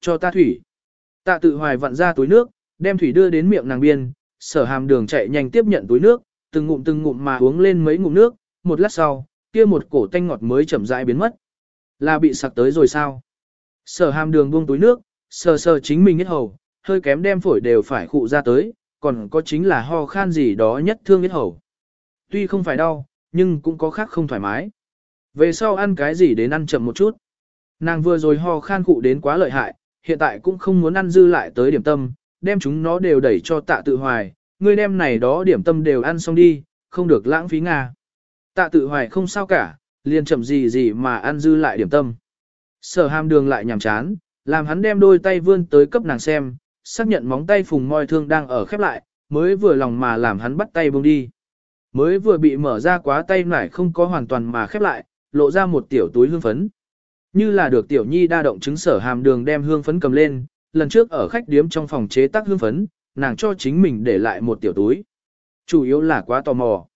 cho ta thủy. Tạ tự hoài vặn ra túi nước, đem thủy đưa đến miệng nàng biên, sở hàm đường chạy nhanh tiếp nhận túi nước, từng ngụm từng ngụm mà uống lên mấy ngụm nước, một lát sau, kia một cổ tanh ngọt mới chậm rãi biến mất. Là bị sặc tới rồi sao? Sở hàm đường buông túi nước, sờ sờ chính mình hết hầu, hơi kém đem phổi đều phải khụ ra tới, còn có chính là ho khan gì đó nhất thương hết hầu. Tuy không phải đau, nhưng cũng có khác không thoải mái. Về sau ăn cái gì đến ăn chậm một chút. Nàng vừa rồi ho khan cụ đến quá lợi hại, hiện tại cũng không muốn ăn dư lại tới điểm tâm, đem chúng nó đều đẩy cho tạ tự hoài, ngươi đem này đó điểm tâm đều ăn xong đi, không được lãng phí Nga. Tạ tự hoài không sao cả, liền chậm gì gì mà ăn dư lại điểm tâm. Sở hàm đường lại nhảm chán, làm hắn đem đôi tay vươn tới cấp nàng xem, xác nhận móng tay phùng môi thương đang ở khép lại, mới vừa lòng mà làm hắn bắt tay buông đi. Mới vừa bị mở ra quá tay nải không có hoàn toàn mà khép lại, lộ ra một tiểu túi hương phấn. Như là được tiểu nhi đa động chứng sở hàm đường đem hương phấn cầm lên, lần trước ở khách điếm trong phòng chế tác hương phấn, nàng cho chính mình để lại một tiểu túi. Chủ yếu là quá tò mò.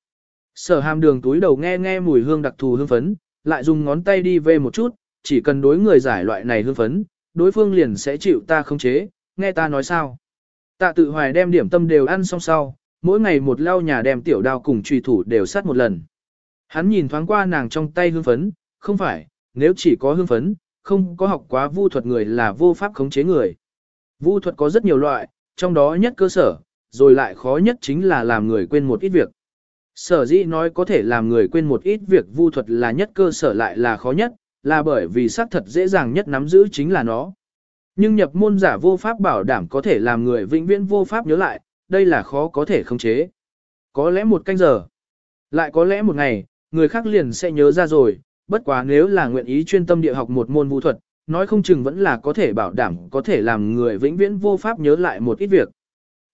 Sở hàm đường túi đầu nghe nghe mùi hương đặc thù hương phấn, lại dùng ngón tay đi về một chút, chỉ cần đối người giải loại này hương phấn, đối phương liền sẽ chịu ta không chế, nghe ta nói sao. Tạ tự hoài đem điểm tâm đều ăn xong sau, mỗi ngày một lau nhà đem tiểu đao cùng trùy thủ đều sát một lần. Hắn nhìn thoáng qua nàng trong tay hương phấn, không phải, nếu chỉ có hương phấn, không có học quá vu thuật người là vô pháp khống chế người. Vu thuật có rất nhiều loại, trong đó nhất cơ sở, rồi lại khó nhất chính là làm người quên một ít việc. Sở dĩ nói có thể làm người quên một ít việc vu thuật là nhất cơ sở lại là khó nhất, là bởi vì xác thật dễ dàng nhất nắm giữ chính là nó. Nhưng nhập môn giả vô pháp bảo đảm có thể làm người vĩnh viễn vô pháp nhớ lại, đây là khó có thể khống chế. Có lẽ một canh giờ, lại có lẽ một ngày, người khác liền sẽ nhớ ra rồi, bất quá nếu là nguyện ý chuyên tâm địa học một môn vũ thuật, nói không chừng vẫn là có thể bảo đảm có thể làm người vĩnh viễn vô pháp nhớ lại một ít việc.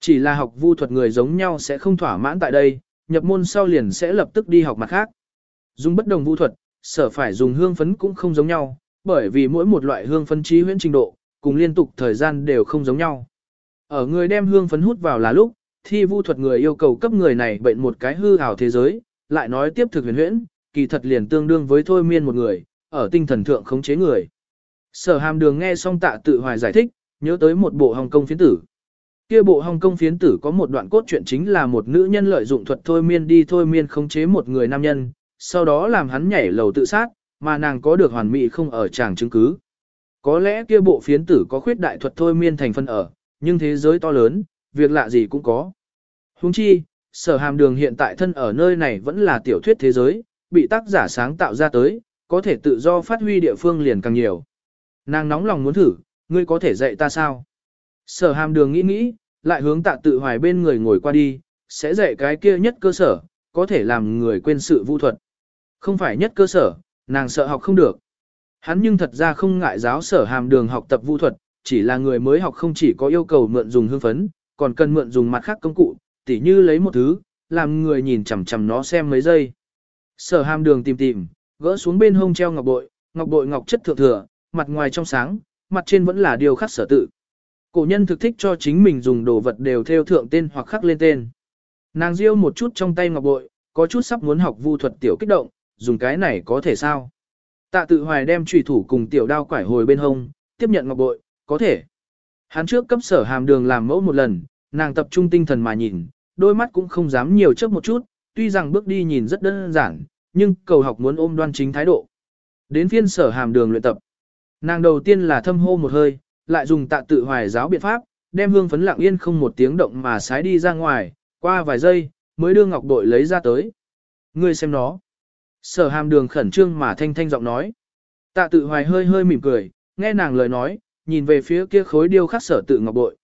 Chỉ là học vu thuật người giống nhau sẽ không thỏa mãn tại đây, nhập môn sau liền sẽ lập tức đi học mặt khác. Dùng bất đồng vu thuật, sở phải dùng hương phấn cũng không giống nhau, bởi vì mỗi một loại hương phấn trí huyễn trình độ, cùng liên tục thời gian đều không giống nhau. Ở người đem hương phấn hút vào là lúc, thi vu thuật người yêu cầu cấp người này bệnh một cái hư ảo thế giới, lại nói tiếp thực huyền huyễn, kỳ thật liền tương đương với thôi miên một người, ở tinh thần thượng khống chế người. Sở hàm đường nghe xong tạ tự hoài giải thích, nhớ tới một bộ Hồng Kông phiến tử. Kia bộ Hồng Kông phiến tử có một đoạn cốt truyện chính là một nữ nhân lợi dụng thuật thôi miên đi thôi miên khống chế một người nam nhân, sau đó làm hắn nhảy lầu tự sát, mà nàng có được hoàn mỹ không ở chàng chứng cứ. Có lẽ kia bộ phiến tử có khuyết đại thuật thôi miên thành phân ở, nhưng thế giới to lớn, việc lạ gì cũng có. Huống chi, sở hàm đường hiện tại thân ở nơi này vẫn là tiểu thuyết thế giới, bị tác giả sáng tạo ra tới, có thể tự do phát huy địa phương liền càng nhiều. Nàng nóng lòng muốn thử, ngươi có thể dạy ta sao? Sở hàm đường nghĩ nghĩ, lại hướng tạ tự hoài bên người ngồi qua đi, sẽ dạy cái kia nhất cơ sở, có thể làm người quên sự vũ thuật. Không phải nhất cơ sở, nàng sợ học không được. Hắn nhưng thật ra không ngại giáo sở hàm đường học tập vũ thuật, chỉ là người mới học không chỉ có yêu cầu mượn dùng hương phấn, còn cần mượn dùng mặt khác công cụ, tỉ như lấy một thứ, làm người nhìn chằm chằm nó xem mấy giây. Sở hàm đường tìm tìm, gỡ xuống bên hông treo ngọc bội, ngọc bội ngọc chất thượng thừa, mặt ngoài trong sáng, mặt trên vẫn là điều khắc sở tự. Cổ nhân thực thích cho chính mình dùng đồ vật đều theo thượng tên hoặc khắc lên tên. Nàng riêu một chút trong tay ngọc bội, có chút sắp muốn học vu thuật tiểu kích động, dùng cái này có thể sao? Tạ tự hoài đem trùy thủ cùng tiểu đao quải hồi bên hông, tiếp nhận ngọc bội, có thể. Hắn trước cấp sở hàm đường làm mẫu một lần, nàng tập trung tinh thần mà nhìn, đôi mắt cũng không dám nhiều chớp một chút, tuy rằng bước đi nhìn rất đơn giản, nhưng cầu học muốn ôm đoan chính thái độ. Đến phiên sở hàm đường luyện tập. Nàng đầu tiên là thâm hô một hơi, lại dùng tạ tự hoài giáo biện pháp, đem hương phấn lặng yên không một tiếng động mà sái đi ra ngoài, qua vài giây, mới đưa ngọc bội lấy ra tới. Ngươi xem nó. Sở hàm đường khẩn trương mà thanh thanh giọng nói. Tạ tự hoài hơi hơi mỉm cười, nghe nàng lời nói, nhìn về phía kia khối điêu khắc sở tự ngọc bội.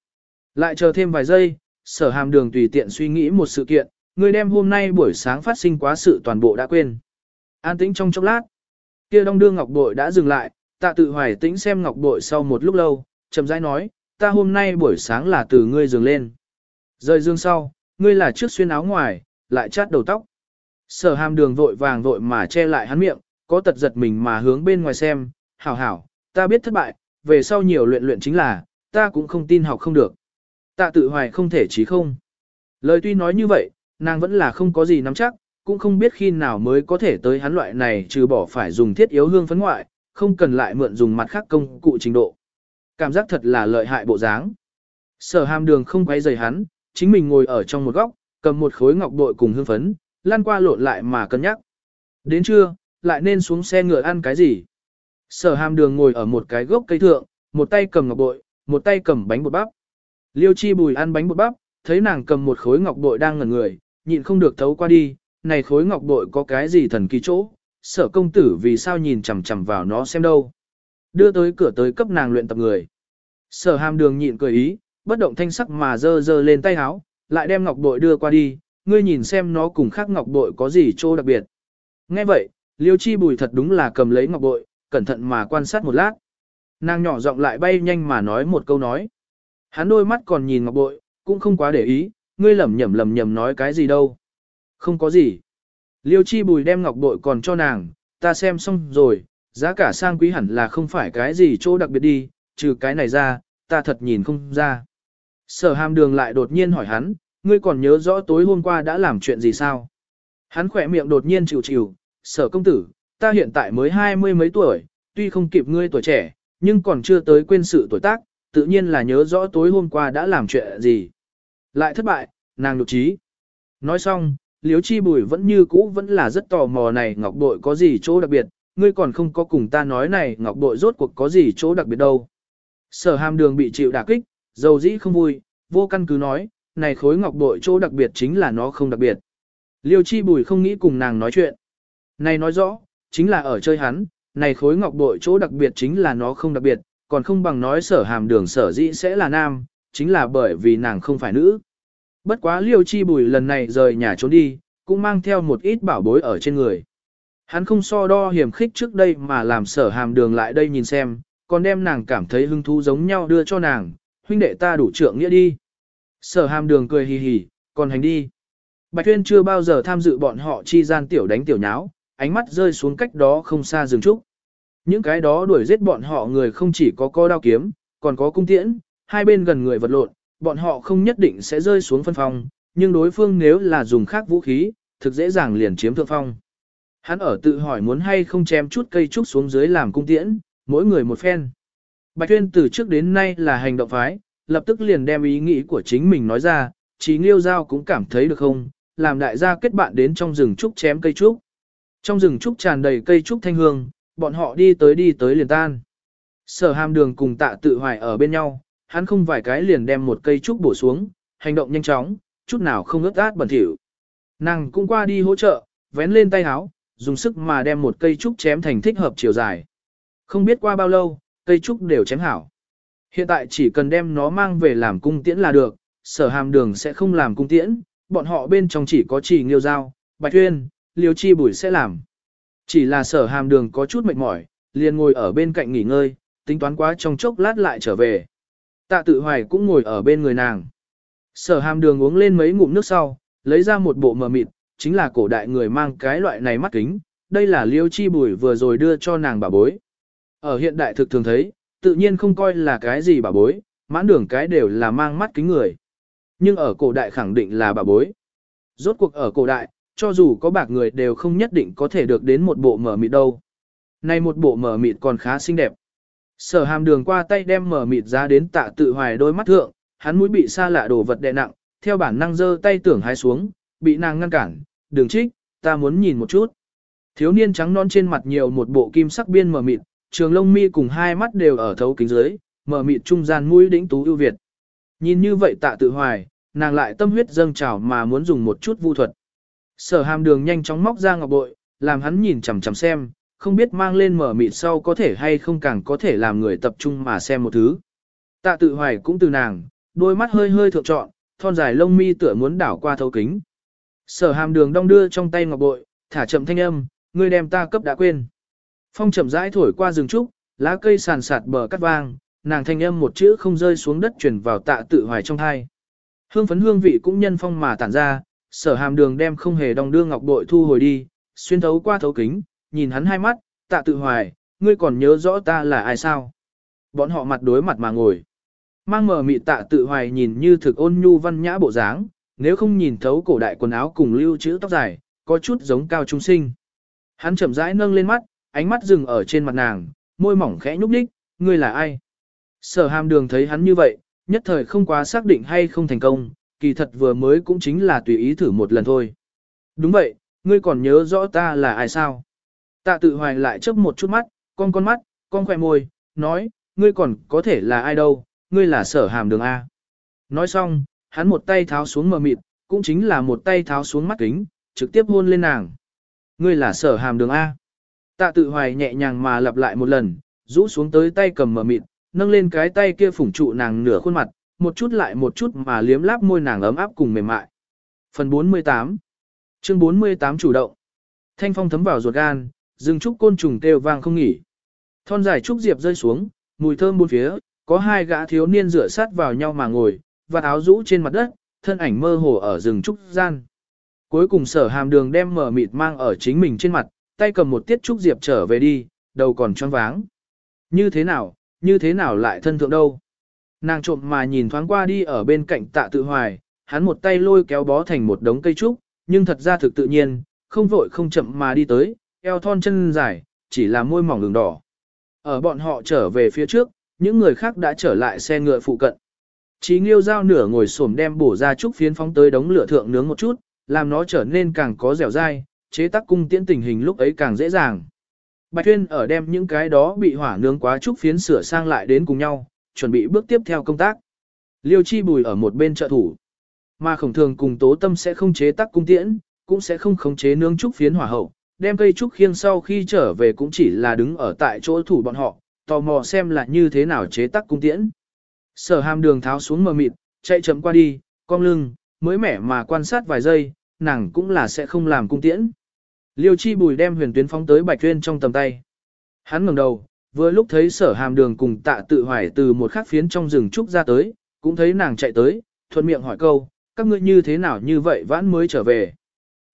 Lại chờ thêm vài giây, sở hàm đường tùy tiện suy nghĩ một sự kiện, Ngươi đem hôm nay buổi sáng phát sinh quá sự toàn bộ đã quên. An tĩnh trong chốc lát, kia đông đưa ngọc bội đã dừng lại, tạ tự hoài tĩnh xem ngọc bội sau một lúc lâu, chậm rãi nói, ta hôm nay buổi sáng là từ ngươi dừng lên. Rời dương sau, ngươi là trước xuyên áo ngoài, lại chát đầu tóc. Sở hàm đường vội vàng vội mà che lại hắn miệng, có tật giật mình mà hướng bên ngoài xem, hảo hảo, ta biết thất bại, về sau nhiều luyện luyện chính là, ta cũng không tin học không được. Tạ tự hoài không thể chí không. Lời tuy nói như vậy, nàng vẫn là không có gì nắm chắc, cũng không biết khi nào mới có thể tới hắn loại này trừ bỏ phải dùng thiết yếu hương phấn ngoại, không cần lại mượn dùng mặt khác công cụ trình độ. Cảm giác thật là lợi hại bộ dáng. Sở hàm đường không quay rời hắn, chính mình ngồi ở trong một góc, cầm một khối ngọc bội cùng hương phấn, lăn qua lộn lại mà cân nhắc. Đến trưa, lại nên xuống xe ngựa ăn cái gì? Sở hàm đường ngồi ở một cái gốc cây thượng, một tay cầm ngọc bội, một tay cầm bánh bột bắp. Liêu chi bùi ăn bánh bột bắp, thấy nàng cầm một khối ngọc bội đang ngẩn người, nhịn không được thấu qua đi, này khối ngọc bội có cái gì thần kỳ chỗ, sở công tử vì sao nhìn chằm chằm vào nó xem đâu. Đưa tới cửa tới cấp nàng luyện tập người. Sở hàm đường nhịn cười ý, bất động thanh sắc mà dơ dơ lên tay háo, lại đem ngọc bội đưa qua đi, ngươi nhìn xem nó cùng khác ngọc bội có gì chỗ đặc biệt. Nghe vậy, liêu chi bùi thật đúng là cầm lấy ngọc bội, cẩn thận mà quan sát một lát. Nàng nhỏ giọng lại bay nhanh mà nói một câu nói. Hắn đôi mắt còn nhìn ngọc bội, cũng không quá để ý, ngươi lẩm nhẩm lẩm nhẩm nói cái gì đâu. Không có gì. Liêu chi bùi đem ngọc bội còn cho nàng, ta xem xong rồi, giá cả sang quý hẳn là không phải cái gì chỗ đặc biệt đi, trừ cái này ra, ta thật nhìn không ra. Sở hàm đường lại đột nhiên hỏi hắn, ngươi còn nhớ rõ tối hôm qua đã làm chuyện gì sao? Hắn khỏe miệng đột nhiên chịu chịu, sở công tử, ta hiện tại mới hai mươi mấy tuổi, tuy không kịp ngươi tuổi trẻ, nhưng còn chưa tới quên sự tuổi tác, tự nhiên là nhớ rõ tối hôm qua đã làm chuyện gì. Lại thất bại, nàng nhục trí. Nói xong, Liễu chi bùi vẫn như cũ vẫn là rất tò mò này ngọc bội có gì chỗ đặc biệt, ngươi còn không có cùng ta nói này ngọc bội rốt cuộc có gì chỗ đặc biệt đâu. Sở hàm đường bị chịu đả kích, dầu dĩ không vui, vô căn cứ nói, này khối ngọc bội chỗ đặc biệt chính là nó không đặc biệt. Liêu chi bùi không nghĩ cùng nàng nói chuyện. Này nói rõ, chính là ở chơi hắn, này khối ngọc bội chỗ đặc biệt chính là nó không đặc biệt, còn không bằng nói sở hàm đường sở dĩ sẽ là nam, chính là bởi vì nàng không phải nữ. Bất quá liêu chi bùi lần này rời nhà trốn đi, cũng mang theo một ít bảo bối ở trên người. Hắn không so đo hiểm khích trước đây mà làm sở hàm đường lại đây nhìn xem, còn đem nàng cảm thấy hứng thú giống nhau đưa cho nàng, huynh đệ ta đủ trượng nghĩa đi. Sở hàm đường cười hì hì, còn hành đi. Bạch Tuyên chưa bao giờ tham dự bọn họ chi gian tiểu đánh tiểu nháo, ánh mắt rơi xuống cách đó không xa rừng trúc. Những cái đó đuổi giết bọn họ người không chỉ có co đao kiếm, còn có cung tiễn, hai bên gần người vật lộn, bọn họ không nhất định sẽ rơi xuống phân phong, nhưng đối phương nếu là dùng khác vũ khí, thực dễ dàng liền chiếm thượng phong. Hắn ở tự hỏi muốn hay không chém chút cây trúc xuống dưới làm cung tiễn, mỗi người một phen. Bạch Tuyên từ trước đến nay là hành động phái, lập tức liền đem ý nghĩ của chính mình nói ra, chỉ nghiêu giao cũng cảm thấy được không, làm đại gia kết bạn đến trong rừng trúc chém cây trúc. Trong rừng trúc tràn đầy cây trúc thanh hương, bọn họ đi tới đi tới liền tan. Sở hàm đường cùng tạ tự hoài ở bên nhau, hắn không vài cái liền đem một cây trúc bổ xuống, hành động nhanh chóng, chút nào không ướt át bẩn thỉu. Nàng cũng qua đi hỗ trợ, vén lên tay áo, dùng sức mà đem một cây trúc chém thành thích hợp chiều dài. Không biết qua bao lâu, cây trúc đều chém hảo. Hiện tại chỉ cần đem nó mang về làm cung tiễn là được, sở hàm đường sẽ không làm cung tiễn, bọn họ bên trong chỉ có chỉ nghiêu dao, bạch tuyên, liêu chi bùi sẽ làm. Chỉ là sở hàm đường có chút mệt mỏi, liền ngồi ở bên cạnh nghỉ ngơi, tính toán quá trong chốc lát lại trở về. Tạ tự hoài cũng ngồi ở bên người nàng. Sở hàm đường uống lên mấy ngụm nước sau, lấy ra một bộ mờ mịt, chính là cổ đại người mang cái loại này mắt kính, đây là liêu chi bùi vừa rồi đưa cho nàng bà bối. Ở hiện đại thực thường thấy, tự nhiên không coi là cái gì bà bối, mãn đường cái đều là mang mắt kính người. Nhưng ở cổ đại khẳng định là bà bối. Rốt cuộc ở cổ đại, cho dù có bạc người đều không nhất định có thể được đến một bộ mở mịt đâu. Này một bộ mở mịt còn khá xinh đẹp. Sở hàm đường qua tay đem mở mịt ra đến tạ tự hoài đôi mắt thượng, hắn mũi bị xa lạ đồ vật đè nặng, theo bản năng giơ tay tưởng hái xuống, bị nàng ngăn cản, đường trích, ta muốn nhìn một chút. Thiếu niên trắng non trên mặt nhiều một bộ kim sắc biên mở mịt, trường lông mi cùng hai mắt đều ở thấu kính dưới, mở mịt trung gian mũi đỉnh tú ưu việt. Nhìn như vậy tạ tự hoài, nàng lại tâm huyết dâng trào mà muốn dùng một chút vu thuật. Sở hàm đường nhanh chóng móc ra ngọc bội, làm hắn nhìn chằm chằm xem, không biết mang lên mở mịt sau có thể hay không càng có thể làm người tập trung mà xem một thứ. Tạ tự hoài cũng từ nàng, đôi mắt hơi hơi thượng trọn, thon dài lông mi tựa muốn đảo qua thấu kính. Sở hàm đường đong đưa trong tay ngọc bội, thả chậm thanh âm, ngươi đem ta cấp đã quên. Phong chậm rãi thổi qua rừng trúc, lá cây sàn sạt bờ cắt vang, nàng thanh âm một chữ không rơi xuống đất truyền vào tạ tự hoài trong thai. Hương phấn hương vị cũng nhân phong mà tản ra, sở hàm đường đem không hề đong đưa ngọc bội thu hồi đi, xuyên thấu qua thấu kính, nhìn hắn hai mắt, tạ tự hoài, ngươi còn nhớ rõ ta là ai sao? Bọn họ mặt đối mặt mà ngồi. Mang mờ mị tạ tự hoài nhìn như thực ôn nhu văn nhã bộ dáng, nếu không nhìn thấu cổ đại quần áo cùng lưu chữ tóc dài, có chút giống cao trung sinh. Hắn chậm rãi nâng lên mắt, ánh mắt dừng ở trên mặt nàng, môi mỏng khẽ nhúc nhích, ngươi là ai? Sở hàm đường thấy hắn như vậy, nhất thời không quá xác định hay không thành công, kỳ thật vừa mới cũng chính là tùy ý thử một lần thôi. Đúng vậy, ngươi còn nhớ rõ ta là ai sao? Tạ tự hoài lại chớp một chút mắt, con con mắt, con khỏe môi, nói, ngươi còn có thể là ai đâu, ngươi là sở hàm đường A. Nói xong, hắn một tay tháo xuống mờ mịt, cũng chính là một tay tháo xuống mắt kính, trực tiếp hôn lên nàng. Ngươi là sở hàm đường A. Tạ tự hoài nhẹ nhàng mà lặp lại một lần, rũ xuống tới tay cầm mờ mịt, nâng lên cái tay kia phủng trụ nàng nửa khuôn mặt, một chút lại một chút mà liếm láp môi nàng ấm áp cùng mềm mại. Phần 48 Chương 48 chủ động Thanh phong thấm vào ruột gan, rừng trúc côn trùng kêu vang không nghỉ. Thon dài trúc diệp rơi xuống, mùi thơm bốn phía, có hai gã thiếu niên rửa sát vào nhau mà ngồi, và áo rũ trên mặt đất, thân ảnh mơ hồ ở rừng trúc gian. Cuối cùng sở hàm đường đem mở mịt mang ở chính mình trên mặt, tay cầm một tiết trúc diệp trở về đi, đầu còn choáng váng. Như thế nào, như thế nào lại thân thượng đâu? Nàng trộm mà nhìn thoáng qua đi ở bên cạnh tạ tự hoài, hắn một tay lôi kéo bó thành một đống cây trúc, nhưng thật ra thực tự nhiên, không vội không chậm mà đi tới, eo thon chân dài, chỉ là môi mỏng đường đỏ. Ở bọn họ trở về phía trước, những người khác đã trở lại xe ngựa phụ cận. Chí nghiêu dao nửa ngồi xổm đem bổ ra trúc phiến phóng tới đống lửa thượng nướng một chút, làm nó trở nên càng có dẻo dai, chế tác cung tiễn tình hình lúc ấy càng dễ dàng. Bạch Tuyên ở đem những cái đó bị hỏa nướng quá trúc phiến sửa sang lại đến cùng nhau, chuẩn bị bước tiếp theo công tác. Liêu Chi Bùi ở một bên trợ thủ. Mà khổng thường cùng tố tâm sẽ không chế tác cung tiễn, cũng sẽ không khống chế nướng trúc phiến hỏa hậu, đem cây trúc khiêng sau khi trở về cũng chỉ là đứng ở tại chỗ thủ bọn họ, tò mò xem là như thế nào chế tác cung tiễn. Sở hàm đường tháo xuống mờ mịt, chạy chậm qua đi, cong lưng, mới mẻ mà quan sát vài giây, nàng cũng là sẽ không làm cung tiễn. Liêu chi bùi đem huyền tuyến phóng tới bạch tuyên trong tầm tay. Hắn ngẩng đầu, vừa lúc thấy sở hàm đường cùng tạ tự hoài từ một khắc phiến trong rừng trúc ra tới, cũng thấy nàng chạy tới, thuận miệng hỏi câu, các ngươi như thế nào như vậy vãn mới trở về.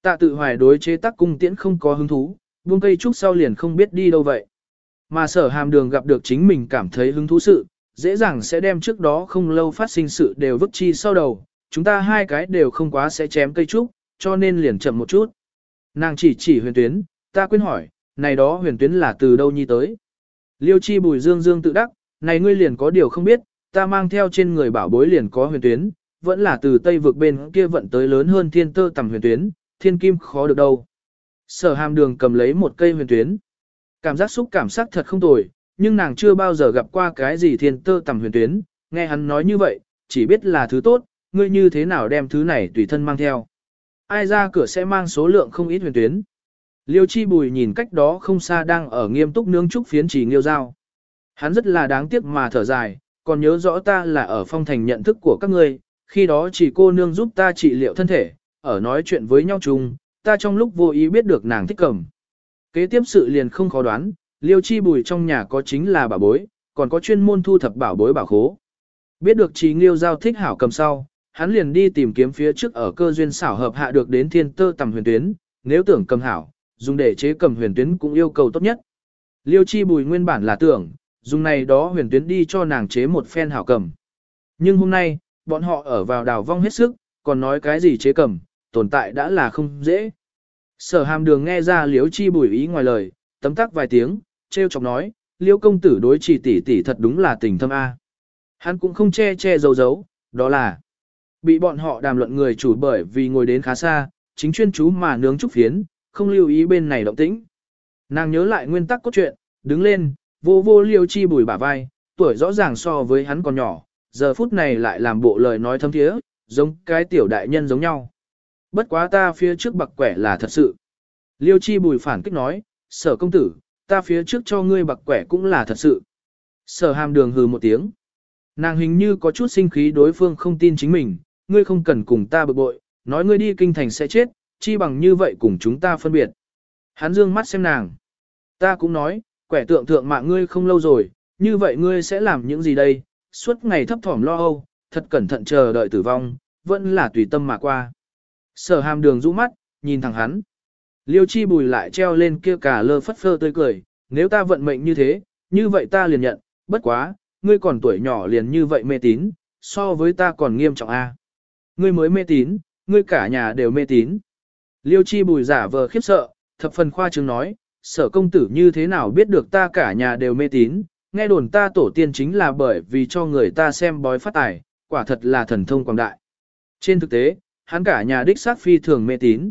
Tạ tự hoài đối chế tác cung tiễn không có hứng thú, buông cây trúc sau liền không biết đi đâu vậy. Mà sở hàm đường gặp được chính mình cảm thấy hứng thú sự, dễ dàng sẽ đem trước đó không lâu phát sinh sự đều vứt chi sau đầu, chúng ta hai cái đều không quá sẽ chém cây trúc, cho nên liền chậm một chút. Nàng chỉ chỉ huyền tuyến, ta quên hỏi, này đó huyền tuyến là từ đâu nhi tới. Liêu chi bùi dương dương tự đắc, này ngươi liền có điều không biết, ta mang theo trên người bảo bối liền có huyền tuyến, vẫn là từ tây vực bên kia vận tới lớn hơn thiên tơ tầm huyền tuyến, thiên kim khó được đâu. Sở hàm đường cầm lấy một cây huyền tuyến. Cảm giác xúc cảm giác thật không tồi, nhưng nàng chưa bao giờ gặp qua cái gì thiên tơ tầm huyền tuyến, nghe hắn nói như vậy, chỉ biết là thứ tốt, ngươi như thế nào đem thứ này tùy thân mang theo. Ai ra cửa sẽ mang số lượng không ít huyền tuyến. Liêu chi bùi nhìn cách đó không xa đang ở nghiêm túc nướng trúc phiến chỉ nghiêu dao. Hắn rất là đáng tiếc mà thở dài, còn nhớ rõ ta là ở phong thành nhận thức của các ngươi, khi đó chỉ cô nương giúp ta trị liệu thân thể, ở nói chuyện với nhau chung, ta trong lúc vô ý biết được nàng thích cầm. Kế tiếp sự liền không khó đoán, liêu chi bùi trong nhà có chính là bảo bối, còn có chuyên môn thu thập bảo bối bảo khố. Biết được trí nghiêu giao thích hảo cầm sau, hắn liền đi tìm kiếm phía trước ở cơ duyên xảo hợp hạ được đến thiên tơ tầm huyền tuyến, nếu tưởng cầm hảo, dùng để chế cầm huyền tuyến cũng yêu cầu tốt nhất. Liêu chi bùi nguyên bản là tưởng, dùng này đó huyền tuyến đi cho nàng chế một phen hảo cầm. Nhưng hôm nay, bọn họ ở vào đào vong hết sức, còn nói cái gì chế cầm, tồn tại đã là không dễ. Sở hàm đường nghe ra liếu chi bùi ý ngoài lời, tấm tắc vài tiếng, treo chọc nói, liêu công tử đối chỉ tỷ tỷ thật đúng là tình thâm A. Hắn cũng không che che giấu giấu, đó là bị bọn họ đàm luận người chủ bởi vì ngồi đến khá xa, chính chuyên chú mà nướng trúc phiến, không lưu ý bên này động tĩnh. Nàng nhớ lại nguyên tắc cốt truyện, đứng lên, vô vô liêu chi bùi bả vai, tuổi rõ ràng so với hắn còn nhỏ, giờ phút này lại làm bộ lời nói thâm thiế, giống cái tiểu đại nhân giống nhau. Bất quá ta phía trước bạc quẻ là thật sự. Liêu chi bùi phản kích nói, sở công tử, ta phía trước cho ngươi bạc quẻ cũng là thật sự. Sở hàm đường hừ một tiếng. Nàng hình như có chút sinh khí đối phương không tin chính mình, ngươi không cần cùng ta bực bội, nói ngươi đi kinh thành sẽ chết, chi bằng như vậy cùng chúng ta phân biệt. Hắn dương mắt xem nàng. Ta cũng nói, quẻ tượng thượng mạng ngươi không lâu rồi, như vậy ngươi sẽ làm những gì đây, suốt ngày thấp thỏm lo âu, thật cẩn thận chờ đợi tử vong, vẫn là tùy tâm mà qua. Sở hàm đường rũ mắt, nhìn thẳng hắn. Liêu chi bùi lại treo lên kia cả lơ phất phơ tươi cười, nếu ta vận mệnh như thế, như vậy ta liền nhận, bất quá, ngươi còn tuổi nhỏ liền như vậy mê tín, so với ta còn nghiêm trọng a. Ngươi mới mê tín, ngươi cả nhà đều mê tín. Liêu chi bùi giả vờ khiếp sợ, thập phần khoa trương nói, sở công tử như thế nào biết được ta cả nhà đều mê tín, nghe đồn ta tổ tiên chính là bởi vì cho người ta xem bói phát tài, quả thật là thần thông quảng đại. Trên thực tế, hắn cả nhà đích sát phi thường mê tín.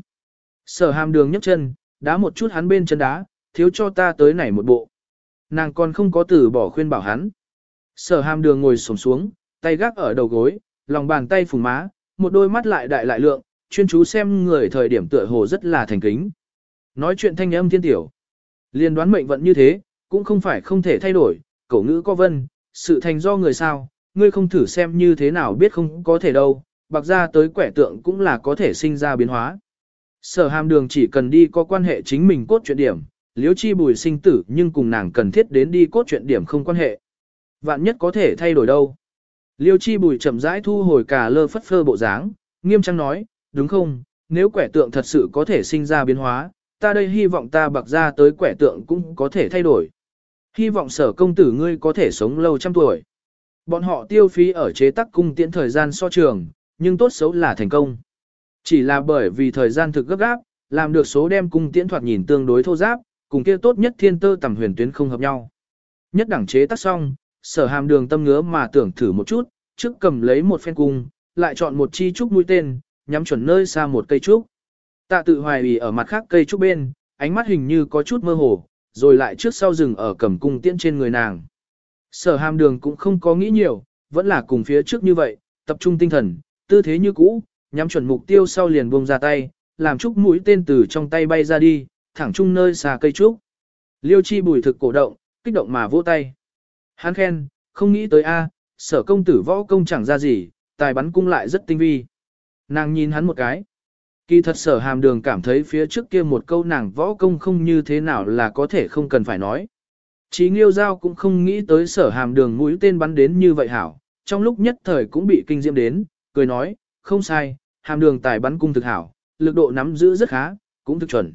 Sở hàm đường nhấc chân, đá một chút hắn bên chân đá, thiếu cho ta tới này một bộ. Nàng còn không có từ bỏ khuyên bảo hắn. Sở hàm đường ngồi sổng xuống, tay gác ở đầu gối, lòng bàn tay phùng má, một đôi mắt lại đại lại lượng, chuyên chú xem người thời điểm tựa hồ rất là thành kính. Nói chuyện thanh âm thiên tiểu. Liên đoán mệnh vận như thế, cũng không phải không thể thay đổi, cổ ngữ có vân, sự thành do người sao, ngươi không thử xem như thế nào biết không có thể đâu, bạc ra tới quẻ tượng cũng là có thể sinh ra biến hóa. Sở hàm đường chỉ cần đi có quan hệ chính mình cốt chuyện điểm, liếu chi bùi sinh tử nhưng cùng nàng cần thiết đến đi cốt chuyện điểm không quan hệ. Vạn nhất có thể thay đổi đâu. Liêu chi bùi chậm rãi thu hồi cả lơ phất phơ bộ dáng, nghiêm trang nói, đúng không, nếu quẻ tượng thật sự có thể sinh ra biến hóa, ta đây hy vọng ta bạc ra tới quẻ tượng cũng có thể thay đổi. Hy vọng sở công tử ngươi có thể sống lâu trăm tuổi. Bọn họ tiêu phí ở chế tác cung tiễn thời gian so trường, nhưng tốt xấu là thành công. Chỉ là bởi vì thời gian thực gấp gáp, làm được số đem cung tiễn thoạt nhìn tương đối thô giáp, cùng kia tốt nhất thiên tơ tầm huyền tuyến không hợp nhau. Nhất đẳng chế tác xong, sở hàm đường tâm ngứa mà tưởng thử một chút, trước cầm lấy một phen cung, lại chọn một chi trúc mũi tên, nhắm chuẩn nơi xa một cây trúc. Tạ tự hoài ủy ở mặt khác cây trúc bên, ánh mắt hình như có chút mơ hồ, rồi lại trước sau rừng ở cầm cung tiễn trên người nàng. Sở hàm đường cũng không có nghĩ nhiều, vẫn là cùng phía trước như vậy, tập trung tinh thần, tư thế như cũ, nhắm chuẩn mục tiêu sau liền buông ra tay, làm trúc mũi tên từ trong tay bay ra đi, thẳng chung nơi xà cây trúc. Liêu chi bùi thực cổ động, kích động mà vỗ tay. Hắn khen, không nghĩ tới a, sở công tử võ công chẳng ra gì, tài bắn cung lại rất tinh vi. Nàng nhìn hắn một cái. Kỳ thật sở hàm đường cảm thấy phía trước kia một câu nàng võ công không như thế nào là có thể không cần phải nói. Chí nghiêu giao cũng không nghĩ tới sở hàm đường mũi tên bắn đến như vậy hảo, trong lúc nhất thời cũng bị kinh diễm đến, cười nói, không sai, hàm đường tài bắn cung thực hảo, lực độ nắm giữ rất khá, cũng thực chuẩn.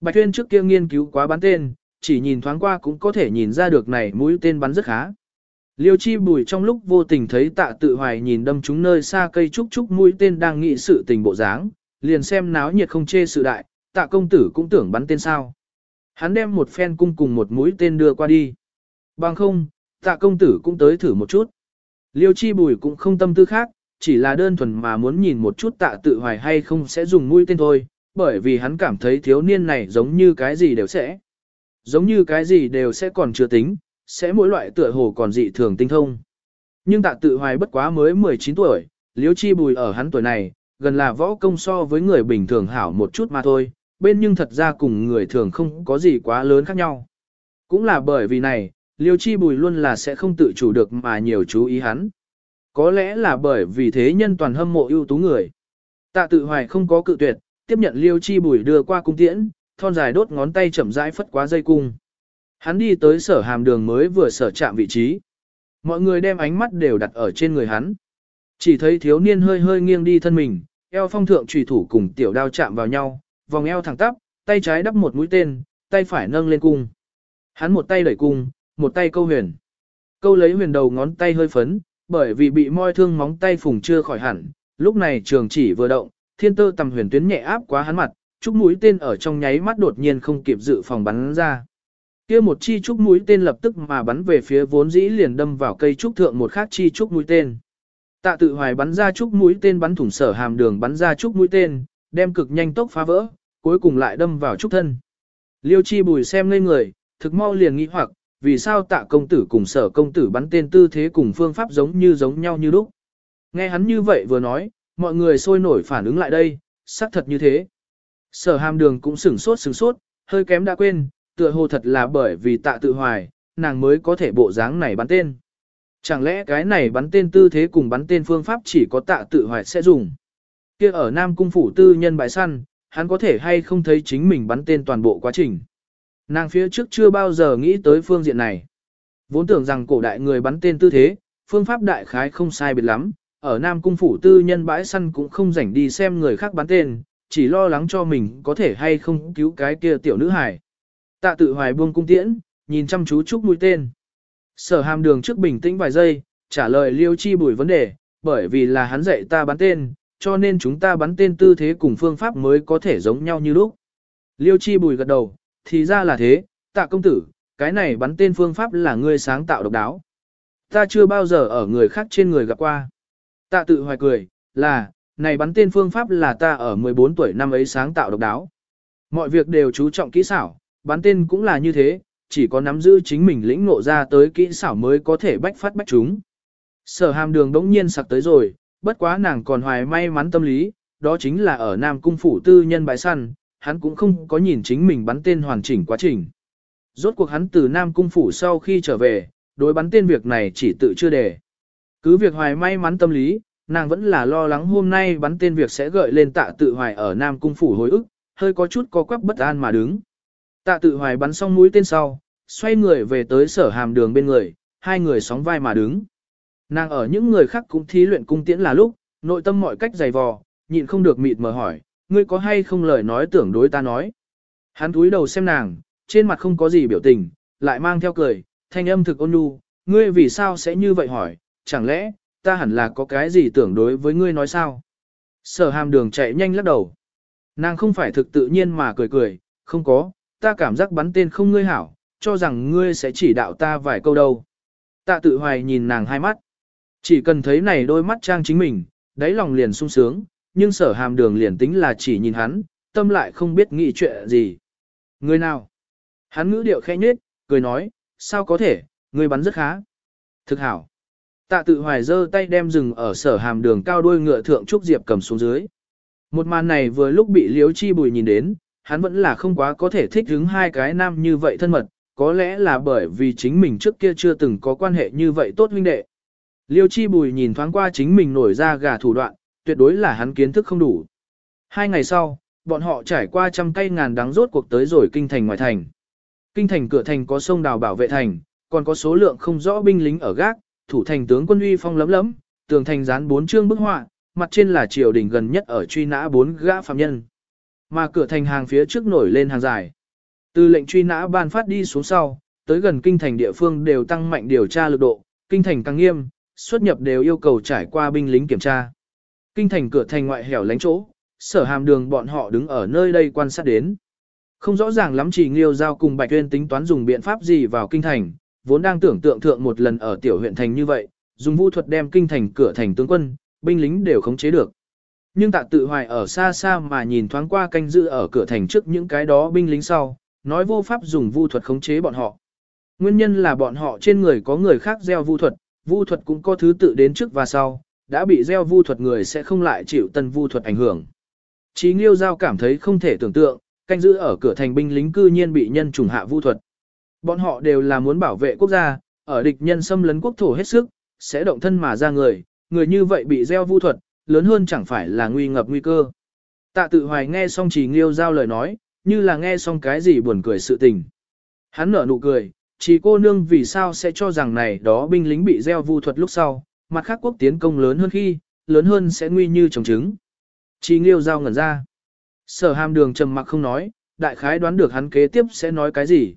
Bạch Tuyên trước kia nghiên cứu quá bắn tên, chỉ nhìn thoáng qua cũng có thể nhìn ra được này mũi tên bắn rất khá. Liêu chi bùi trong lúc vô tình thấy tạ tự hoài nhìn đâm trúng nơi xa cây trúc trúc mũi tên đang nghĩ sự tình bộ dáng, liền xem náo nhiệt không chê sự đại, tạ công tử cũng tưởng bắn tên sao. Hắn đem một phen cung cùng một mũi tên đưa qua đi. Bằng không, tạ công tử cũng tới thử một chút. Liêu chi bùi cũng không tâm tư khác, chỉ là đơn thuần mà muốn nhìn một chút tạ tự hoài hay không sẽ dùng mũi tên thôi, bởi vì hắn cảm thấy thiếu niên này giống như cái gì đều sẽ. Giống như cái gì đều sẽ còn chưa tính, sẽ mỗi loại tựa hồ còn dị thường tinh thông. Nhưng tạ tự hoài bất quá mới 19 tuổi, liêu chi bùi ở hắn tuổi này, gần là võ công so với người bình thường hảo một chút mà thôi, bên nhưng thật ra cùng người thường không có gì quá lớn khác nhau. Cũng là bởi vì này, liêu chi bùi luôn là sẽ không tự chủ được mà nhiều chú ý hắn. Có lẽ là bởi vì thế nhân toàn hâm mộ ưu tú người. Tạ tự hoài không có cự tuyệt, tiếp nhận liêu chi bùi đưa qua cung tiễn, thon dài đốt ngón tay chậm rãi phất quá dây cung. Hắn đi tới sở hàm đường mới vừa sở chạm vị trí. Mọi người đem ánh mắt đều đặt ở trên người hắn. Chỉ thấy thiếu niên hơi hơi nghiêng đi thân mình, eo phong thượng trùy thủ cùng tiểu đao chạm vào nhau, vòng eo thẳng tắp, tay trái đắp một mũi tên, tay phải nâng lên cung. Hắn một tay đẩy cung, một tay câu huyền. Câu lấy huyền đầu ngón tay hơi phấn, bởi vì bị moi thương móng tay phùng chưa khỏi hẳn, lúc này trường chỉ vừa động, thiên tơ tầm huyền tuyến nhẹ áp quá hắn mặt, chúc mũi tên ở trong nháy mắt đột nhiên không kịp dự phòng bắn ra. Kia một chi trúc mũi tên lập tức mà bắn về phía vốn dĩ liền đâm vào cây trúc thượng một khác chi trúc mũi tên. Tạ tự hoài bắn ra trúc mũi tên bắn thủng sở hàm đường bắn ra trúc mũi tên, đem cực nhanh tốc phá vỡ, cuối cùng lại đâm vào trúc thân. Liêu chi bùi xem ngây người, thực mau liền nghĩ hoặc, vì sao tạ công tử cùng sở công tử bắn tên tư thế cùng phương pháp giống như giống nhau như lúc. Nghe hắn như vậy vừa nói, mọi người sôi nổi phản ứng lại đây, xác thật như thế. Sở hàm đường cũng sửng sốt sửng sốt, hơi kém đã quên, tựa hồ thật là bởi vì tạ tự hoài, nàng mới có thể bộ dáng này bắn tên. Chẳng lẽ cái này bắn tên tư thế cùng bắn tên phương pháp chỉ có tạ tự hoài sẽ dùng. kia ở Nam Cung Phủ tư nhân bãi săn, hắn có thể hay không thấy chính mình bắn tên toàn bộ quá trình. Nàng phía trước chưa bao giờ nghĩ tới phương diện này. Vốn tưởng rằng cổ đại người bắn tên tư thế, phương pháp đại khái không sai biệt lắm, ở Nam Cung Phủ tư nhân bãi săn cũng không rảnh đi xem người khác bắn tên, chỉ lo lắng cho mình có thể hay không cứu cái kia tiểu nữ hải. Tạ tự hoài buông cung tiễn, nhìn chăm chú chúc mũi tên. Sở hàm đường trước bình tĩnh vài giây, trả lời liêu chi bùi vấn đề, bởi vì là hắn dạy ta bắn tên, cho nên chúng ta bắn tên tư thế cùng phương pháp mới có thể giống nhau như lúc. Liêu chi bùi gật đầu, thì ra là thế, tạ công tử, cái này bắn tên phương pháp là ngươi sáng tạo độc đáo. Ta chưa bao giờ ở người khác trên người gặp qua. Tạ tự hoài cười, là, này bắn tên phương pháp là ta ở 14 tuổi năm ấy sáng tạo độc đáo. Mọi việc đều chú trọng kỹ xảo, bắn tên cũng là như thế, chỉ có nắm giữ chính mình lĩnh ngộ ra tới kỹ xảo mới có thể bách phát bách chúng. Sở hàm đường đống nhiên sặc tới rồi, bất quá nàng còn hoài may mắn tâm lý, đó chính là ở Nam Cung Phủ tư nhân bãi săn, hắn cũng không có nhìn chính mình bắn tên hoàn chỉnh quá trình. Rốt cuộc hắn từ Nam Cung Phủ sau khi trở về, đối bắn tên việc này chỉ tự chưa đề. Cứ việc hoài may mắn tâm lý, nàng vẫn là lo lắng hôm nay bắn tên việc sẽ gợi lên tạ tự hoài ở Nam Cung Phủ hồi ức, hơi có chút có quắc bất an mà đứng. Tạ tự hoài bắn xong mũi tên sau, xoay người về tới sở hàm đường bên người, hai người sóng vai mà đứng. Nàng ở những người khác cũng thí luyện cung tiễn là lúc, nội tâm mọi cách dày vò, nhịn không được mịt mờ hỏi, ngươi có hay không lời nói tưởng đối ta nói. Hắn túi đầu xem nàng, trên mặt không có gì biểu tình, lại mang theo cười, thanh âm thực ôn nhu, ngươi vì sao sẽ như vậy hỏi, chẳng lẽ, ta hẳn là có cái gì tưởng đối với ngươi nói sao? Sở hàm đường chạy nhanh lắc đầu. Nàng không phải thực tự nhiên mà cười cười, không có, ta cảm giác bắn tên không ngươi hảo, cho rằng ngươi sẽ chỉ đạo ta vài câu đâu. Tạ tự hoài nhìn nàng hai mắt. Chỉ cần thấy này đôi mắt trang chính mình, đáy lòng liền sung sướng, nhưng sở hàm đường liền tính là chỉ nhìn hắn, tâm lại không biết nghĩ chuyện gì. Người nào? Hắn ngữ điệu khẽ nhết, cười nói, sao có thể, người bắn rất khá. Thực hảo. Tạ tự hoài giơ tay đem rừng ở sở hàm đường cao đuôi ngựa thượng trúc diệp cầm xuống dưới. Một màn này vừa lúc bị liếu chi bùi nhìn đến, hắn vẫn là không quá có thể thích hứng hai cái nam như vậy thân mật, có lẽ là bởi vì chính mình trước kia chưa từng có quan hệ như vậy tốt huynh đệ. Liêu chi bùi nhìn thoáng qua chính mình nổi ra gà thủ đoạn, tuyệt đối là hắn kiến thức không đủ. Hai ngày sau, bọn họ trải qua trăm cây ngàn đắng rốt cuộc tới rồi kinh thành ngoài thành. Kinh thành cửa thành có sông đào bảo vệ thành, còn có số lượng không rõ binh lính ở gác, thủ thành tướng quân uy phong lấm lấm, tường thành dán bốn chương bức họa, mặt trên là triều đình gần nhất ở truy nã bốn gã phạm nhân. Mà cửa thành hàng phía trước nổi lên hàng dài. Từ lệnh truy nã ban phát đi xuống sau, tới gần kinh thành địa phương đều tăng mạnh điều tra lực độ, kinh thành càng nghiêm, xuất nhập đều yêu cầu trải qua binh lính kiểm tra. Kinh thành cửa thành ngoại hẻo lánh chỗ, sở hàm đường bọn họ đứng ở nơi đây quan sát đến. Không rõ ràng lắm chỉ Nghiêu Giao cùng Bạch Tuyên tính toán dùng biện pháp gì vào kinh thành, vốn đang tưởng tượng thượng một lần ở tiểu huyện thành như vậy, dùng vũ thuật đem kinh thành cửa thành tướng quân, binh lính đều khống chế được. Nhưng tạ tự hoài ở xa xa mà nhìn thoáng qua canh giữ ở cửa thành trước những cái đó binh lính sau, nói vô pháp dùng vu thuật khống chế bọn họ. Nguyên nhân là bọn họ trên người có người khác gieo vu thuật, vu thuật cũng có thứ tự đến trước và sau, đã bị gieo vu thuật người sẽ không lại chịu tân vu thuật ảnh hưởng. Chí Nghiêu Giao cảm thấy không thể tưởng tượng, canh giữ ở cửa thành binh lính cư nhiên bị nhân trùng hạ vu thuật. Bọn họ đều là muốn bảo vệ quốc gia, ở địch nhân xâm lấn quốc thổ hết sức, sẽ động thân mà ra người, người như vậy bị gieo vu thuật, lớn hơn chẳng phải là nguy ngập nguy cơ. Tạ tự hoài nghe xong Chí Nghiêu Giao lời nói, như là nghe xong cái gì buồn cười sự tình. Hắn nở nụ cười, chỉ cô nương vì sao sẽ cho rằng này đó binh lính bị gieo vu thuật lúc sau, mặt khác quốc tiến công lớn hơn khi, lớn hơn sẽ nguy như trồng trứng. Chỉ nghiêu giao ngẩn ra. Sở hàm đường trầm mặc không nói, đại khái đoán được hắn kế tiếp sẽ nói cái gì.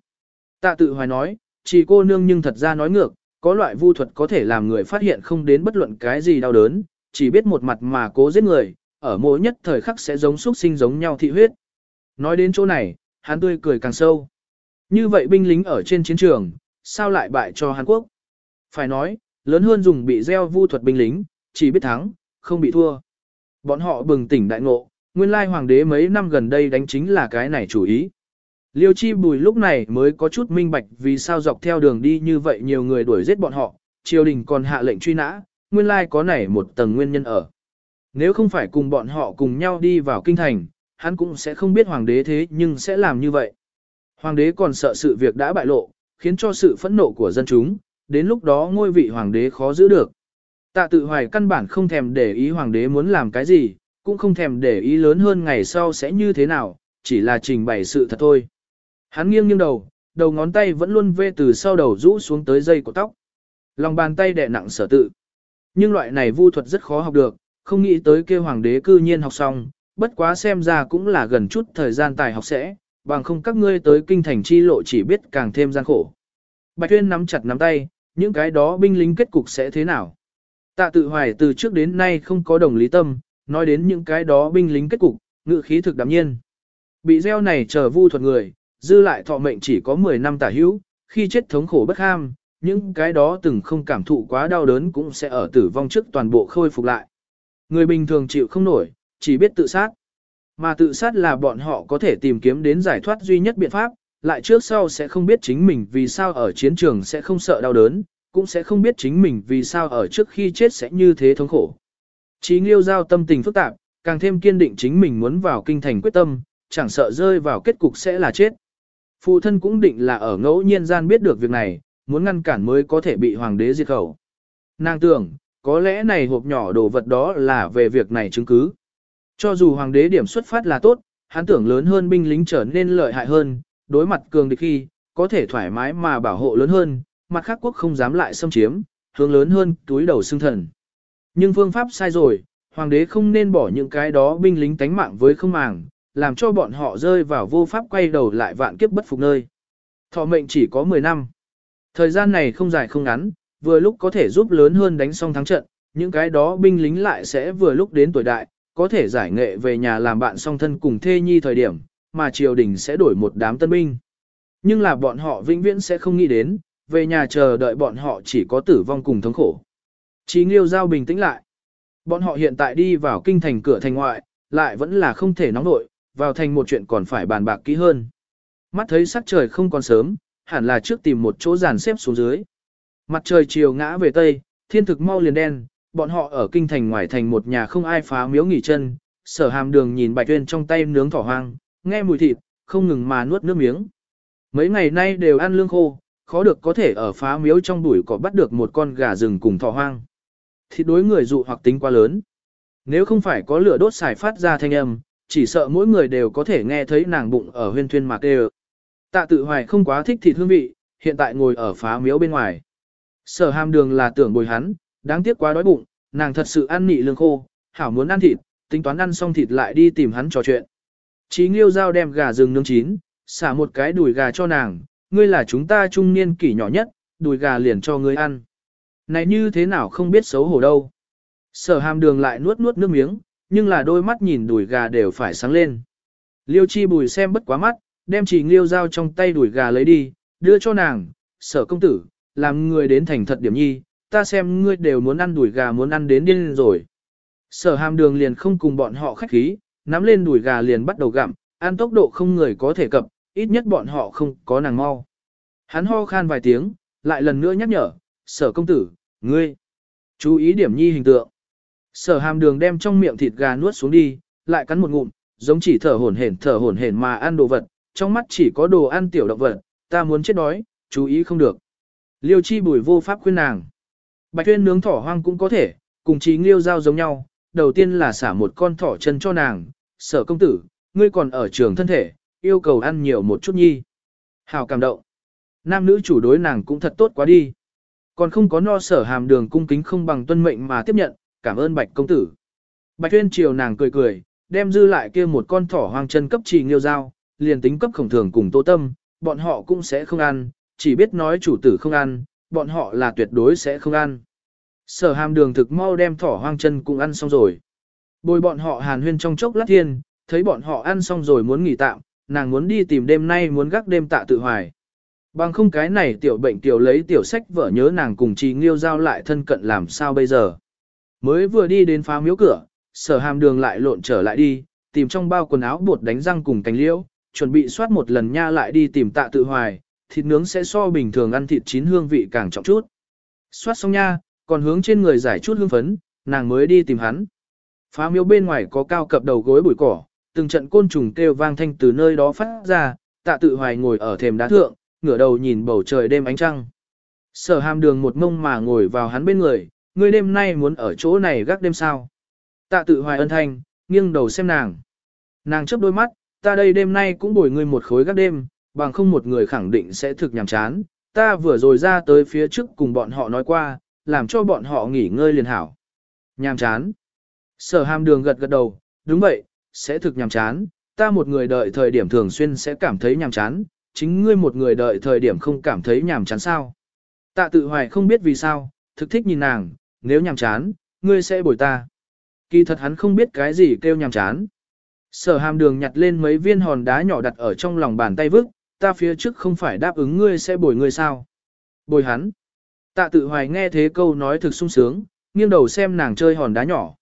Tạ tự hoài nói, chỉ cô nương nhưng thật ra nói ngược, có loại vu thuật có thể làm người phát hiện không đến bất luận cái gì đau đớn, chỉ biết một mặt mà cố giết người, ở mỗi nhất thời khắc sẽ giống xuất sinh giống nhau thị huyết. Nói đến chỗ này, hắn tươi cười càng sâu. Như vậy binh lính ở trên chiến trường, sao lại bại cho Hàn Quốc? Phải nói, lớn hơn dùng bị gieo vu thuật binh lính, chỉ biết thắng, không bị thua. Bọn họ bừng tỉnh đại ngộ, nguyên lai hoàng đế mấy năm gần đây đánh chính là cái này chủ ý. Liêu chi bùi lúc này mới có chút minh bạch vì sao dọc theo đường đi như vậy nhiều người đuổi giết bọn họ, triều đình còn hạ lệnh truy nã, nguyên lai có này một tầng nguyên nhân ở. Nếu không phải cùng bọn họ cùng nhau đi vào kinh thành, hắn cũng sẽ không biết hoàng đế thế nhưng sẽ làm như vậy. Hoàng đế còn sợ sự việc đã bại lộ, khiến cho sự phẫn nộ của dân chúng, đến lúc đó ngôi vị hoàng đế khó giữ được. Tạ tự hoài căn bản không thèm để ý hoàng đế muốn làm cái gì, cũng không thèm để ý lớn hơn ngày sau sẽ như thế nào, chỉ là trình bày sự thật thôi. Hắn nghiêng nghiêng đầu, đầu ngón tay vẫn luôn vê từ sau đầu rũ xuống tới dây của tóc. Lòng bàn tay đè nặng sở tự. Nhưng loại này vu thuật rất khó học được, không nghĩ tới kêu hoàng đế cư nhiên học xong, bất quá xem ra cũng là gần chút thời gian tài học sẽ, bằng không các ngươi tới kinh thành chi lộ chỉ biết càng thêm gian khổ. Bạch Tuyên nắm chặt nắm tay, những cái đó binh lính kết cục sẽ thế nào? Tạ tự hoài từ trước đến nay không có đồng lý tâm, nói đến những cái đó binh lính kết cục, ngự khí thực đạm nhiên. Bị gieo này chờ vu thuật người, dư lại thọ mệnh chỉ có 10 năm tả hữu, khi chết thống khổ bất ham, những cái đó từng không cảm thụ quá đau đớn cũng sẽ ở tử vong trước toàn bộ khôi phục lại. Người bình thường chịu không nổi, chỉ biết tự sát. Mà tự sát là bọn họ có thể tìm kiếm đến giải thoát duy nhất biện pháp, lại trước sau sẽ không biết chính mình vì sao ở chiến trường sẽ không sợ đau đớn, cũng sẽ không biết chính mình vì sao ở trước khi chết sẽ như thế thống khổ. Chí Nghiêu giao tâm tình phức tạp, càng thêm kiên định chính mình muốn vào kinh thành quyết tâm, chẳng sợ rơi vào kết cục sẽ là chết. Phụ thân cũng định là ở ngẫu nhiên gian biết được việc này, muốn ngăn cản mới có thể bị hoàng đế diệt khẩu. Nàng tưởng, có lẽ này hộp nhỏ đồ vật đó là về việc này chứng cứ. Cho dù hoàng đế điểm xuất phát là tốt, hắn tưởng lớn hơn binh lính trở nên lợi hại hơn, đối mặt cường địch khi, có thể thoải mái mà bảo hộ lớn hơn, mặt khác quốc không dám lại xâm chiếm, hướng lớn hơn túi đầu xương thần. Nhưng phương pháp sai rồi, hoàng đế không nên bỏ những cái đó binh lính tánh mạng với không màng, làm cho bọn họ rơi vào vô pháp quay đầu lại vạn kiếp bất phục nơi. Thọ mệnh chỉ có 10 năm. Thời gian này không dài không ngắn, vừa lúc có thể giúp lớn hơn đánh xong thắng trận, những cái đó binh lính lại sẽ vừa lúc đến tuổi đại, có thể giải nghệ về nhà làm bạn song thân cùng thê nhi thời điểm, mà triều đình sẽ đổi một đám tân binh. Nhưng là bọn họ vĩnh viễn sẽ không nghĩ đến, về nhà chờ đợi bọn họ chỉ có tử vong cùng thống khổ. Chí Nghiêu Giao bình tĩnh lại. Bọn họ hiện tại đi vào kinh thành cửa thành ngoại, lại vẫn là không thể nóng nội, vào thành một chuyện còn phải bàn bạc kỹ hơn. Mắt thấy sắc trời không còn sớm, hẳn là trước tìm một chỗ giàn xếp xuống dưới. Mặt trời chiều ngã về tây, thiên thực mau liền đen, bọn họ ở kinh thành ngoài thành một nhà không ai phá miếu nghỉ chân, sở hàm đường nhìn bạch tuyên trong tay nướng thỏ hoang, nghe mùi thịt, không ngừng mà nuốt nước miếng. Mấy ngày nay đều ăn lương khô, khó được có thể ở phá miếu trong bụi cỏ bắt được một con gà rừng cùng thỏ hoang. Thịt đối người dụ hoặc tính quá lớn. Nếu không phải có lửa đốt xài phát ra thanh âm, chỉ sợ mỗi người đều có thể nghe thấy nàng bụng ở huyên thuyên mạc đều. Tạ tự hoài không quá thích thịt hương vị, hiện tại ngồi ở phá miếu bên ngoài. Sở hàm đường là tưởng bồi hắn, đáng tiếc quá đói bụng, nàng thật sự ăn nị lương khô, hảo muốn ăn thịt, tính toán ăn xong thịt lại đi tìm hắn trò chuyện. Chí nghiêu giao đem gà rừng nướng chín, xả một cái đùi gà cho nàng, ngươi là chúng ta trung niên kỷ nhỏ nhất, đùi gà liền cho ngươi ăn. Này như thế nào không biết xấu hổ đâu. Sở hàm đường lại nuốt nuốt nước miếng, nhưng là đôi mắt nhìn đùi gà đều phải sáng lên. Liêu chi bùi xem bất quá mắt, đem chỉ nghiêu dao trong tay đùi gà lấy đi, đưa cho nàng, sở công tử, làm người đến thành thật điểm nhi, ta xem ngươi đều muốn ăn đùi gà muốn ăn đến điên rồi. Sở hàm đường liền không cùng bọn họ khách khí, nắm lên đùi gà liền bắt đầu gặm, ăn tốc độ không người có thể cập, ít nhất bọn họ không có nàng mau. Hắn ho khan vài tiếng, lại lần nữa nhắc nhở, sở công tử, ngươi, chú ý điểm nhi hình tượng. Sở hàm đường đem trong miệng thịt gà nuốt xuống đi, lại cắn một ngụm, giống chỉ thở hổn hển thở hổn hển mà ăn đồ vật, trong mắt chỉ có đồ ăn tiểu động vật, ta muốn chết đói, chú ý không được. Liêu chi bùi vô pháp khuyên nàng. Bạch tuyên nướng thỏ hoang cũng có thể, cùng chí liêu giao giống nhau, đầu tiên là xả một con thỏ chân cho nàng, sở công tử, ngươi còn ở trường thân thể, yêu cầu ăn nhiều một chút nhi. Hào cảm động. Nam nữ chủ đối nàng cũng thật tốt quá đi. Còn không có no sở hàm đường cung kính không bằng tuân mệnh mà tiếp nhận, cảm ơn bạch công tử. Bạch tuyên chiều nàng cười cười, đem dư lại kia một con thỏ hoang chân cấp trì nghiêu dao, liền tính cấp khổng thường cùng tô tâm, bọn họ cũng sẽ không ăn, chỉ biết nói chủ tử không ăn, bọn họ là tuyệt đối sẽ không ăn. Sở hàm đường thực mau đem thỏ hoang chân cũng ăn xong rồi. Bồi bọn họ hàn huyên trong chốc lát thiên, thấy bọn họ ăn xong rồi muốn nghỉ tạm, nàng muốn đi tìm đêm nay muốn gác đêm tạ tự hoài. Bằng không cái này tiểu bệnh tiểu lấy tiểu sách vợ nhớ nàng cùng trì nghiêu giao lại thân cận làm sao bây giờ. Mới vừa đi đến phá miếu cửa, sở hàm đường lại lộn trở lại đi, tìm trong bao quần áo bột đánh răng cùng cánh liễu, chuẩn bị soát một lần nha lại đi tìm tạ tự hoài, thịt nướng sẽ so bình thường ăn thịt chín hương vị càng trọng chút. Soát xong nha, còn hướng trên người giải chút hương phấn, nàng mới đi tìm hắn. Phá miếu bên ngoài có cao cập đầu gối bụi cỏ, từng trận côn trùng kêu vang thanh từ nơi đó phát ra, tạ tự hoài ngồi ở thềm đá thượng, ngửa đầu nhìn bầu trời đêm ánh trăng. Sở hàm đường một mông mà ngồi vào hắn bên người, ngươi đêm nay muốn ở chỗ này gác đêm sao. Tạ tự hoài ân thanh, nghiêng đầu xem nàng. Nàng chớp đôi mắt, ta đây đêm nay cũng bồi ngươi một khối gác đêm, bằng không một người khẳng định sẽ thực nhàm chán. Ta vừa rồi ra tới phía trước cùng bọn họ nói qua, làm cho bọn họ nghỉ ngơi liền hảo. Nhàm chán. Sở hàm đường gật gật đầu, đúng vậy, sẽ thực nhàm chán. Ta một người đợi thời điểm thường xuyên sẽ cảm thấy nhàm chán, chính ngươi một người đợi thời điểm không cảm thấy nhàm chán sao. Tạ tự hoài không biết vì sao, thực thích nhìn nàng, nếu nhàm chán, ngươi sẽ bồi ta. Kỳ thật hắn không biết cái gì kêu nhàm chán. Sở hàm đường nhặt lên mấy viên hòn đá nhỏ đặt ở trong lòng bàn tay vức, ta phía trước không phải đáp ứng ngươi sẽ bồi ngươi sao. Bồi hắn. Tạ tự hoài nghe thế câu nói thực sung sướng, nghiêng đầu xem nàng chơi hòn đá nhỏ.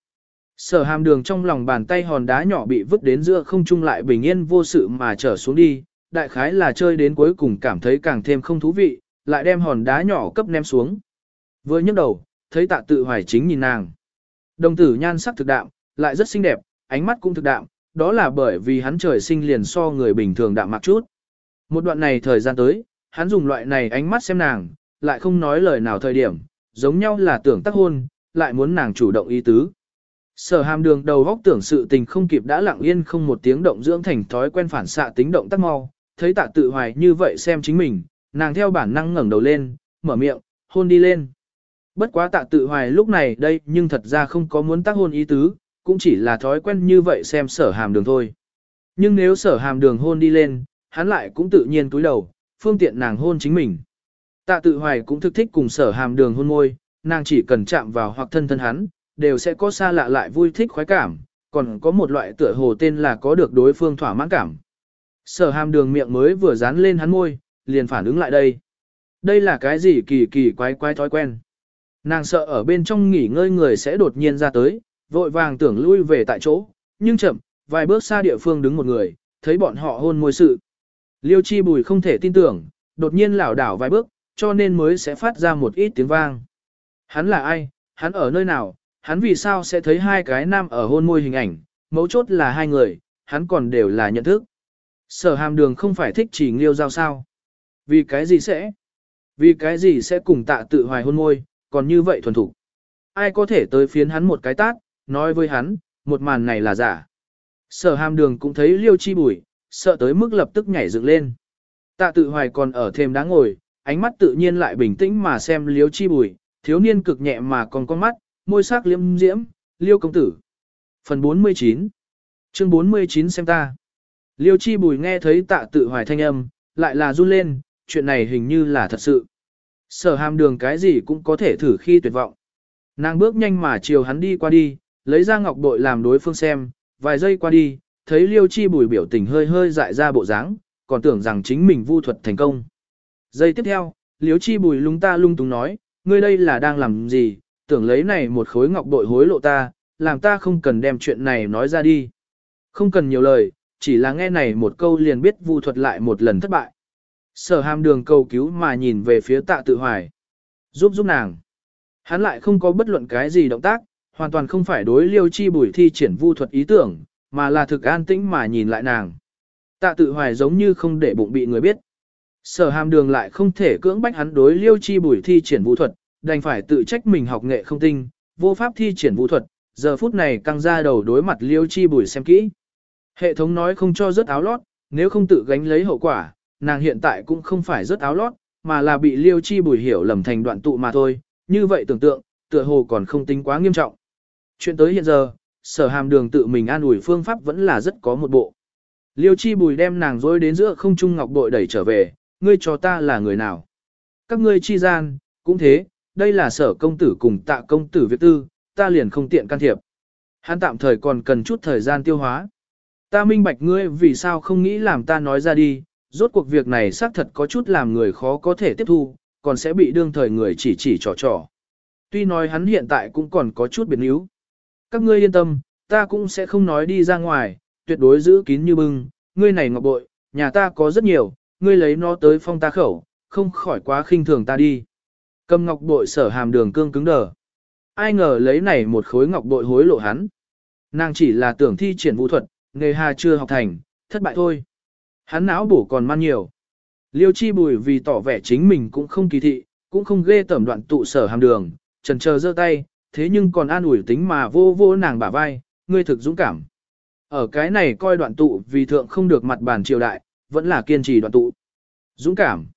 Sở hàm đường trong lòng bàn tay hòn đá nhỏ bị vứt đến giữa không trung lại bình yên vô sự mà trở xuống đi, đại khái là chơi đến cuối cùng cảm thấy càng thêm không thú vị, lại đem hòn đá nhỏ cấp ném xuống. Vừa nhấc đầu, thấy tạ tự hoài chính nhìn nàng. Đồng tử nhan sắc thực đạm, lại rất xinh đẹp, ánh mắt cũng thực đạm, đó là bởi vì hắn trời sinh liền so người bình thường đạm mặc chút. Một đoạn này thời gian tới, hắn dùng loại này ánh mắt xem nàng, lại không nói lời nào thời điểm, giống nhau là tưởng tác hôn, lại muốn nàng chủ động ý tứ. Sở hàm đường đầu góc tưởng sự tình không kịp đã lặng yên không một tiếng động dưỡng thành thói quen phản xạ tính động tác mau, thấy tạ tự hoài như vậy xem chính mình, nàng theo bản năng ngẩng đầu lên, mở miệng, hôn đi lên. Bất quá tạ tự hoài lúc này đây nhưng thật ra không có muốn tác hôn ý tứ, cũng chỉ là thói quen như vậy xem sở hàm đường thôi. Nhưng nếu sở hàm đường hôn đi lên, hắn lại cũng tự nhiên túi đầu, phương tiện nàng hôn chính mình. Tạ tự hoài cũng thực thích cùng sở hàm đường hôn môi, nàng chỉ cần chạm vào hoặc thân thân hắn, đều sẽ có xa lạ lại vui thích khoái cảm, còn có một loại tựa hồ tên là có được đối phương thỏa mãn cảm. Sở hàm đường miệng mới vừa dán lên hắn môi, liền phản ứng lại đây. Đây là cái gì kỳ kỳ quái quái thói quen. Nàng sợ ở bên trong nghỉ ngơi người sẽ đột nhiên ra tới, vội vàng tưởng lui về tại chỗ, nhưng chậm, vài bước xa địa phương đứng một người, thấy bọn họ hôn môi sự. Liêu chi bùi không thể tin tưởng, đột nhiên lảo đảo vài bước, cho nên mới sẽ phát ra một ít tiếng vang. Hắn là ai, hắn ở nơi nào, hắn vì sao sẽ thấy hai cái nam ở hôn môi hình ảnh, mấu chốt là hai người, hắn còn đều là nhận thức. Sở hàm đường không phải thích chỉ nghiêu giao sao. Vì cái gì sẽ? Vì cái gì sẽ cùng tạ tự hoài hôn môi, còn như vậy thuần thủ. Ai có thể tới phiến hắn một cái tát, nói với hắn, một màn này là giả. Sở hàm đường cũng thấy liêu chi bùi, sợ tới mức lập tức nhảy dựng lên. Tạ tự hoài còn ở thêm đáng ngồi, ánh mắt tự nhiên lại bình tĩnh mà xem liêu chi bùi, thiếu niên cực nhẹ mà còn con mắt, môi sắc liêm diễm, liêu công tử. Phần 49 Chương 49 xem ta. Liêu chi bùi nghe thấy tạ tự hoài thanh âm, lại là run lên, chuyện này hình như là thật sự. Sở hàm đường cái gì cũng có thể thử khi tuyệt vọng. Nàng bước nhanh mà chiều hắn đi qua đi, lấy ra ngọc bội làm đối phương xem, vài giây qua đi, thấy liêu chi bùi biểu tình hơi hơi dại ra bộ dáng, còn tưởng rằng chính mình vu thuật thành công. Giây tiếp theo, Liếu chi bùi lung ta lung tung nói, ngươi đây là đang làm gì, tưởng lấy này một khối ngọc bội hối lộ ta, làm ta không cần đem chuyện này nói ra đi. Không cần nhiều lời, chỉ là nghe này một câu liền biết vu thuật lại một lần thất bại. Sở hàm đường cầu cứu mà nhìn về phía tạ tự hoài. Giúp giúp nàng. Hắn lại không có bất luận cái gì động tác, hoàn toàn không phải đối liêu chi bùi thi triển vu thuật ý tưởng, mà là thực an tĩnh mà nhìn lại nàng. Tạ tự hoài giống như không để bụng bị người biết. Sở hàm đường lại không thể cưỡng bách hắn đối liêu chi bùi thi triển vũ thuật, đành phải tự trách mình học nghệ không tinh, vô pháp thi triển vũ thuật, giờ phút này căng ra đầu đối mặt liêu chi bùi xem kỹ. Hệ thống nói không cho rớt áo lót, nếu không tự gánh lấy hậu quả, nàng hiện tại cũng không phải rớt áo lót, mà là bị liêu chi bùi hiểu lầm thành đoạn tụ mà thôi, như vậy tưởng tượng, tựa hồ còn không tính quá nghiêm trọng. Chuyện tới hiện giờ, sở hàm đường tự mình an ủi phương pháp vẫn là rất có một bộ. Liêu chi bùi đem nàng dối đến giữa không trung ngọc bội đẩy trở về, ngươi cho ta là người nào. Các ngươi chi gian, cũng thế, đây là sở công tử cùng tạ công tử việc tư, ta liền không tiện can thiệp. Hắn tạm thời còn cần chút thời gian tiêu hóa. Ta minh bạch ngươi vì sao không nghĩ làm ta nói ra đi, rốt cuộc việc này xác thật có chút làm người khó có thể tiếp thu, còn sẽ bị đương thời người chỉ chỉ trò trò. Tuy nói hắn hiện tại cũng còn có chút biến yếu. Các ngươi yên tâm, ta cũng sẽ không nói đi ra ngoài, tuyệt đối giữ kín như bưng, ngươi này ngọc bội, nhà ta có rất nhiều, ngươi lấy nó tới phong ta khẩu, không khỏi quá khinh thường ta đi. Cầm ngọc bội sở hàm đường cương cứng đờ. Ai ngờ lấy này một khối ngọc bội hối lộ hắn. Nàng chỉ là tưởng thi triển vũ thuật, nghề hà chưa học thành, thất bại thôi. Hắn não bổ còn man nhiều. Liêu chi bùi vì tỏ vẻ chính mình cũng không kỳ thị, cũng không ghê tẩm đoạn tụ sở hàm đường, trần chờ giơ tay, thế nhưng còn an ủi tính mà vô vô nàng bả vai, ngươi thực dũng cảm. Ở cái này coi đoạn tụ vì thượng không được mặt bàn triều đại, vẫn là kiên trì đoạn tụ. Dũng cảm.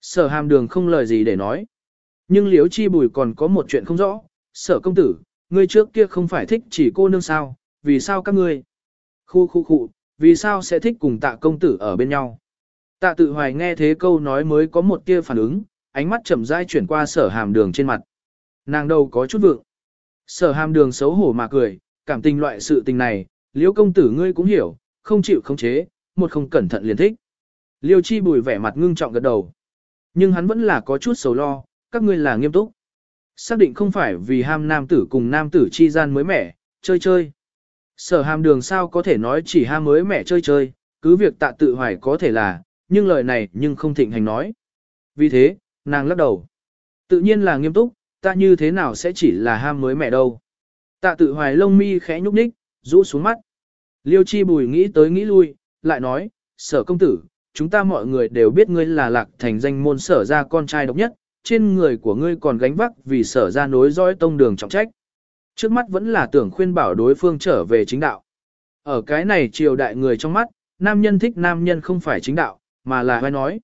Sở hàm đường không lời gì để nói. Nhưng liếu chi bùi còn có một chuyện không rõ. Sở công tử, ngươi trước kia không phải thích chỉ cô nương sao, vì sao các ngươi? Khu khu khu, vì sao sẽ thích cùng tạ công tử ở bên nhau? Tạ tự hoài nghe thế câu nói mới có một kia phản ứng, ánh mắt chậm rãi chuyển qua sở hàm đường trên mặt. Nàng đầu có chút vượng. Sở hàm đường xấu hổ mà cười, cảm tình loại sự tình này, liễu công tử ngươi cũng hiểu, không chịu khống chế, một không cẩn thận liền thích. Liêu chi bùi vẻ mặt ngưng trọng gật đầu. Nhưng hắn vẫn là có chút sầu lo, các ngươi là nghiêm túc. Xác định không phải vì ham nam tử cùng nam tử chi gian mới mẻ, chơi chơi. Sở hàm đường sao có thể nói chỉ ham mới mẻ chơi chơi, cứ việc tạ tự hoài có thể là, nhưng lời này nhưng không thịnh hành nói. Vì thế, nàng lắc đầu. Tự nhiên là nghiêm túc, ta như thế nào sẽ chỉ là ham mới mẻ đâu. Tạ tự hoài lông mi khẽ nhúc nhích, rũ xuống mắt. Liêu chi bùi nghĩ tới nghĩ lui, lại nói, sở công tử, chúng ta mọi người đều biết ngươi là lạc thành danh môn sở ra con trai độc nhất, trên người của ngươi còn gánh vác vì sở ra nối dõi tông đường trọng trách. Trước mắt vẫn là tưởng khuyên bảo đối phương trở về chính đạo. Ở cái này triều đại người trong mắt, nam nhân thích nam nhân không phải chính đạo, mà là vai nói.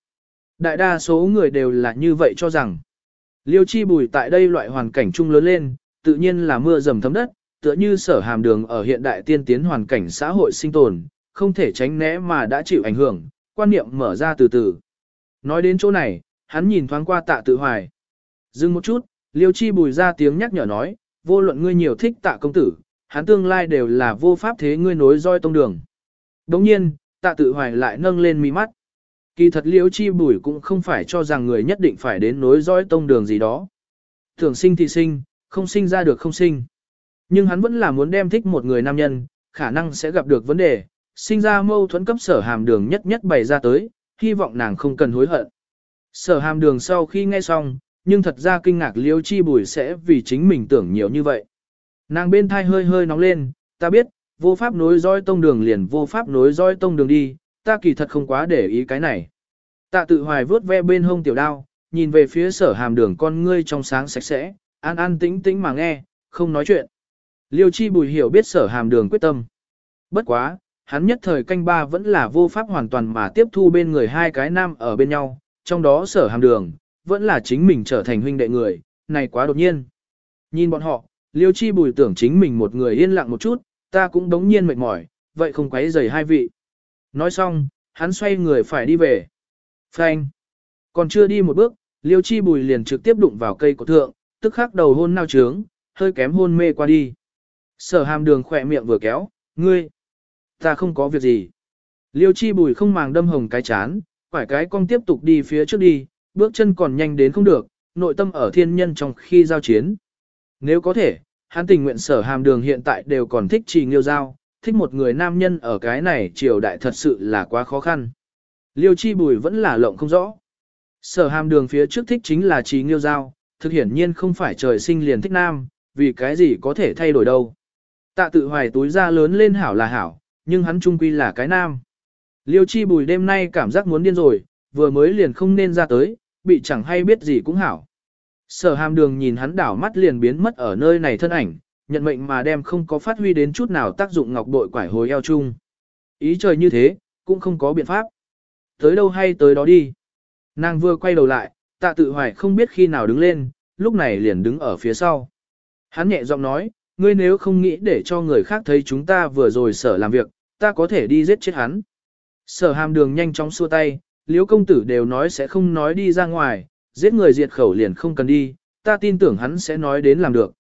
Đại đa số người đều là như vậy cho rằng. Liêu chi bùi tại đây loại hoàn cảnh chung lớn lên, tự nhiên là mưa dầm thấm đất, tựa như sở hàm đường ở hiện đại tiên tiến hoàn cảnh xã hội sinh tồn, không thể tránh né mà đã chịu ảnh hưởng, quan niệm mở ra từ từ. Nói đến chỗ này, hắn nhìn thoáng qua tạ tự hoài. Dừng một chút, liêu chi bùi ra tiếng nhắc nhở nói, vô luận ngươi nhiều thích tạ công tử, hắn tương lai đều là vô pháp thế ngươi nối roi tông đường. Đồng nhiên, tạ tự hoài lại nâng lên mi mắt. Kỳ thật liêu chi bùi cũng không phải cho rằng người nhất định phải đến nối dõi tông đường gì đó. Thường sinh thì sinh, không sinh ra được không sinh. Nhưng hắn vẫn là muốn đem thích một người nam nhân, khả năng sẽ gặp được vấn đề, sinh ra mâu thuẫn cấp sở hàm đường nhất nhất bày ra tới, hy vọng nàng không cần hối hận. Sở hàm đường sau khi nghe xong, nhưng thật ra kinh ngạc liêu chi bùi sẽ vì chính mình tưởng nhiều như vậy. Nàng bên thai hơi hơi nóng lên, ta biết, vô pháp nối dõi tông đường liền vô pháp nối dõi tông đường đi, ta kỳ thật không quá để ý cái này. Tạ tự hoài vớt ve bên hông tiểu đao, nhìn về phía sở hàm đường con ngươi trong sáng sạch sẽ, an an tĩnh tĩnh mà nghe, không nói chuyện. Liêu chi bùi hiểu biết sở hàm đường quyết tâm. Bất quá, hắn nhất thời canh ba vẫn là vô pháp hoàn toàn mà tiếp thu bên người hai cái nam ở bên nhau, trong đó sở hàm đường, vẫn là chính mình trở thành huynh đệ người, này quá đột nhiên. Nhìn bọn họ, liêu chi bùi tưởng chính mình một người yên lặng một chút, ta cũng đống nhiên mệt mỏi, vậy không quấy rầy hai vị. Nói xong, hắn xoay người phải đi về. Phanh. Còn chưa đi một bước, liêu chi bùi liền trực tiếp đụng vào cây cổ thượng, tức khắc đầu hôn nao trướng, hơi kém hôn mê qua đi. Sở hàm đường khỏe miệng vừa kéo, ngươi. Ta không có việc gì. Liêu chi bùi không màng đâm hồng cái chán, phải cái con tiếp tục đi phía trước đi, bước chân còn nhanh đến không được, nội tâm ở thiên nhân trong khi giao chiến. Nếu có thể, hắn tình nguyện sở hàm đường hiện tại đều còn thích trì nghiêu giao, thích một người nam nhân ở cái này triều đại thật sự là quá khó khăn. Liêu chi bùi vẫn là lộng không rõ. Sở hàm đường phía trước thích chính là trì nghiêu giao, thực hiển nhiên không phải trời sinh liền thích nam, vì cái gì có thể thay đổi đâu. Tạ tự hoài túi ra lớn lên hảo là hảo, nhưng hắn trung quy là cái nam. Liêu chi bùi đêm nay cảm giác muốn điên rồi, vừa mới liền không nên ra tới, bị chẳng hay biết gì cũng hảo. Sở hàm đường nhìn hắn đảo mắt liền biến mất ở nơi này thân ảnh, nhận mệnh mà đem không có phát huy đến chút nào tác dụng ngọc bội quải hồi eo chung. Ý trời như thế, cũng không có biện pháp. Tới đâu hay tới đó đi. Nàng vừa quay đầu lại, tạ tự hoài không biết khi nào đứng lên, lúc này liền đứng ở phía sau. Hắn nhẹ giọng nói, ngươi nếu không nghĩ để cho người khác thấy chúng ta vừa rồi sở làm việc, ta có thể đi giết chết hắn. Sở hàm đường nhanh chóng xua tay, liếu công tử đều nói sẽ không nói đi ra ngoài, giết người diệt khẩu liền không cần đi, ta tin tưởng hắn sẽ nói đến làm được.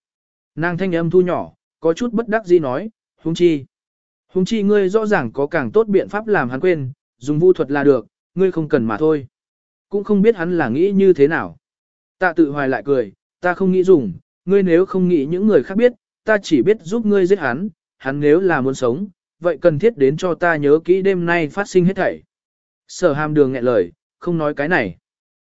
Nàng thanh âm thu nhỏ, có chút bất đắc dĩ nói, Húng chi. Húng chi ngươi rõ ràng có càng tốt biện pháp làm hắn quên, dùng vu thuật là được, ngươi không cần mà thôi. Cũng không biết hắn là nghĩ như thế nào. Tạ tự hoài lại cười, ta không nghĩ dùng, ngươi nếu không nghĩ những người khác biết, ta chỉ biết giúp ngươi giết hắn, hắn nếu là muốn sống, vậy cần thiết đến cho ta nhớ kỹ đêm nay phát sinh hết thảy. Sở hàm đường nghẹn lời, không nói cái này.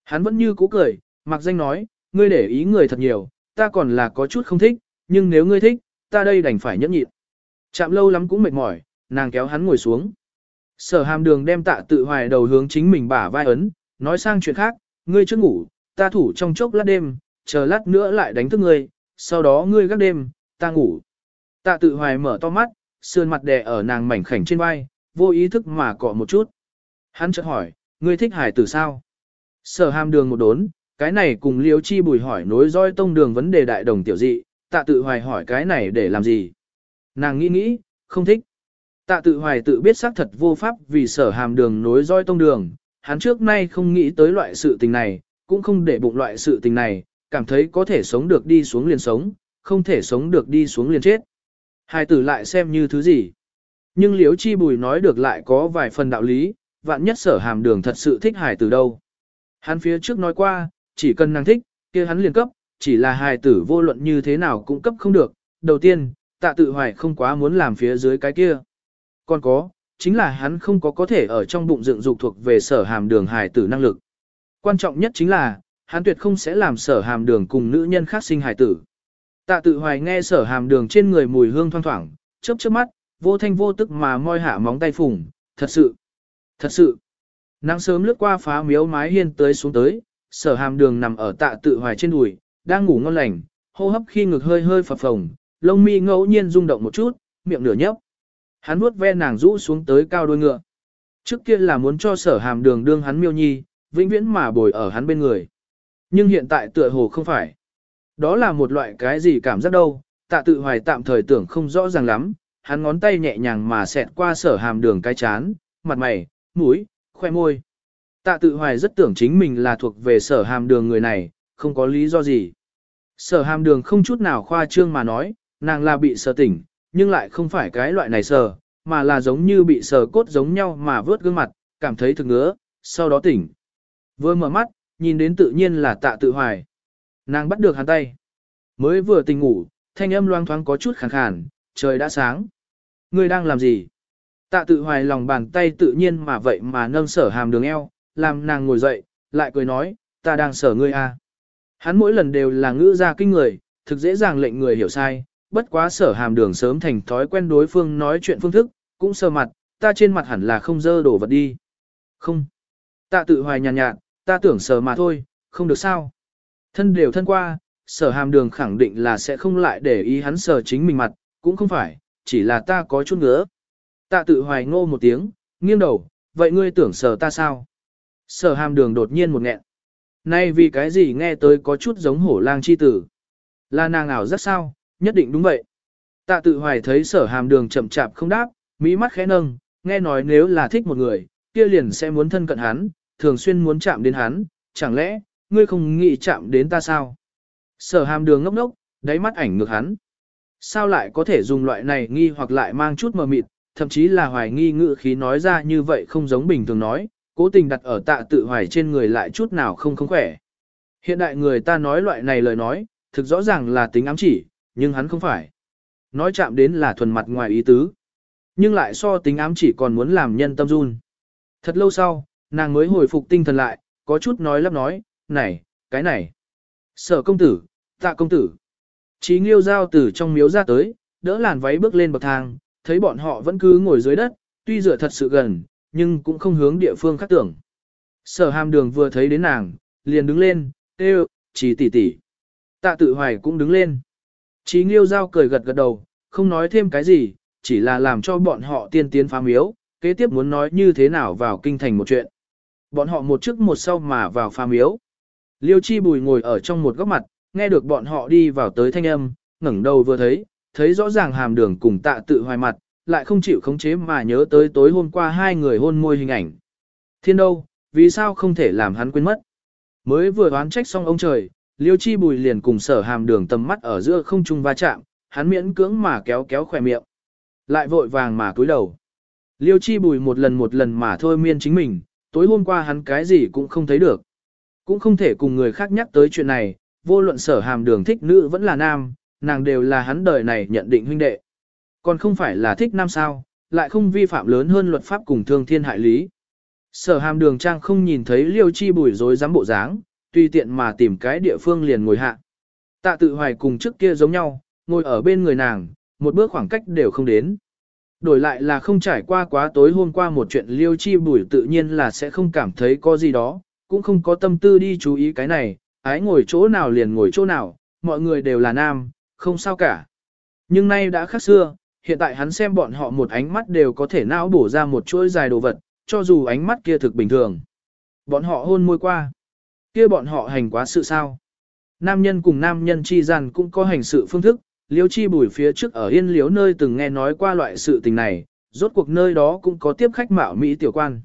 Hắn vẫn như cũ cười, mặc danh nói, ngươi để ý người thật nhiều, ta còn là có chút không thích, nhưng nếu ngươi thích, ta đây đành phải nhẫn nhịn. Chạm lâu lắm cũng mệt mỏi, nàng kéo hắn ngồi xuống. Sở hàm đường đem tạ tự hoài đầu hướng chính mình bả vai ấn, nói sang chuyện khác, ngươi chưa ngủ, ta thủ trong chốc lát đêm, chờ lát nữa lại đánh thức ngươi, sau đó ngươi gác đêm, ta ngủ. Tạ tự hoài mở to mắt, sườn mặt đè ở nàng mảnh khảnh trên vai, vô ý thức mà cọ một chút. Hắn chợt hỏi, ngươi thích hải tử sao? Sở hàm đường một đốn, cái này cùng liêu chi bùi hỏi nối roi tông đường vấn đề đại đồng tiểu dị, tạ tự hoài hỏi cái này để làm gì? Nàng nghĩ nghĩ, không thích. Tạ tự hoài tự biết xác thật vô pháp vì sở hàm đường nối roi tông đường, hắn trước nay không nghĩ tới loại sự tình này, cũng không để bụng loại sự tình này, cảm thấy có thể sống được đi xuống liền sống, không thể sống được đi xuống liền chết. Hai tử lại xem như thứ gì. Nhưng liếu chi bùi nói được lại có vài phần đạo lý, vạn nhất sở hàm đường thật sự thích hài tử đâu. Hắn phía trước nói qua, chỉ cần nàng thích, kia hắn liền cấp, chỉ là hài tử vô luận như thế nào cũng cấp không được. Đầu tiên, tạ tự hoài không quá muốn làm phía dưới cái kia. Còn có, chính là hắn không có có thể ở trong bụng dựng dục thuộc về sở hàm đường hài tử năng lực. Quan trọng nhất chính là, hắn tuyệt không sẽ làm sở hàm đường cùng nữ nhân khác sinh hài tử. Tạ tự hoài nghe sở hàm đường trên người mùi hương thoang thoảng, chớp chớp mắt, vô thanh vô tức mà moi hạ móng tay phùng, thật sự, thật sự. Nắng sớm lướt qua phá miếu mái hiên tới xuống tới, sở hàm đường nằm ở tạ tự hoài trên đùi, đang ngủ ngon lành, hô hấp khi ngực hơi hơi phập phồng, lông mi ngẫu nhiên rung động một chút, miệng nửa nhấp. Hắn vuốt ve nàng rũ xuống tới cao đôi ngựa. Trước kia là muốn cho sở hàm đường đương hắn miêu nhi, vĩnh viễn mà bồi ở hắn bên người. Nhưng hiện tại tựa hồ không phải. Đó là một loại cái gì cảm giác đâu, tạ tự hoài tạm thời tưởng không rõ ràng lắm, hắn ngón tay nhẹ nhàng mà xẹt qua sở hàm đường cái chán, mặt mày, mũi, khoe môi. Tạ tự hoài rất tưởng chính mình là thuộc về sở hàm đường người này, không có lý do gì. Sở hàm đường không chút nào khoa trương mà nói, nàng là bị sờ tỉnh, nhưng lại không phải cái loại này sờ, mà là giống như bị sờ cốt giống nhau mà vớt gương mặt, cảm thấy thực ngứa, sau đó tỉnh. Vừa mở mắt, nhìn đến tự nhiên là tạ tự hoài. Nàng bắt được hắn tay. Mới vừa tỉnh ngủ, thanh âm loang thoáng có chút khàn khàn, trời đã sáng. Ngươi đang làm gì? Tạ tự hoài lòng bàn tay tự nhiên mà vậy mà nâng sở hàm đường eo, làm nàng ngồi dậy, lại cười nói, ta đang sở ngươi à. Hắn mỗi lần đều là ngữ ra kinh người, thực dễ dàng lệnh người hiểu sai, bất quá sở hàm đường sớm thành thói quen đối phương nói chuyện phương thức, cũng sơ mặt, ta trên mặt hẳn là không dơ đổ vật đi. Không. Tạ tự hoài nhàn nhạt, nhạt, ta tưởng sờ mà thôi, không được sao. Thân đều thân qua, sở hàm đường khẳng định là sẽ không lại để ý hắn sở chính mình mặt, cũng không phải, chỉ là ta có chút ngứa. Tạ tự hoài ngô một tiếng, nghiêng đầu, vậy ngươi tưởng Sở ta sao? Sở hàm đường đột nhiên một nghẹn. Nay vì cái gì nghe tới có chút giống hổ lang chi tử. Là nàng ảo rất sao, nhất định đúng vậy. Tạ tự hoài thấy sở hàm đường chậm chạp không đáp, mỹ mắt khẽ nâng, nghe nói nếu là thích một người, kia liền sẽ muốn thân cận hắn, thường xuyên muốn chạm đến hắn, chẳng lẽ, ngươi không nghĩ chạm đến ta sao? Sở hàm đường ngốc ngốc, đáy mắt ảnh ngược hắn. Sao lại có thể dùng loại này nghi hoặc lại mang chút mờ mịt, thậm chí là hoài nghi ngữ khí nói ra như vậy không giống bình thường nói, cố tình đặt ở tạ tự hoài trên người lại chút nào không không khỏe. Hiện đại người ta nói loại này lời nói, thực rõ ràng là tính ám chỉ, nhưng hắn không phải. Nói chạm đến là thuần mặt ngoài ý tứ. Nhưng lại so tính ám chỉ còn muốn làm nhân tâm run. Thật lâu sau, nàng mới hồi phục tinh thần lại, có chút nói lắp nói, này, cái này. Sở công tử, tạ công tử. Chí nghiêu giao từ trong miếu ra tới, đỡ làn váy bước lên bậc thang, thấy bọn họ vẫn cứ ngồi dưới đất, tuy dựa thật sự gần, nhưng cũng không hướng địa phương khác tưởng. Sở hàm đường vừa thấy đến nàng, liền đứng lên, kêu, chỉ tỷ tỷ. Tạ tự hoài cũng đứng lên. Chí nghiêu giao cười gật gật đầu, không nói thêm cái gì, chỉ là làm cho bọn họ tiên tiến phá miếu, kế tiếp muốn nói như thế nào vào kinh thành một chuyện. Bọn họ một trước một sau mà vào phá miếu. Liêu chi bùi ngồi ở trong một góc mặt, nghe được bọn họ đi vào tới thanh âm, ngẩng đầu vừa thấy, thấy rõ ràng hàm đường cùng tạ tự hoài mặt, lại không chịu khống chế mà nhớ tới tối hôm qua hai người hôn môi hình ảnh. Thiên đâu, vì sao không thể làm hắn quên mất? Mới vừa đoán trách xong ông trời, liêu chi bùi liền cùng sở hàm đường tầm mắt ở giữa không trung va chạm, hắn miễn cưỡng mà kéo kéo khỏe miệng. Lại vội vàng mà cúi đầu. Liêu chi bùi một lần một lần mà thôi miên chính mình, tối hôm qua hắn cái gì cũng không thấy được. Cũng không thể cùng người khác nhắc tới chuyện này, vô luận sở hàm đường thích nữ vẫn là nam, nàng đều là hắn đời này nhận định huynh đệ. Còn không phải là thích nam sao, lại không vi phạm lớn hơn luật pháp cùng thương thiên hại lý. Sở hàm đường trang không nhìn thấy liêu chi bùi rối dám bộ dáng, tùy tiện mà tìm cái địa phương liền ngồi hạ. Tạ tự hoài cùng trước kia giống nhau, ngồi ở bên người nàng, một bước khoảng cách đều không đến. Đổi lại là không trải qua quá tối hôm qua một chuyện liêu chi bùi tự nhiên là sẽ không cảm thấy có gì đó, cũng không có tâm tư đi chú ý cái này, ái ngồi chỗ nào liền ngồi chỗ nào, mọi người đều là nam, không sao cả. Nhưng nay đã khác xưa, hiện tại hắn xem bọn họ một ánh mắt đều có thể não bổ ra một chuỗi dài đồ vật, cho dù ánh mắt kia thực bình thường. Bọn họ hôn môi qua. kia bọn họ hành quá sự sao. Nam nhân cùng nam nhân chi rằng cũng có hành sự phương thức, liêu chi bùi phía trước ở yên liếu nơi từng nghe nói qua loại sự tình này, rốt cuộc nơi đó cũng có tiếp khách mạo Mỹ tiểu quan.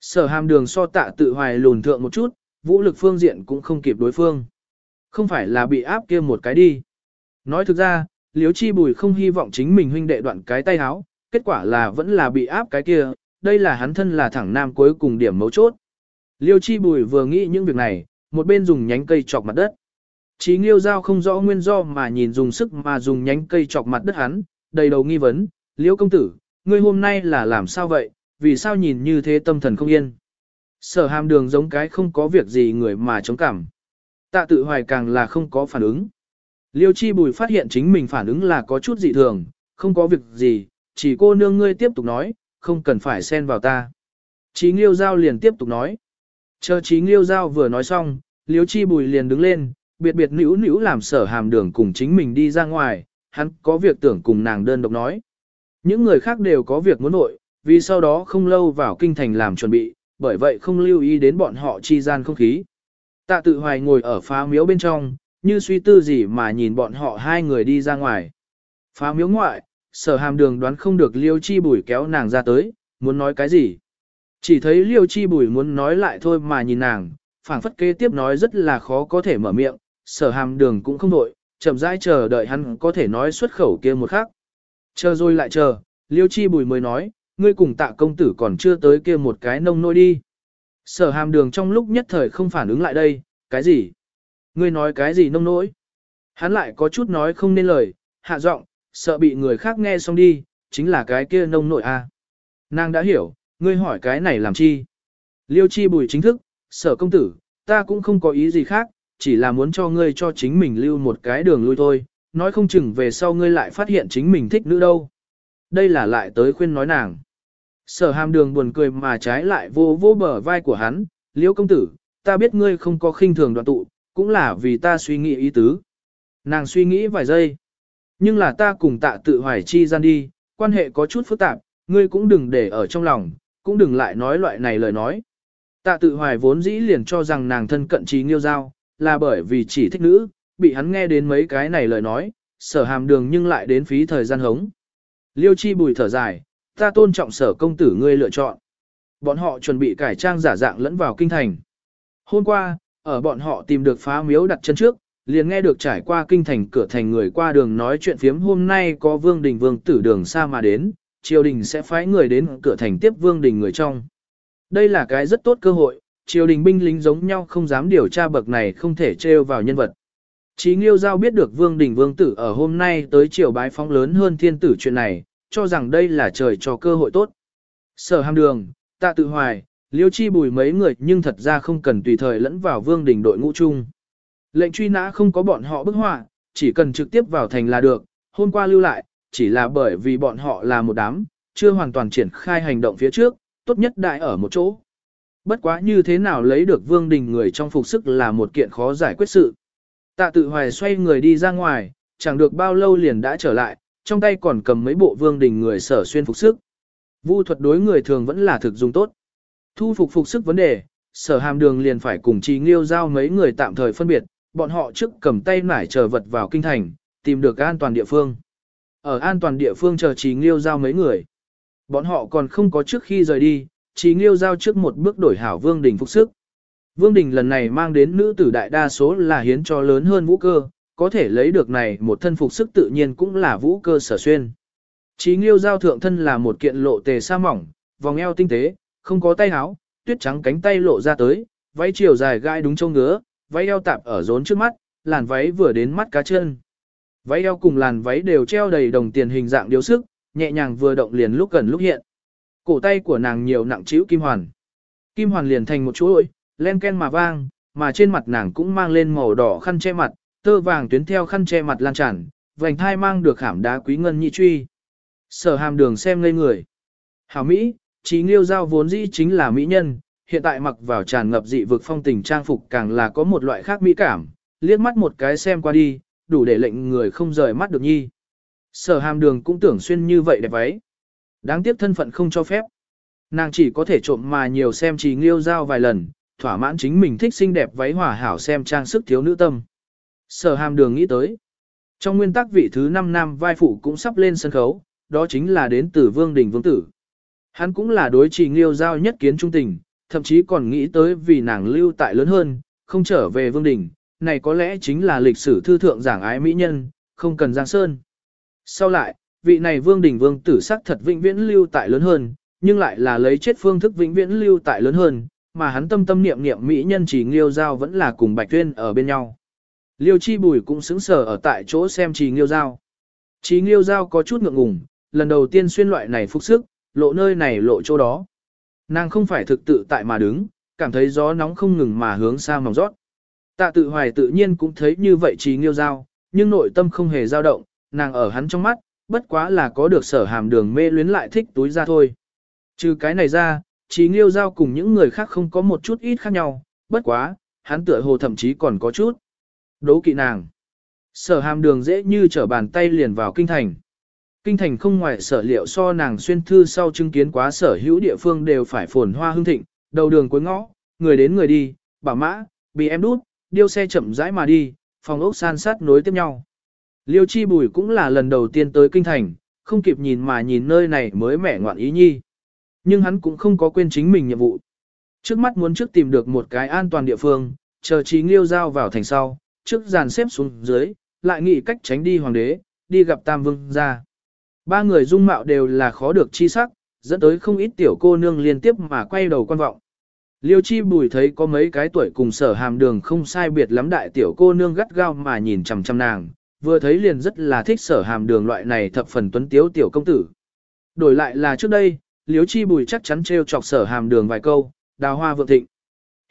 Sở hàm đường so tạ tự hoài lùn thượng một chút, vũ lực phương diện cũng không kịp đối phương. Không phải là bị áp kia một cái đi. Nói thực ra, liếu chi bùi không hy vọng chính mình huynh đệ đoạn cái tay háo, kết quả là vẫn là bị áp cái kia, đây là hắn thân là thẳng nam cuối cùng điểm mấu chốt. Liêu chi bùi vừa nghĩ những việc này, một bên dùng nhánh cây chọc mặt đất. Chí nghiêu giao không rõ nguyên do mà nhìn dùng sức mà dùng nhánh cây chọc mặt đất hắn, đầy đầu nghi vấn, liêu công tử, ngươi hôm nay là làm sao vậy, vì sao nhìn như thế tâm thần không yên. Sở hàm đường giống cái không có việc gì người mà chống cảm. Tạ tự hoài càng là không có phản ứng. Liêu chi bùi phát hiện chính mình phản ứng là có chút dị thường, không có việc gì, chỉ cô nương ngươi tiếp tục nói, không cần phải xen vào ta. Chí nghiêu giao liền tiếp tục nói. Chờ chí nghiêu giao vừa nói xong, liêu chi bùi liền đứng lên, biệt biệt nữ nữ làm sở hàm đường cùng chính mình đi ra ngoài, hắn có việc tưởng cùng nàng đơn độc nói. Những người khác đều có việc muốn nội, vì sau đó không lâu vào kinh thành làm chuẩn bị, bởi vậy không lưu ý đến bọn họ chi gian không khí. Tạ tự hoài ngồi ở phá miếu bên trong, như suy tư gì mà nhìn bọn họ hai người đi ra ngoài. Phá miếu ngoại, sở hàm đường đoán không được liêu chi bùi kéo nàng ra tới, muốn nói cái gì. Chỉ thấy liêu chi bùi muốn nói lại thôi mà nhìn nàng, phảng phất kế tiếp nói rất là khó có thể mở miệng, sở hàm đường cũng không nổi, chậm rãi chờ đợi hắn có thể nói xuất khẩu kia một khắc. Chờ rồi lại chờ, liêu chi bùi mới nói, ngươi cùng tạ công tử còn chưa tới kia một cái nông nôi đi. Sở hàm đường trong lúc nhất thời không phản ứng lại đây, cái gì? Ngươi nói cái gì nông nỗi? Hắn lại có chút nói không nên lời, hạ giọng, sợ bị người khác nghe xong đi, chính là cái kia nông nội a. À. Nàng đã hiểu, ngươi hỏi cái này làm chi? Liêu chi bùi chính thức, sở công tử, ta cũng không có ý gì khác, chỉ là muốn cho ngươi cho chính mình lưu một cái đường lui thôi, nói không chừng về sau ngươi lại phát hiện chính mình thích nữ đâu. Đây là lại tới khuyên nói nàng. Sở hàm đường buồn cười mà trái lại vô vô bờ vai của hắn, Liễu công tử, ta biết ngươi không có khinh thường đoạn tụ, cũng là vì ta suy nghĩ ý tứ. Nàng suy nghĩ vài giây. Nhưng là ta cùng tạ tự hoài chi gian đi, quan hệ có chút phức tạp, ngươi cũng đừng để ở trong lòng, cũng đừng lại nói loại này lời nói. Tạ tự hoài vốn dĩ liền cho rằng nàng thân cận trí nghiêu giao, là bởi vì chỉ thích nữ, bị hắn nghe đến mấy cái này lời nói, sở hàm đường nhưng lại đến phí thời gian hống. Liêu chi bùi thở dài, ta tôn trọng sở công tử ngươi lựa chọn. Bọn họ chuẩn bị cải trang giả dạng lẫn vào kinh thành. Hôm qua, ở bọn họ tìm được phá miếu đặt chân trước, liền nghe được trải qua kinh thành cửa thành người qua đường nói chuyện phiếm hôm nay có vương đình vương tử đường xa mà đến, triều đình sẽ phái người đến cửa thành tiếp vương đình người trong. Đây là cái rất tốt cơ hội, triều đình binh lính giống nhau không dám điều tra bậc này không thể trêu vào nhân vật. Chí Nghiêu Giao biết được Vương Đình Vương Tử ở hôm nay tới triều bái phóng lớn hơn thiên tử chuyện này, cho rằng đây là trời cho cơ hội tốt. Sở hàm đường, tạ tự hoài, liêu chi bùi mấy người nhưng thật ra không cần tùy thời lẫn vào Vương Đình đội ngũ chung. Lệnh truy nã không có bọn họ bức họa, chỉ cần trực tiếp vào thành là được, hôm qua lưu lại, chỉ là bởi vì bọn họ là một đám, chưa hoàn toàn triển khai hành động phía trước, tốt nhất đại ở một chỗ. Bất quá như thế nào lấy được vương đình người trong phục sức là một kiện khó giải quyết sự. Tạ tự hoài xoay người đi ra ngoài, chẳng được bao lâu liền đã trở lại, trong tay còn cầm mấy bộ vương đình người sở xuyên phục sức. Vu thuật đối người thường vẫn là thực dùng tốt. Thu phục phục sức vấn đề, sở hàm đường liền phải cùng trì nghiêu giao mấy người tạm thời phân biệt, bọn họ trước cầm tay nải chờ vật vào kinh thành, tìm được an toàn địa phương. Ở an toàn địa phương chờ trì nghiêu giao mấy người. Bọn họ còn không có trước khi rời đi, trì nghiêu giao trước một bước đổi hảo vương đình phục sức. Vương đình lần này mang đến nữ tử đại đa số là hiến cho lớn hơn vũ cơ, có thể lấy được này một thân phục sức tự nhiên cũng là vũ cơ sở xuyên. Chí nghiêu giao thượng thân là một kiện lộ tề sa mỏng, vòng eo tinh tế, không có tay áo, tuyết trắng cánh tay lộ ra tới, váy chiều dài gai đúng trông ngứa, váy eo tạp ở rốn trước mắt, làn váy vừa đến mắt cá chân. Váy eo cùng làn váy đều treo đầy đồng tiền hình dạng điếu sức, nhẹ nhàng vừa động liền lúc gần lúc hiện. Cổ tay của nàng nhiều nặng chịu kim hoàn. Kim hoàn liền thành một chuỗi, len ken mà vang, mà trên mặt nàng cũng mang lên màu đỏ khăn che mặt, tơ vàng tuyến theo khăn che mặt lan tràn, vành thai mang được khảm đá quý ngân nhị truy. Sở hàm đường xem ngây người. Hảo Mỹ, trí nghiêu giao vốn dĩ chính là mỹ nhân, hiện tại mặc vào tràn ngập dị vực phong tình trang phục càng là có một loại khác mỹ cảm, liếc mắt một cái xem qua đi, đủ để lệnh người không rời mắt được nhi. Sở hàm đường cũng tưởng xuyên như vậy đẹp váy. Đáng tiếc thân phận không cho phép. Nàng chỉ có thể trộm mà nhiều xem trí nghiêu giao vài lần, thỏa mãn chính mình thích xinh đẹp váy hòa hảo xem trang sức thiếu nữ tâm. Sở hàm đường nghĩ tới. Trong nguyên tắc vị thứ 5 nam vai phụ cũng sắp lên sân khấu, đó chính là đến từ Vương Đình Vương Tử. Hắn cũng là đối trì nghiêu giao nhất kiến trung tình, thậm chí còn nghĩ tới vì nàng lưu tại lớn hơn, không trở về Vương Đình, này có lẽ chính là lịch sử thư thượng giảng ái mỹ nhân, không cần giang sơn. Sau lại, vị này Vương Đình Vương Tử sắc thật vĩnh viễn lưu tại lớn hơn, nhưng lại là lấy chết phương thức vĩnh viễn lưu tại lớn hơn, mà hắn tâm tâm niệm niệm mỹ nhân chỉ nghiêu giao vẫn là cùng Bạch Tuyên ở bên nhau. Liêu chi bùi cũng xứng sở ở tại chỗ xem trì nghiêu giao. Trì nghiêu giao có chút ngượng ngùng, lần đầu tiên xuyên loại này phúc sức, lộ nơi này lộ chỗ đó. Nàng không phải thực tự tại mà đứng, cảm thấy gió nóng không ngừng mà hướng xa mỏng rót. Tạ tự hoài tự nhiên cũng thấy như vậy trì nghiêu giao, nhưng nội tâm không hề dao động, nàng ở hắn trong mắt, bất quá là có được sở hàm đường mê luyến lại thích túi ra thôi. Trừ cái này ra, trí nghiêu giao cùng những người khác không có một chút ít khác nhau, bất quá, hắn tựa hồ thậm chí còn có chút. Đố kỵ nàng. Sở hàm đường dễ như trở bàn tay liền vào kinh thành. Kinh thành không ngoài sở liệu so nàng xuyên thư sau chứng kiến quá sở hữu địa phương đều phải phồn hoa hương thịnh, đầu đường cuối ngõ, người đến người đi, bảo mã, bị em đút, điêu xe chậm rãi mà đi, phòng ốc san sát nối tiếp nhau. Liêu chi bùi cũng là lần đầu tiên tới kinh thành, không kịp nhìn mà nhìn nơi này mới mẻ ngoạn ý nhi. Nhưng hắn cũng không có quên chính mình nhiệm vụ. Trước mắt muốn trước tìm được một cái an toàn địa phương, chờ trí nghiêu giao vào thành sau, trước dàn xếp xuống dưới, lại nghĩ cách tránh đi hoàng đế, đi gặp tam vương ra. Ba người dung mạo đều là khó được chi sắc, dẫn tới không ít tiểu cô nương liên tiếp mà quay đầu quan vọng. Liêu chi bùi thấy có mấy cái tuổi cùng sở hàm đường không sai biệt lắm đại tiểu cô nương gắt gao mà nhìn chằm chằm nàng, vừa thấy liền rất là thích sở hàm đường loại này thập phần tuấn tiếu tiểu công tử. Đổi lại là trước đây, liêu chi bùi chắc chắn trêu chọc sở hàm đường vài câu, đào hoa vượng thịnh.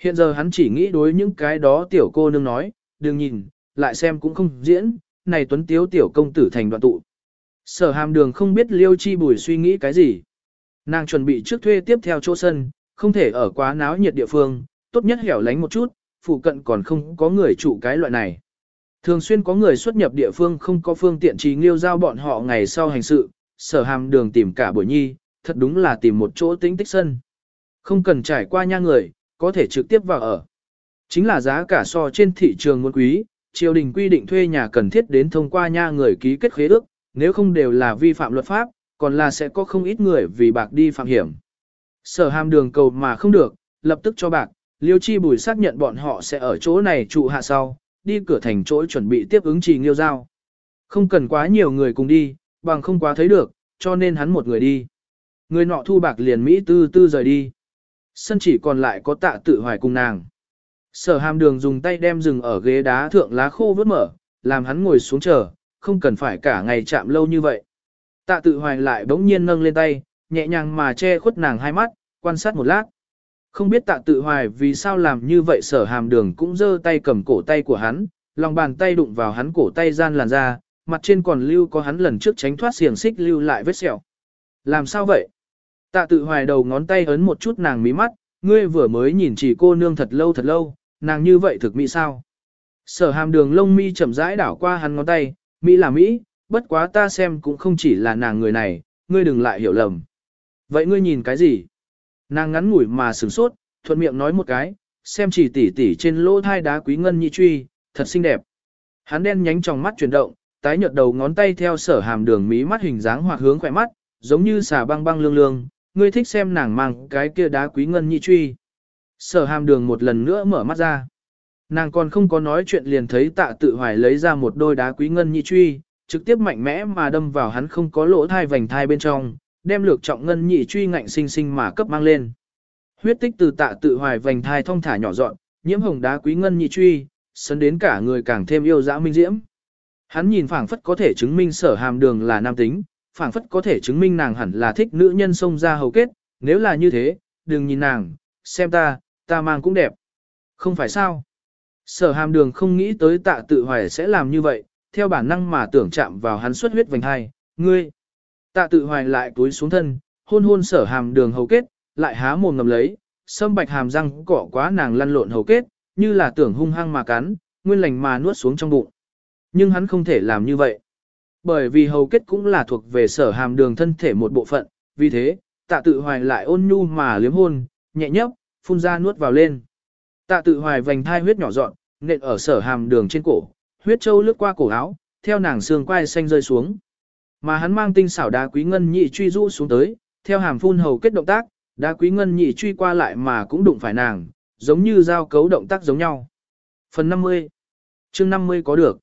Hiện giờ hắn chỉ nghĩ đối những cái đó tiểu cô nương nói, đừng nhìn, lại xem cũng không diễn, này tuấn tiếu tiểu công tử thành đoạn tụ. Sở hàm đường không biết liêu chi bùi suy nghĩ cái gì. Nàng chuẩn bị trước thuê tiếp theo chỗ sân, không thể ở quá náo nhiệt địa phương, tốt nhất hẻo lánh một chút, phụ cận còn không có người chủ cái loại này. Thường xuyên có người xuất nhập địa phương không có phương tiện trí nghiêu giao bọn họ ngày sau hành sự, sở hàm đường tìm cả buổi nhi, thật đúng là tìm một chỗ tĩnh tích sân. Không cần trải qua nha người, có thể trực tiếp vào ở. Chính là giá cả so trên thị trường muốn quý, triều đình quy định thuê nhà cần thiết đến thông qua nha người ký kết khế ước, nếu không đều là vi phạm luật pháp, còn là sẽ có không ít người vì bạc đi phạm hiểm. Sở hàm đường cầu mà không được, lập tức cho bạc, liêu chi bùi xác nhận bọn họ sẽ ở chỗ này trụ hạ sau, đi cửa thành chỗ chuẩn bị tiếp ứng trì nghiêu giao. Không cần quá nhiều người cùng đi, bằng không quá thấy được, cho nên hắn một người đi. Người nọ thu bạc liền Mỹ tư tư rời đi. Sân chỉ còn lại có tạ tự hoài cùng nàng. Sở hàm đường dùng tay đem rừng ở ghế đá thượng lá khô vớt mở, làm hắn ngồi xuống chờ, không cần phải cả ngày chạm lâu như vậy. Tạ tự hoài lại bỗng nhiên nâng lên tay, nhẹ nhàng mà che khuất nàng hai mắt, quan sát một lát. Không biết tạ tự hoài vì sao làm như vậy sở hàm đường cũng giơ tay cầm cổ tay của hắn, lòng bàn tay đụng vào hắn cổ tay gian làn ra, mặt trên còn lưu có hắn lần trước tránh thoát xiềng xích lưu lại vết sẹo. Làm sao vậy? Tạ tự hoài đầu ngón tay ấn một chút nàng mí mắt, ngươi vừa mới nhìn chỉ cô nương thật lâu thật lâu, nàng như vậy thực mỹ sao? Sở hàm đường lông mi chậm rãi đảo qua hắn ngón tay, Mỹ là Mỹ, bất quá ta xem cũng không chỉ là nàng người này, ngươi đừng lại hiểu lầm. Vậy ngươi nhìn cái gì? Nàng ngắn ngủi mà sửng sốt, thuận miệng nói một cái, xem chỉ tỉ tỉ trên lỗ thai đá quý ngân nhị truy, thật xinh đẹp. Hắn đen nhánh trong mắt chuyển động, tái nhợt đầu ngón tay theo sở hàm đường mí mắt hình dáng hoặc hướng khỏe mắt, giống như xà băng băng lương lương, ngươi thích xem nàng mang cái kia đá quý ngân nhị truy. Sở hàm đường một lần nữa mở mắt ra. Nàng còn không có nói chuyện liền thấy tạ tự hoài lấy ra một đôi đá quý ngân nhị truy, trực tiếp mạnh mẽ mà đâm vào hắn không có lỗ thai vành thai bên trong, đem lược trọng ngân nhị truy ngạnh sinh sinh mà cấp mang lên. Huyết tích từ tạ tự hoài vành thai thông thả nhỏ dọn, nhiễm hồng đá quý ngân nhị truy, sấn đến cả người càng thêm yêu dã minh diễm. Hắn nhìn phảng phất có thể chứng minh sở hàm đường là nam tính, phảng phất có thể chứng minh nàng hẳn là thích nữ nhân xông ra hầu kết, nếu là như thế, đừng nhìn nàng, xem ta, ta mang cũng đẹp. Không phải sao? Sở hàm đường không nghĩ tới tạ tự hoài sẽ làm như vậy, theo bản năng mà tưởng chạm vào hắn xuất huyết vành hai, ngươi. Tạ tự hoài lại túi xuống thân, hôn hôn sở hàm đường hầu kết, lại há mồm ngầm lấy, sâm bạch hàm răng cỏ quá nàng lăn lộn hầu kết, như là tưởng hung hăng mà cắn, nguyên lành mà nuốt xuống trong bụng. Nhưng hắn không thể làm như vậy. Bởi vì hầu kết cũng là thuộc về sở hàm đường thân thể một bộ phận, vì thế, tạ tự hoài lại ôn nhu mà liếm hôn, nhẹ nhấp, phun ra nuốt vào lên. Tạ tự hoài vành thai huyết nhỏ dọn, nện ở sở hàm đường trên cổ, huyết châu lướt qua cổ áo, theo nàng xương quai xanh rơi xuống. Mà hắn mang tinh xảo đá quý ngân nhị truy rũ xuống tới, theo hàm phun hầu kết động tác, đá quý ngân nhị truy qua lại mà cũng đụng phải nàng, giống như giao cấu động tác giống nhau. Phần 50 chương 50 có được.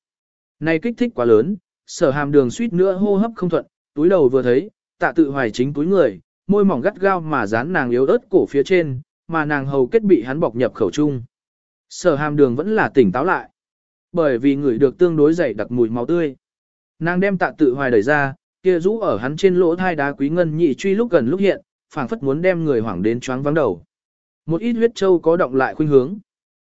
Này kích thích quá lớn, sở hàm đường suýt nữa hô hấp không thuận, túi đầu vừa thấy, tạ tự hoài chính túi người, môi mỏng gắt gao mà dán nàng yếu ớt cổ phía trên, mà nàng hầu kết bị hắn bọc nhập khẩu chung, Sở hàm đường vẫn là tỉnh táo lại. Bởi vì người được tương đối dày đặc mùi máu tươi. Nàng đem tạ tự hoài đẩy ra, kia rũ ở hắn trên lỗ thai đá quý ngân nhị truy lúc gần lúc hiện, phảng phất muốn đem người hoảng đến choáng vắng đầu. Một ít huyết châu có động lại khuynh hướng.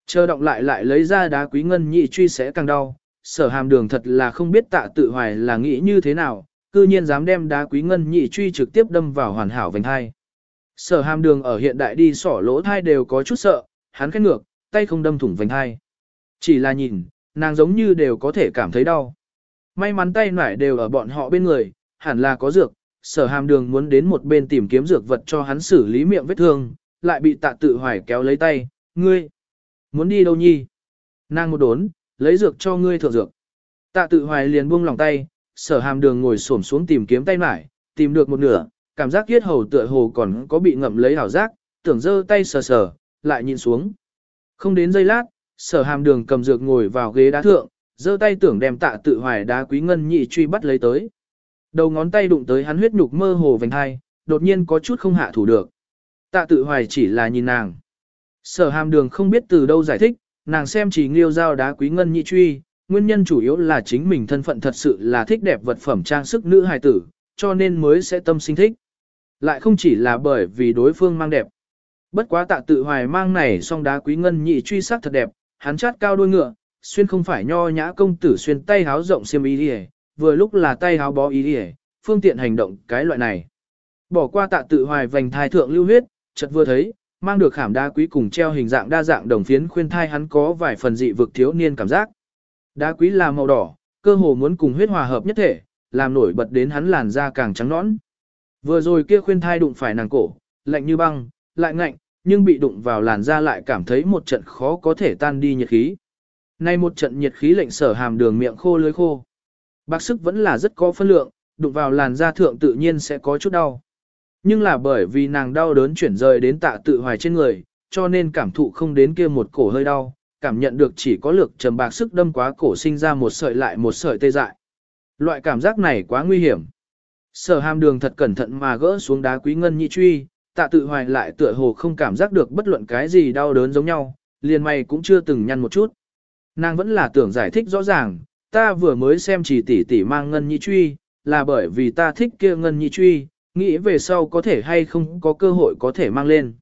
Chờ động lại lại lấy ra đá quý ngân nhị truy sẽ càng đau. Sở hàm đường thật là không biết tạ tự hoài là nghĩ như thế nào, cư nhiên dám đem đá quý ngân nhị truy trực tiếp đâm vào hoàn hảo vành hai. Sở hàm đường ở hiện đại đi sỏ lỗ thai đều có chút sợ, hắn khét ngược, tay không đâm thủng vành thai. Chỉ là nhìn, nàng giống như đều có thể cảm thấy đau. May mắn tay nải đều ở bọn họ bên người, hẳn là có dược, sở hàm đường muốn đến một bên tìm kiếm dược vật cho hắn xử lý miệng vết thương, lại bị tạ tự hoài kéo lấy tay, ngươi, muốn đi đâu nhi? Nàng một đốn, lấy dược cho ngươi thượng dược. Tạ tự hoài liền buông lòng tay, sở hàm đường ngồi xổm xuống tìm kiếm tay nải, tìm được một nửa, cảm giác yết hầu tựa hồ còn có bị ngậm lấy hảo giác, tưởng giơ tay sờ sờ, lại nhìn xuống. Không đến giây lát, sở hàm đường cầm dược ngồi vào ghế đá thượng, giơ tay tưởng đem tạ tự hoài đá quý ngân nhị truy bắt lấy tới. Đầu ngón tay đụng tới hắn huyết nhục mơ hồ vành hai, đột nhiên có chút không hạ thủ được. Tạ tự hoài chỉ là nhìn nàng. Sở hàm đường không biết từ đâu giải thích, nàng xem chỉ nghiêu dao đá quý ngân nhị truy, nguyên nhân chủ yếu là chính mình thân phận thật sự là thích đẹp vật phẩm trang sức nữ hài tử, cho nên mới sẽ tâm sinh thích. Lại không chỉ là bởi vì đối phương mang đẹp. Bất quá tạ tự hoài mang này song đá quý ngân nhị truy sắc thật đẹp, hắn chát cao đôi ngựa, xuyên không phải nho nhã công tử xuyên tay háo rộng xiêm y đi vừa lúc là tay háo bó y đi phương tiện hành động cái loại này. Bỏ qua tạ tự hoài vành thai thượng lưu huyết, chợt vừa thấy, mang được khảm đá quý cùng treo hình dạng đa dạng đồng phiến khuyên thai hắn có vài phần dị vực thiếu niên cảm giác. Đá quý là màu đỏ, cơ hồ muốn cùng huyết hòa hợp nhất thể, làm nổi bật đến hắn làn da càng trắng nõn. Vừa rồi kia khuyên thai đụng phải nàng cổ, lạnh như băng, lại ngạnh, nhưng bị đụng vào làn da lại cảm thấy một trận khó có thể tan đi nhiệt khí. Nay một trận nhiệt khí lệnh sở hàm đường miệng khô lưới khô. Bác sức vẫn là rất có phân lượng, đụng vào làn da thượng tự nhiên sẽ có chút đau. Nhưng là bởi vì nàng đau đớn chuyển rời đến tạ tự hoài trên người, cho nên cảm thụ không đến kia một cổ hơi đau, cảm nhận được chỉ có lực trầm bạc sức đâm quá cổ sinh ra một sợi lại một sợi tê dại. Loại cảm giác này quá nguy hiểm. Sở hàm đường thật cẩn thận mà gỡ xuống đá quý ngân nhị truy, tạ tự hoài lại tựa hồ không cảm giác được bất luận cái gì đau đớn giống nhau, liền mày cũng chưa từng nhăn một chút. Nàng vẫn là tưởng giải thích rõ ràng, ta vừa mới xem chỉ tỷ tỷ mang ngân nhị truy, là bởi vì ta thích kia ngân nhị truy, nghĩ về sau có thể hay không có cơ hội có thể mang lên.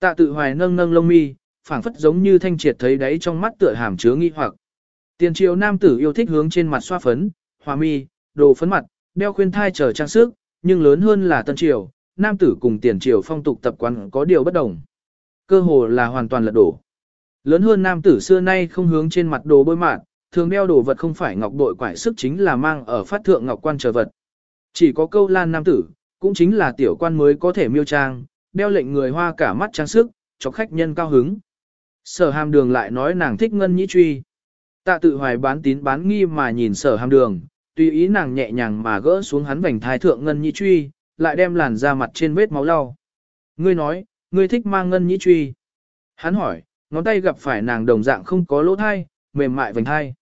Tạ tự hoài nâng nâng lông mi, phảng phất giống như thanh triệt thấy đáy trong mắt tựa hàm chứa nghi hoặc. Tiền triều nam tử yêu thích hướng trên mặt xoa phấn, hòa mi, đồ phấn mặt, đeo khuyên thai chờ trang sức, nhưng lớn hơn là tân triều, nam tử cùng tiền triều phong tục tập quán có điều bất đồng. Cơ hồ là hoàn toàn lật đổ. Lớn hơn nam tử xưa nay không hướng trên mặt đồ bôi mạn, thường đeo đồ vật không phải ngọc bội quải sức chính là mang ở phát thượng ngọc quan chờ vật. Chỉ có câu lan nam tử, cũng chính là tiểu quan mới có thể miêu trang, đeo lệnh người hoa cả mắt trang sức, cho khách nhân cao hứng. Sở hàm đường lại nói nàng thích ngân nhĩ truy. Tạ tự hoài bán tín bán nghi mà nhìn sở hàm đường, tùy ý nàng nhẹ nhàng mà gỡ xuống hắn vành thai thượng ngân nhĩ truy, lại đem làn ra mặt trên vết máu lau. Ngươi nói, ngươi thích mang ngân nhĩ truy. Hắn hỏi, ngón tay gặp phải nàng đồng dạng không có lỗ thai, mềm mại vành thai.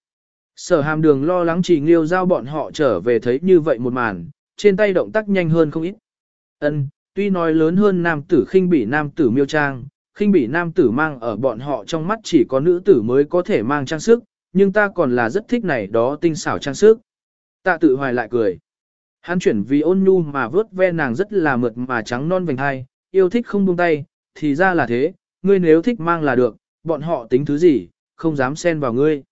Sở hàm đường lo lắng chỉ nghiêu giao bọn họ trở về thấy như vậy một màn, trên tay động tác nhanh hơn không ít. Ân, tuy nói lớn hơn nam tử khinh bỉ nam tử miêu trang, khinh bỉ nam tử mang ở bọn họ trong mắt chỉ có nữ tử mới có thể mang trang sức, nhưng ta còn là rất thích này đó tinh xảo trang sức. Tạ tự hoài lại cười. Hắn chuyển vì ôn nhu mà vớt ve nàng rất là mượt mà trắng non vành hai, yêu thích không buông tay, thì ra là thế, ngươi nếu thích mang là được, bọn họ tính thứ gì, không dám xen vào ngươi.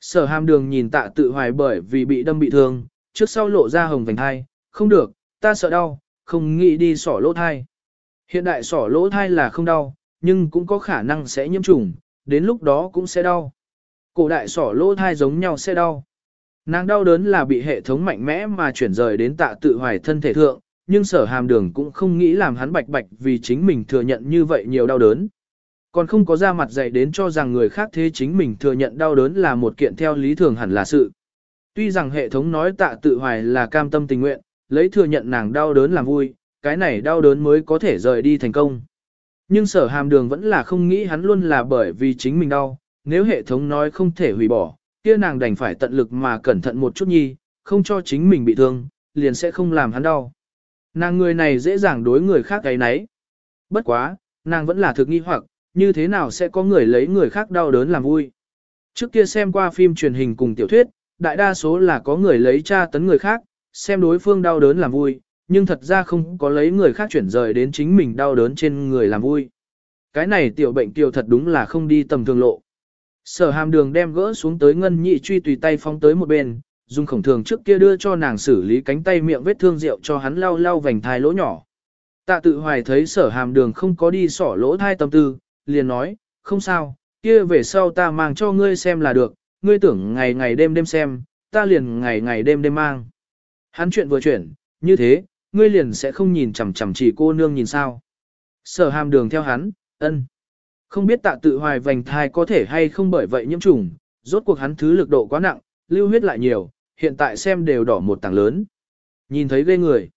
Sở hàm đường nhìn tạ tự hoài bởi vì bị đâm bị thương, trước sau lộ ra hồng vành hai, không được, ta sợ đau, không nghĩ đi sỏ lỗ thai. Hiện đại sỏ lỗ thai là không đau, nhưng cũng có khả năng sẽ nhiễm trùng, đến lúc đó cũng sẽ đau. Cổ đại sỏ lỗ thai giống nhau sẽ đau. Nàng đau đớn là bị hệ thống mạnh mẽ mà chuyển rời đến tạ tự hoài thân thể thượng, nhưng sở hàm đường cũng không nghĩ làm hắn bạch bạch vì chính mình thừa nhận như vậy nhiều đau đớn. Còn không có ra mặt dạy đến cho rằng người khác thế chính mình thừa nhận đau đớn là một kiện theo lý thường hẳn là sự. Tuy rằng hệ thống nói tạ tự hoài là cam tâm tình nguyện, lấy thừa nhận nàng đau đớn làm vui, cái này đau đớn mới có thể rời đi thành công. Nhưng sở hàm đường vẫn là không nghĩ hắn luôn là bởi vì chính mình đau, nếu hệ thống nói không thể hủy bỏ, kia nàng đành phải tận lực mà cẩn thận một chút nhi, không cho chính mình bị thương, liền sẽ không làm hắn đau. Nàng người này dễ dàng đối người khác cái nấy. Bất quá, nàng vẫn là thực nghi hoặc, như thế nào sẽ có người lấy người khác đau đớn làm vui. Trước kia xem qua phim truyền hình cùng tiểu thuyết, đại đa số là có người lấy tra tấn người khác, xem đối phương đau đớn làm vui, nhưng thật ra không có lấy người khác chuyển rời đến chính mình đau đớn trên người làm vui. Cái này tiểu bệnh tiểu thật đúng là không đi tầm thường lộ. Sở hàm đường đem gỡ xuống tới ngân nhị truy tùy tay phóng tới một bên, dùng khổng thường trước kia đưa cho nàng xử lý cánh tay miệng vết thương rượu cho hắn lau lau vành thai lỗ nhỏ. Tạ tự hoài thấy sở hàm đường không có đi sỏ lỗ thai tâm tư, liền nói, không sao, kia về sau ta mang cho ngươi xem là được, ngươi tưởng ngày ngày đêm đêm xem, ta liền ngày ngày đêm đêm mang. Hắn chuyện vừa chuyển, như thế, ngươi liền sẽ không nhìn chằm chằm chỉ cô nương nhìn sao. Sở hàm đường theo hắn, ân. Không biết tạ tự hoài vành thai có thể hay không bởi vậy nhiễm trùng, rốt cuộc hắn thứ lực độ quá nặng, lưu huyết lại nhiều, hiện tại xem đều đỏ một tảng lớn. Nhìn thấy ghê người.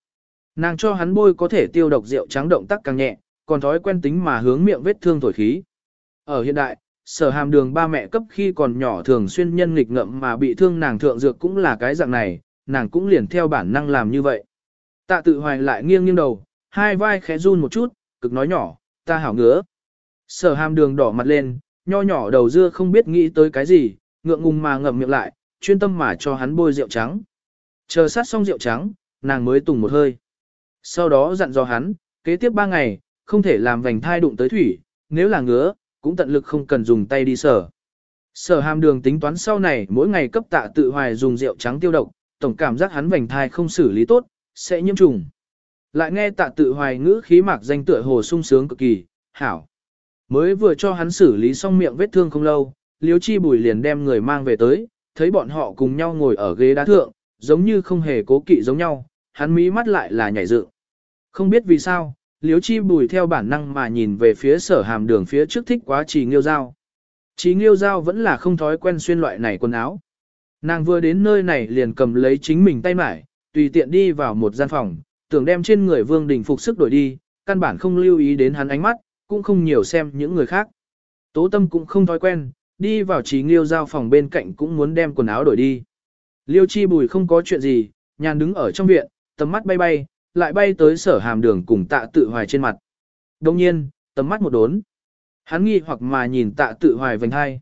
Nàng cho hắn bôi có thể tiêu độc rượu trắng động tác càng nhẹ, còn thói quen tính mà hướng miệng vết thương thổi khí. Ở hiện đại, sở hàm đường ba mẹ cấp khi còn nhỏ thường xuyên nhân nghịch ngậm mà bị thương nàng thượng dược cũng là cái dạng này, nàng cũng liền theo bản năng làm như vậy. Tạ tự hoài lại nghiêng nghiêng đầu, hai vai khẽ run một chút, cực nói nhỏ, ta hảo ngứa. Sở hàm đường đỏ mặt lên, nho nhỏ đầu dưa không biết nghĩ tới cái gì, ngượng ngùng mà ngậm miệng lại, chuyên tâm mà cho hắn bôi rượu trắng. Chờ sát xong rượu trắng, nàng mới tùng một hơi. Sau đó dặn dò hắn, kế tiếp ba ngày, không thể làm vành thai đụng tới thủy, nếu là ngứa, cũng tận lực không cần dùng tay đi sở. Sở hàm đường tính toán sau này mỗi ngày cấp tạ tự hoài dùng rượu trắng tiêu độc, tổng cảm giác hắn vành thai không xử lý tốt, sẽ nhiễm trùng. Lại nghe tạ tự hoài ngữ khí mạc danh tựa hồ sung sướng cực kỳ, hảo. Mới vừa cho hắn xử lý xong miệng vết thương không lâu, Liêu chi bùi liền đem người mang về tới, thấy bọn họ cùng nhau ngồi ở ghế đá thượng, giống như không hề cố kỵ giống nhau, hắn mí mắt lại là nhảy dựng. Không biết vì sao, Liêu chi bùi theo bản năng mà nhìn về phía sở hàm đường phía trước thích quá trì nghiêu dao. Trì nghiêu dao vẫn là không thói quen xuyên loại này quần áo. Nàng vừa đến nơi này liền cầm lấy chính mình tay mải, tùy tiện đi vào một gian phòng, tưởng đem trên người vương đình phục sức đổi đi, căn bản không lưu ý đến hắn ánh mắt, cũng không nhiều xem những người khác. Tố tâm cũng không thói quen, đi vào trí nghiêu giao phòng bên cạnh cũng muốn đem quần áo đổi đi. Liêu chi bùi không có chuyện gì, nhàn đứng ở trong viện, tầm mắt bay bay, lại bay tới sở hàm đường cùng tạ tự hoài trên mặt. Đồng nhiên, tầm mắt một đốn. Hắn nghi hoặc mà nhìn tạ tự hoài vành hai.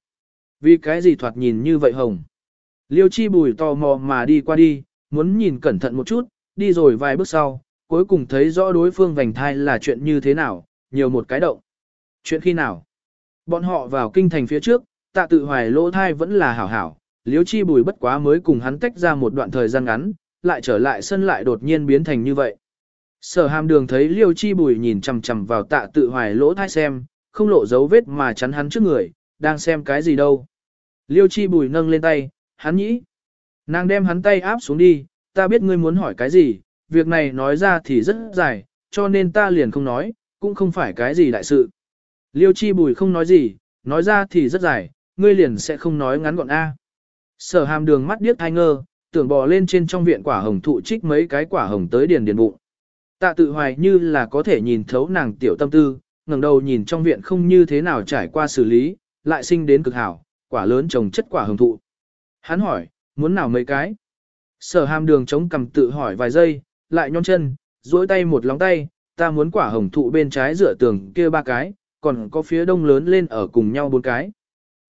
Vì cái gì thoạt nhìn như vậy hồng. Liêu chi bùi tò mò mà đi qua đi, muốn nhìn cẩn thận một chút, đi rồi vài bước sau, cuối cùng thấy rõ đối phương vành thai là chuyện như thế nào, nhiều một cái động. Chuyện khi nào? Bọn họ vào kinh thành phía trước, tạ tự hoài lỗ thai vẫn là hảo hảo, liếu chi bùi bất quá mới cùng hắn tách ra một đoạn thời gian ngắn, lại trở lại sân lại đột nhiên biến thành như vậy. Sở hàm đường thấy liêu chi bùi nhìn chằm chằm vào tạ tự hoài lỗ thai xem, không lộ dấu vết mà chắn hắn trước người, đang xem cái gì đâu. Liêu chi bùi nâng lên tay, hắn nhĩ. Nàng đem hắn tay áp xuống đi, ta biết ngươi muốn hỏi cái gì, việc này nói ra thì rất dài, cho nên ta liền không nói, cũng không phải cái gì đại sự. Liêu chi bùi không nói gì, nói ra thì rất dài, ngươi liền sẽ không nói ngắn gọn A. Sở hàm đường mắt điếc thai ngơ, tưởng bò lên trên trong viện quả hồng thụ trích mấy cái quả hồng tới điền điền bụng. Tạ tự hoài như là có thể nhìn thấu nàng tiểu tâm tư, ngẩng đầu nhìn trong viện không như thế nào trải qua xử lý, lại sinh đến cực hảo, quả lớn trồng chất quả hồng thụ. Hắn hỏi, muốn nào mấy cái? Sở hàm đường chống cầm tự hỏi vài giây, lại nhón chân, duỗi tay một lóng tay, ta muốn quả hồng thụ bên trái dựa tường kia ba cái, còn có phía đông lớn lên ở cùng nhau bốn cái.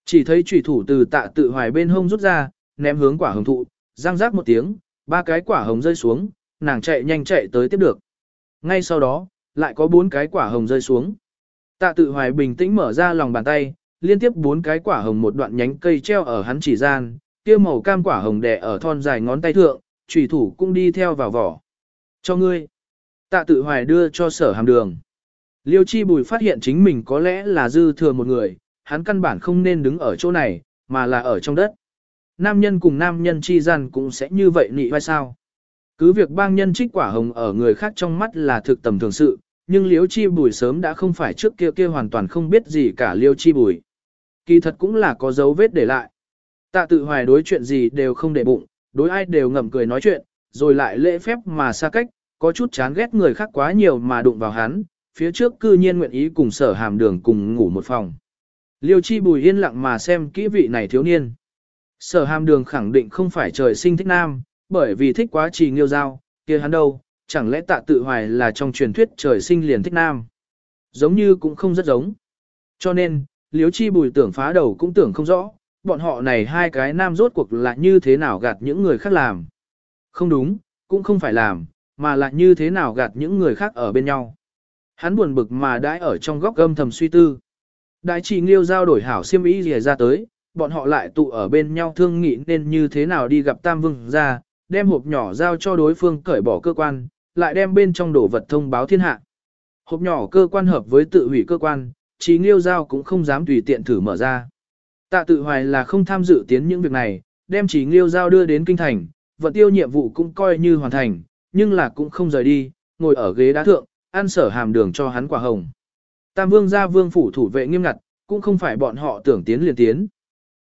Chỉ thấy chủy thủ từ tạ tự hoài bên hông rút ra, ném hướng quả hồng thụ, răng rác một tiếng, ba cái quả hồng rơi xuống, nàng chạy nhanh chạy tới tiếp được. Ngay sau đó, lại có bốn cái quả hồng rơi xuống. Tạ tự hoài bình tĩnh mở ra lòng bàn tay, liên tiếp bốn cái quả hồng một đoạn nhánh cây treo ở hắn chỉ gian, kia màu cam quả hồng đẻ ở thon dài ngón tay thượng, chủy thủ cũng đi theo vào vỏ. Cho ngươi. Tạ tự hoài đưa cho sở hàm đường. Liêu chi bùi phát hiện chính mình có lẽ là dư thừa một người, hắn căn bản không nên đứng ở chỗ này, mà là ở trong đất. Nam nhân cùng nam nhân chi gian cũng sẽ như vậy nị vai sao. Cứ việc bang nhân trích quả hồng ở người khác trong mắt là thực tầm thường sự, nhưng liêu chi bùi sớm đã không phải trước kia kia hoàn toàn không biết gì cả liêu chi bùi. Kỳ thật cũng là có dấu vết để lại. Tạ tự hoài đối chuyện gì đều không để bụng, đối ai đều ngậm cười nói chuyện, rồi lại lễ phép mà xa cách, có chút chán ghét người khác quá nhiều mà đụng vào hắn, phía trước cư nhiên nguyện ý cùng sở hàm đường cùng ngủ một phòng. Liêu chi bùi yên lặng mà xem kỹ vị này thiếu niên. Sở hàm đường khẳng định không phải trời sinh thích nam, bởi vì thích quá trì nghiêu giao, kia hắn đâu, chẳng lẽ tạ tự hoài là trong truyền thuyết trời sinh liền thích nam. Giống như cũng không rất giống. Cho nên, liêu chi bùi tưởng phá đầu cũng tưởng không rõ, bọn họ này hai cái nam rốt cuộc là như thế nào gạt những người khác làm. Không đúng, cũng không phải làm, mà lại như thế nào gạt những người khác ở bên nhau. Hắn buồn bực mà đãi ở trong góc gâm thầm suy tư. Đại chỉ nghiêu giao đổi hảo siêm ý gì ra tới, bọn họ lại tụ ở bên nhau thương nghị nên như thế nào đi gặp Tam Vương ra, đem hộp nhỏ giao cho đối phương cởi bỏ cơ quan, lại đem bên trong đồ vật thông báo thiên hạ. Hộp nhỏ cơ quan hợp với tự hủy cơ quan, trí nghiêu giao cũng không dám tùy tiện thử mở ra. Tạ tự hoài là không tham dự tiến những việc này, đem trí nghiêu giao đưa đến kinh thành, vận tiêu nhiệm vụ cũng coi như hoàn thành, nhưng là cũng không rời đi, ngồi ở ghế đá thượng, ăn sở hàm đường cho hắn quả hồng. Tam vương gia vương phủ thủ vệ nghiêm ngặt, cũng không phải bọn họ tưởng tiến liền tiến.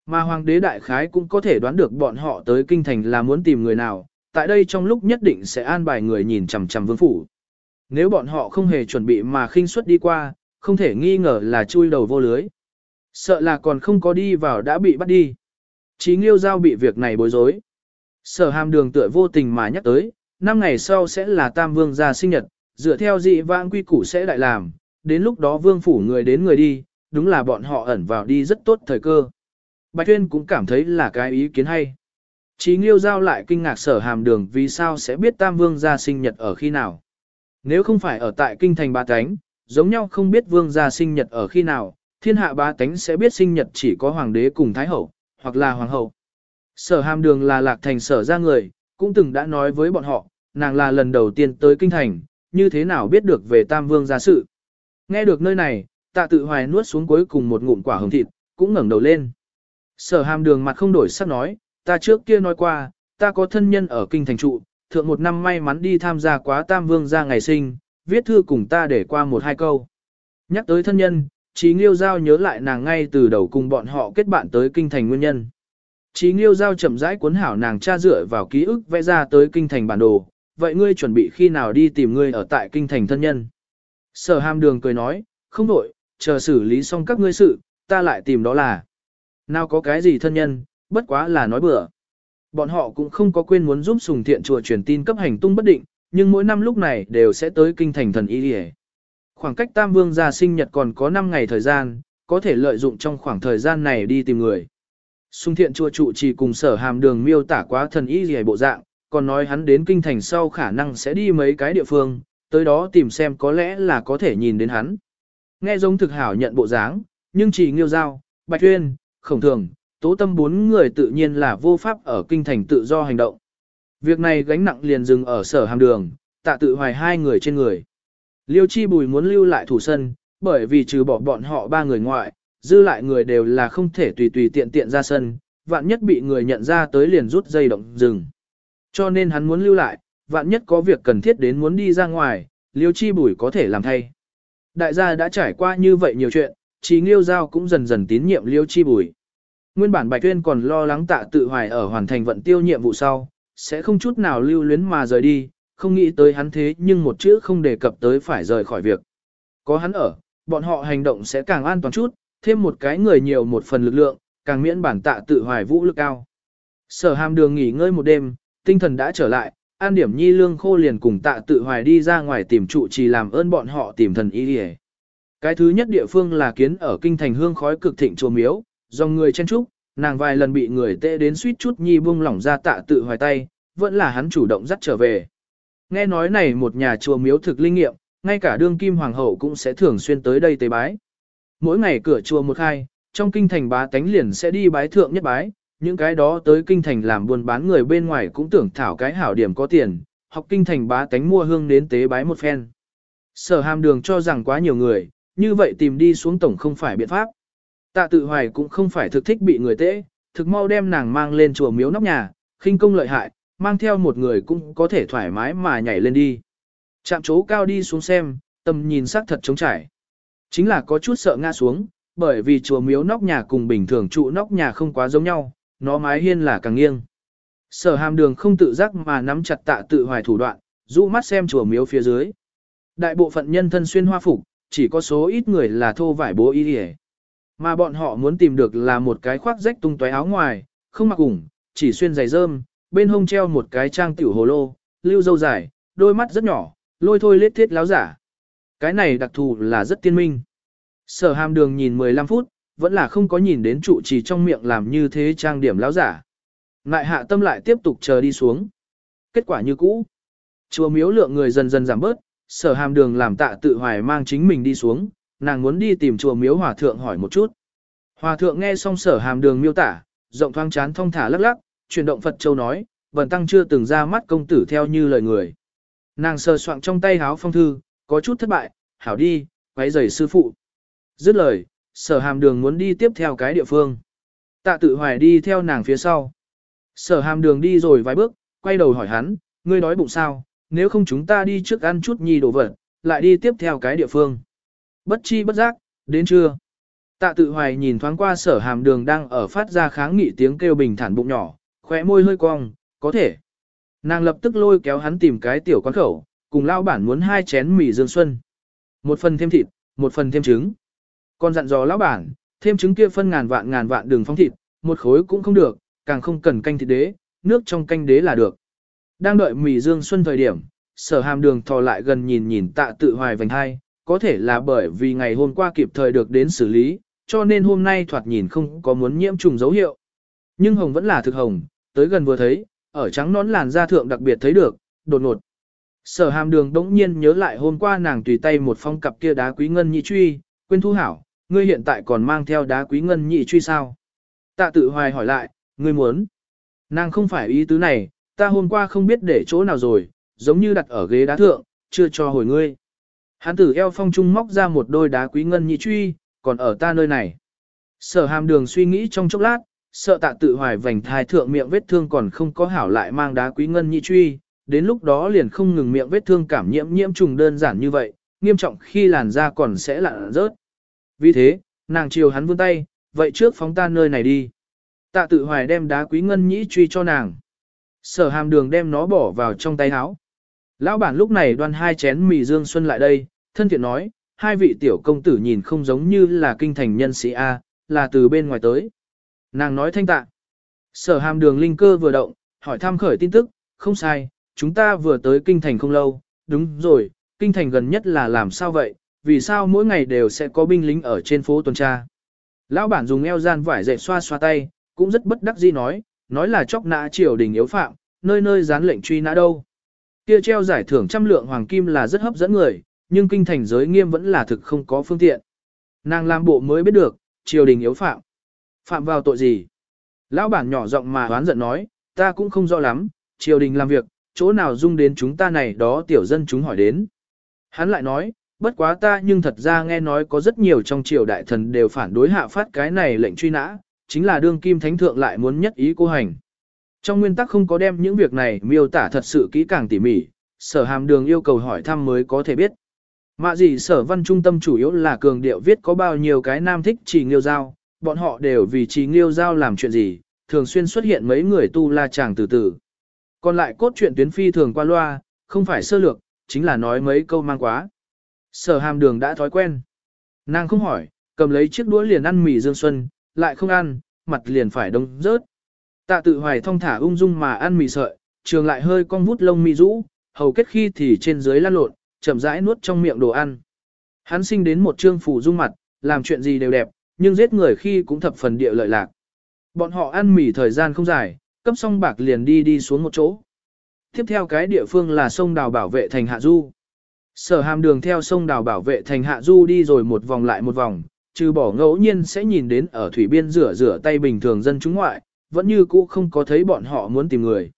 Mà hoàng đế đại khái cũng có thể đoán được bọn họ tới kinh thành là muốn tìm người nào, tại đây trong lúc nhất định sẽ an bài người nhìn chằm chằm vương phủ. Nếu bọn họ không hề chuẩn bị mà khinh suất đi qua, không thể nghi ngờ là chui đầu vô lưới. Sợ là còn không có đi vào đã bị bắt đi. Chí nghiêu giao bị việc này bối rối. Sở hàm đường tựa vô tình mà nhắc tới, năm ngày sau sẽ là tam vương gia sinh nhật, dựa theo dị vãng quy củ sẽ đại làm, đến lúc đó vương phủ người đến người đi, đúng là bọn họ ẩn vào đi rất tốt thời cơ. Bạch Tuyên cũng cảm thấy là cái ý kiến hay. Chí Nghiêu Giao lại kinh ngạc sở hàm đường vì sao sẽ biết Tam Vương gia sinh nhật ở khi nào. Nếu không phải ở tại kinh thành ba tánh, giống nhau không biết Vương gia sinh nhật ở khi nào, thiên hạ ba tánh sẽ biết sinh nhật chỉ có Hoàng đế cùng Thái Hậu, hoặc là Hoàng Hậu. Sở hàm đường là lạc thành sở ra người, cũng từng đã nói với bọn họ, nàng là lần đầu tiên tới kinh thành, như thế nào biết được về Tam Vương gia sự. Nghe được nơi này, tạ tự hoài nuốt xuống cuối cùng một ngụm quả hồng thịt, cũng ngẩng đầu lên. Sở hàm đường mặt không đổi sắc nói, ta trước kia nói qua, ta có thân nhân ở kinh thành trụ, thượng một năm may mắn đi tham gia quá tam vương gia ngày sinh, viết thư cùng ta để qua một hai câu. Nhắc tới thân nhân, Chí Nghiêu Giao nhớ lại nàng ngay từ đầu cùng bọn họ kết bạn tới kinh thành nguyên nhân. Chí Nghiêu Giao chậm rãi cuốn hảo nàng cha dựa vào ký ức vẽ ra tới kinh thành bản đồ, vậy ngươi chuẩn bị khi nào đi tìm ngươi ở tại kinh thành thân nhân. Sở hàm đường cười nói, không đổi, chờ xử lý xong các ngươi sự, ta lại tìm đó là. Nào có cái gì thân nhân, bất quá là nói bừa. Bọn họ cũng không có quên muốn giúp sùng thiện chùa truyền tin cấp hành tung bất định, nhưng mỗi năm lúc này đều sẽ tới kinh thành thần y đi Khoảng cách Tam Vương gia sinh nhật còn có 5 ngày thời gian, có thể lợi dụng trong khoảng thời gian này đi tìm người. Sùng thiện chùa trụ chỉ cùng sở hàm đường miêu tả quá thần y gì bộ dạng, còn nói hắn đến kinh thành sau khả năng sẽ đi mấy cái địa phương, tới đó tìm xem có lẽ là có thể nhìn đến hắn. Nghe giống thực hảo nhận bộ dáng, nhưng chỉ nghiêu giao, bạch tuyên, khổng thường, tố tâm bốn người tự nhiên là vô pháp ở kinh thành tự do hành động. Việc này gánh nặng liền dừng ở sở hàm đường, tạ tự hoài hai người trên người. Liêu chi bùi muốn lưu lại thủ sân, bởi vì trừ bỏ bọn họ ba người ngoại, dư lại người đều là không thể tùy tùy tiện tiện ra sân, vạn nhất bị người nhận ra tới liền rút dây động dừng. Cho nên hắn muốn lưu lại, vạn nhất có việc cần thiết đến muốn đi ra ngoài, liêu chi bùi có thể làm thay. Đại gia đã trải qua như vậy nhiều chuyện, trí nghiêu giao cũng dần dần tín nhiệm liêu chi bùi. Nguyên bản Bạch Tuyên còn lo lắng tạ tự hoài ở hoàn thành vận tiêu nhiệm vụ sau, sẽ không chút nào lưu luyến mà rời đi, không nghĩ tới hắn thế nhưng một chữ không đề cập tới phải rời khỏi việc. Có hắn ở, bọn họ hành động sẽ càng an toàn chút, thêm một cái người nhiều một phần lực lượng, càng miễn bản tạ tự hoài vũ lực cao. Sở hàm đường nghỉ ngơi một đêm, tinh thần đã trở lại, an điểm nhi lương khô liền cùng tạ tự hoài đi ra ngoài tìm trụ trì làm ơn bọn họ tìm thần y đi Cái thứ nhất địa phương là kiến ở kinh thành hương khói cực thịnh chùa miếu, dòng người chen trúc, nàng vài lần bị người tệ đến suýt chút nhi buông lỏng ra tạ tự hoài tay, vẫn là hắn chủ động dắt trở về. Nghe nói này một nhà chùa miếu thực linh nghiệm, ngay cả đương kim hoàng hậu cũng sẽ thường xuyên tới đây tế bái. Mỗi ngày cửa chùa một hai, trong kinh thành bá tánh liền sẽ đi bái thượng nhất bái, những cái đó tới kinh thành làm buôn bán người bên ngoài cũng tưởng thảo cái hảo điểm có tiền, học kinh thành bá tánh mua hương đến tế bái một phen. Sở hàm đường cho rằng quá nhiều người, như vậy tìm đi xuống tổng không phải biện pháp. Tạ tự hoài cũng không phải thực thích bị người tễ, thực mau đem nàng mang lên chùa miếu nóc nhà, khinh công lợi hại, mang theo một người cũng có thể thoải mái mà nhảy lên đi. Chạm chỗ cao đi xuống xem, tầm nhìn sắc thật trống trải. Chính là có chút sợ ngã xuống, bởi vì chùa miếu nóc nhà cùng bình thường trụ nóc nhà không quá giống nhau, nó mái hiên là càng nghiêng. Sở hàm đường không tự giác mà nắm chặt tạ tự hoài thủ đoạn, rũ mắt xem chùa miếu phía dưới. Đại bộ phận nhân thân xuyên hoa phục, chỉ có số ít người là thô vải bố y hề. Mà bọn họ muốn tìm được là một cái khoác rách tung tóe áo ngoài, không mặc ủng, chỉ xuyên giày rơm, bên hông treo một cái trang tiểu hồ lô, lưu dâu dài, đôi mắt rất nhỏ, lôi thôi lết thiết láo giả. Cái này đặc thù là rất tiên minh. Sở hàm đường nhìn 15 phút, vẫn là không có nhìn đến trụ trì trong miệng làm như thế trang điểm láo giả. Ngại hạ tâm lại tiếp tục chờ đi xuống. Kết quả như cũ. Chùa miếu lượng người dần dần giảm bớt, sở hàm đường làm tạ tự hoài mang chính mình đi xuống, nàng muốn đi tìm chùa miếu hòa thượng hỏi một chút. Hòa thượng nghe xong sở hàm đường miêu tả, rộng thoáng chán thông thả lắc lắc, chuyển động Phật Châu nói, vần tăng chưa từng ra mắt công tử theo như lời người. Nàng sờ soạng trong tay háo phong thư, có chút thất bại, hảo đi, quấy giày sư phụ. Dứt lời, sở hàm đường muốn đi tiếp theo cái địa phương. Tạ tự hoài đi theo nàng phía sau. Sở hàm đường đi rồi vài bước, quay đầu hỏi hắn, ngươi nói bụng sao, nếu không chúng ta đi trước ăn chút nhi đồ vật, lại đi tiếp theo cái địa phương. Bất chi bất giác, đến trưa. Tạ tự hoài nhìn thoáng qua sở hàm đường đang ở phát ra kháng nghị tiếng kêu bình thản bụng nhỏ, khóe môi hơi cong, có thể. Nàng lập tức lôi kéo hắn tìm cái tiểu quán khẩu, cùng lao bản muốn hai chén mì dương xuân. Một phần thêm thịt, một phần thêm trứng. Còn dặn dò lão bản, thêm trứng kia phân ngàn vạn ngàn vạn đường phong thịt, một khối cũng không được, càng không cần canh thịt đế, nước trong canh đế là được. Đang đợi mì dương xuân thời điểm, sở hàm đường thò lại gần nhìn nhìn tạ tự hoài vành hai, có thể là bởi vì ngày hôm qua kịp thời được đến xử lý, cho nên hôm nay thoạt nhìn không có muốn nhiễm trùng dấu hiệu. Nhưng hồng vẫn là thực hồng, tới gần vừa thấy, ở trắng nón làn da thượng đặc biệt thấy được, đột ngột. Sở hàm đường đống nhiên nhớ lại hôm qua nàng tùy tay một phong cặp kia đá quý ngân nhị truy, quên thu hảo, ngươi hiện tại còn mang theo đá quý ngân nhị truy sao? Tạ tự hoài hỏi lại, ngươi muốn? Nàng không phải ý tứ này, ta hôm qua không biết để chỗ nào rồi, giống như đặt ở ghế đá thượng, chưa cho hồi ngươi. Hán tử eo phong trung móc ra một đôi đá quý ngân nhị truy, còn ở ta nơi này. Sở hàm đường suy nghĩ trong chốc lát, sợ tạ tự hoài vành thai thượng miệng vết thương còn không có hảo lại mang đá quý ngân nhị truy, đến lúc đó liền không ngừng miệng vết thương cảm nhiễm nhiễm trùng đơn giản như vậy, nghiêm trọng khi làn da còn sẽ lặn rớt. Vì thế, nàng chiều hắn vươn tay, vậy trước phóng ta nơi này đi. Tạ tự hoài đem đá quý ngân nhĩ truy cho nàng. Sở hàm đường đem nó bỏ vào trong tay áo. Lão bản lúc này đoan hai chén mì dương xuân lại đây, thân thiện nói, hai vị tiểu công tử nhìn không giống như là kinh thành nhân sĩ A, là từ bên ngoài tới. Nàng nói thanh tạ. Sở hàm đường linh cơ vừa động, hỏi thăm khởi tin tức, không sai, chúng ta vừa tới kinh thành không lâu, đúng rồi, kinh thành gần nhất là làm sao vậy, vì sao mỗi ngày đều sẽ có binh lính ở trên phố tuần tra. Lão bản dùng eo gian vải dệt xoa xoa tay, cũng rất bất đắc dĩ nói, nói là chóc nã triều đình yếu phạm, nơi nơi dán lệnh truy nã đâu. Kia treo giải thưởng trăm lượng hoàng kim là rất hấp dẫn người, nhưng kinh thành giới nghiêm vẫn là thực không có phương tiện. Nàng làm bộ mới biết được, triều đình yếu phạm. Phạm vào tội gì? Lão bản nhỏ giọng mà oán giận nói, ta cũng không rõ lắm, triều đình làm việc, chỗ nào dung đến chúng ta này đó tiểu dân chúng hỏi đến. Hắn lại nói, bất quá ta nhưng thật ra nghe nói có rất nhiều trong triều đại thần đều phản đối hạ phát cái này lệnh truy nã, chính là đương kim thánh thượng lại muốn nhất ý cô hành. Trong nguyên tắc không có đem những việc này miêu tả thật sự kỹ càng tỉ mỉ, sở hàm đường yêu cầu hỏi thăm mới có thể biết. Mạ gì sở văn trung tâm chủ yếu là cường điệu viết có bao nhiêu cái nam thích chỉ nghiêu giao, bọn họ đều vì chỉ nghiêu giao làm chuyện gì, thường xuyên xuất hiện mấy người tu la chàng từ từ. Còn lại cốt truyện tuyến phi thường qua loa, không phải sơ lược, chính là nói mấy câu mang quá. Sở hàm đường đã thói quen. Nàng không hỏi, cầm lấy chiếc đũa liền ăn mì dương xuân, lại không ăn, mặt liền phải đông rớt. Tạ tự hoài thong thả ung dung mà ăn mì sợi, trường lại hơi cong vút lông mì rũ, hầu kết khi thì trên dưới lăn lộn, chậm rãi nuốt trong miệng đồ ăn. Hắn sinh đến một trương phủ dung mặt, làm chuyện gì đều đẹp, nhưng giết người khi cũng thập phần địa lợi lạc. Bọn họ ăn mì thời gian không dài, cấp xong bạc liền đi đi xuống một chỗ. Tiếp theo cái địa phương là sông đào bảo vệ thành Hạ Du. Sở hàm đường theo sông đào bảo vệ thành Hạ Du đi rồi một vòng lại một vòng, trừ bỏ ngẫu nhiên sẽ nhìn đến ở thủy biên rửa rửa tay bình thường dân chúng ngoại, vẫn như cũ không có thấy bọn họ muốn tìm người.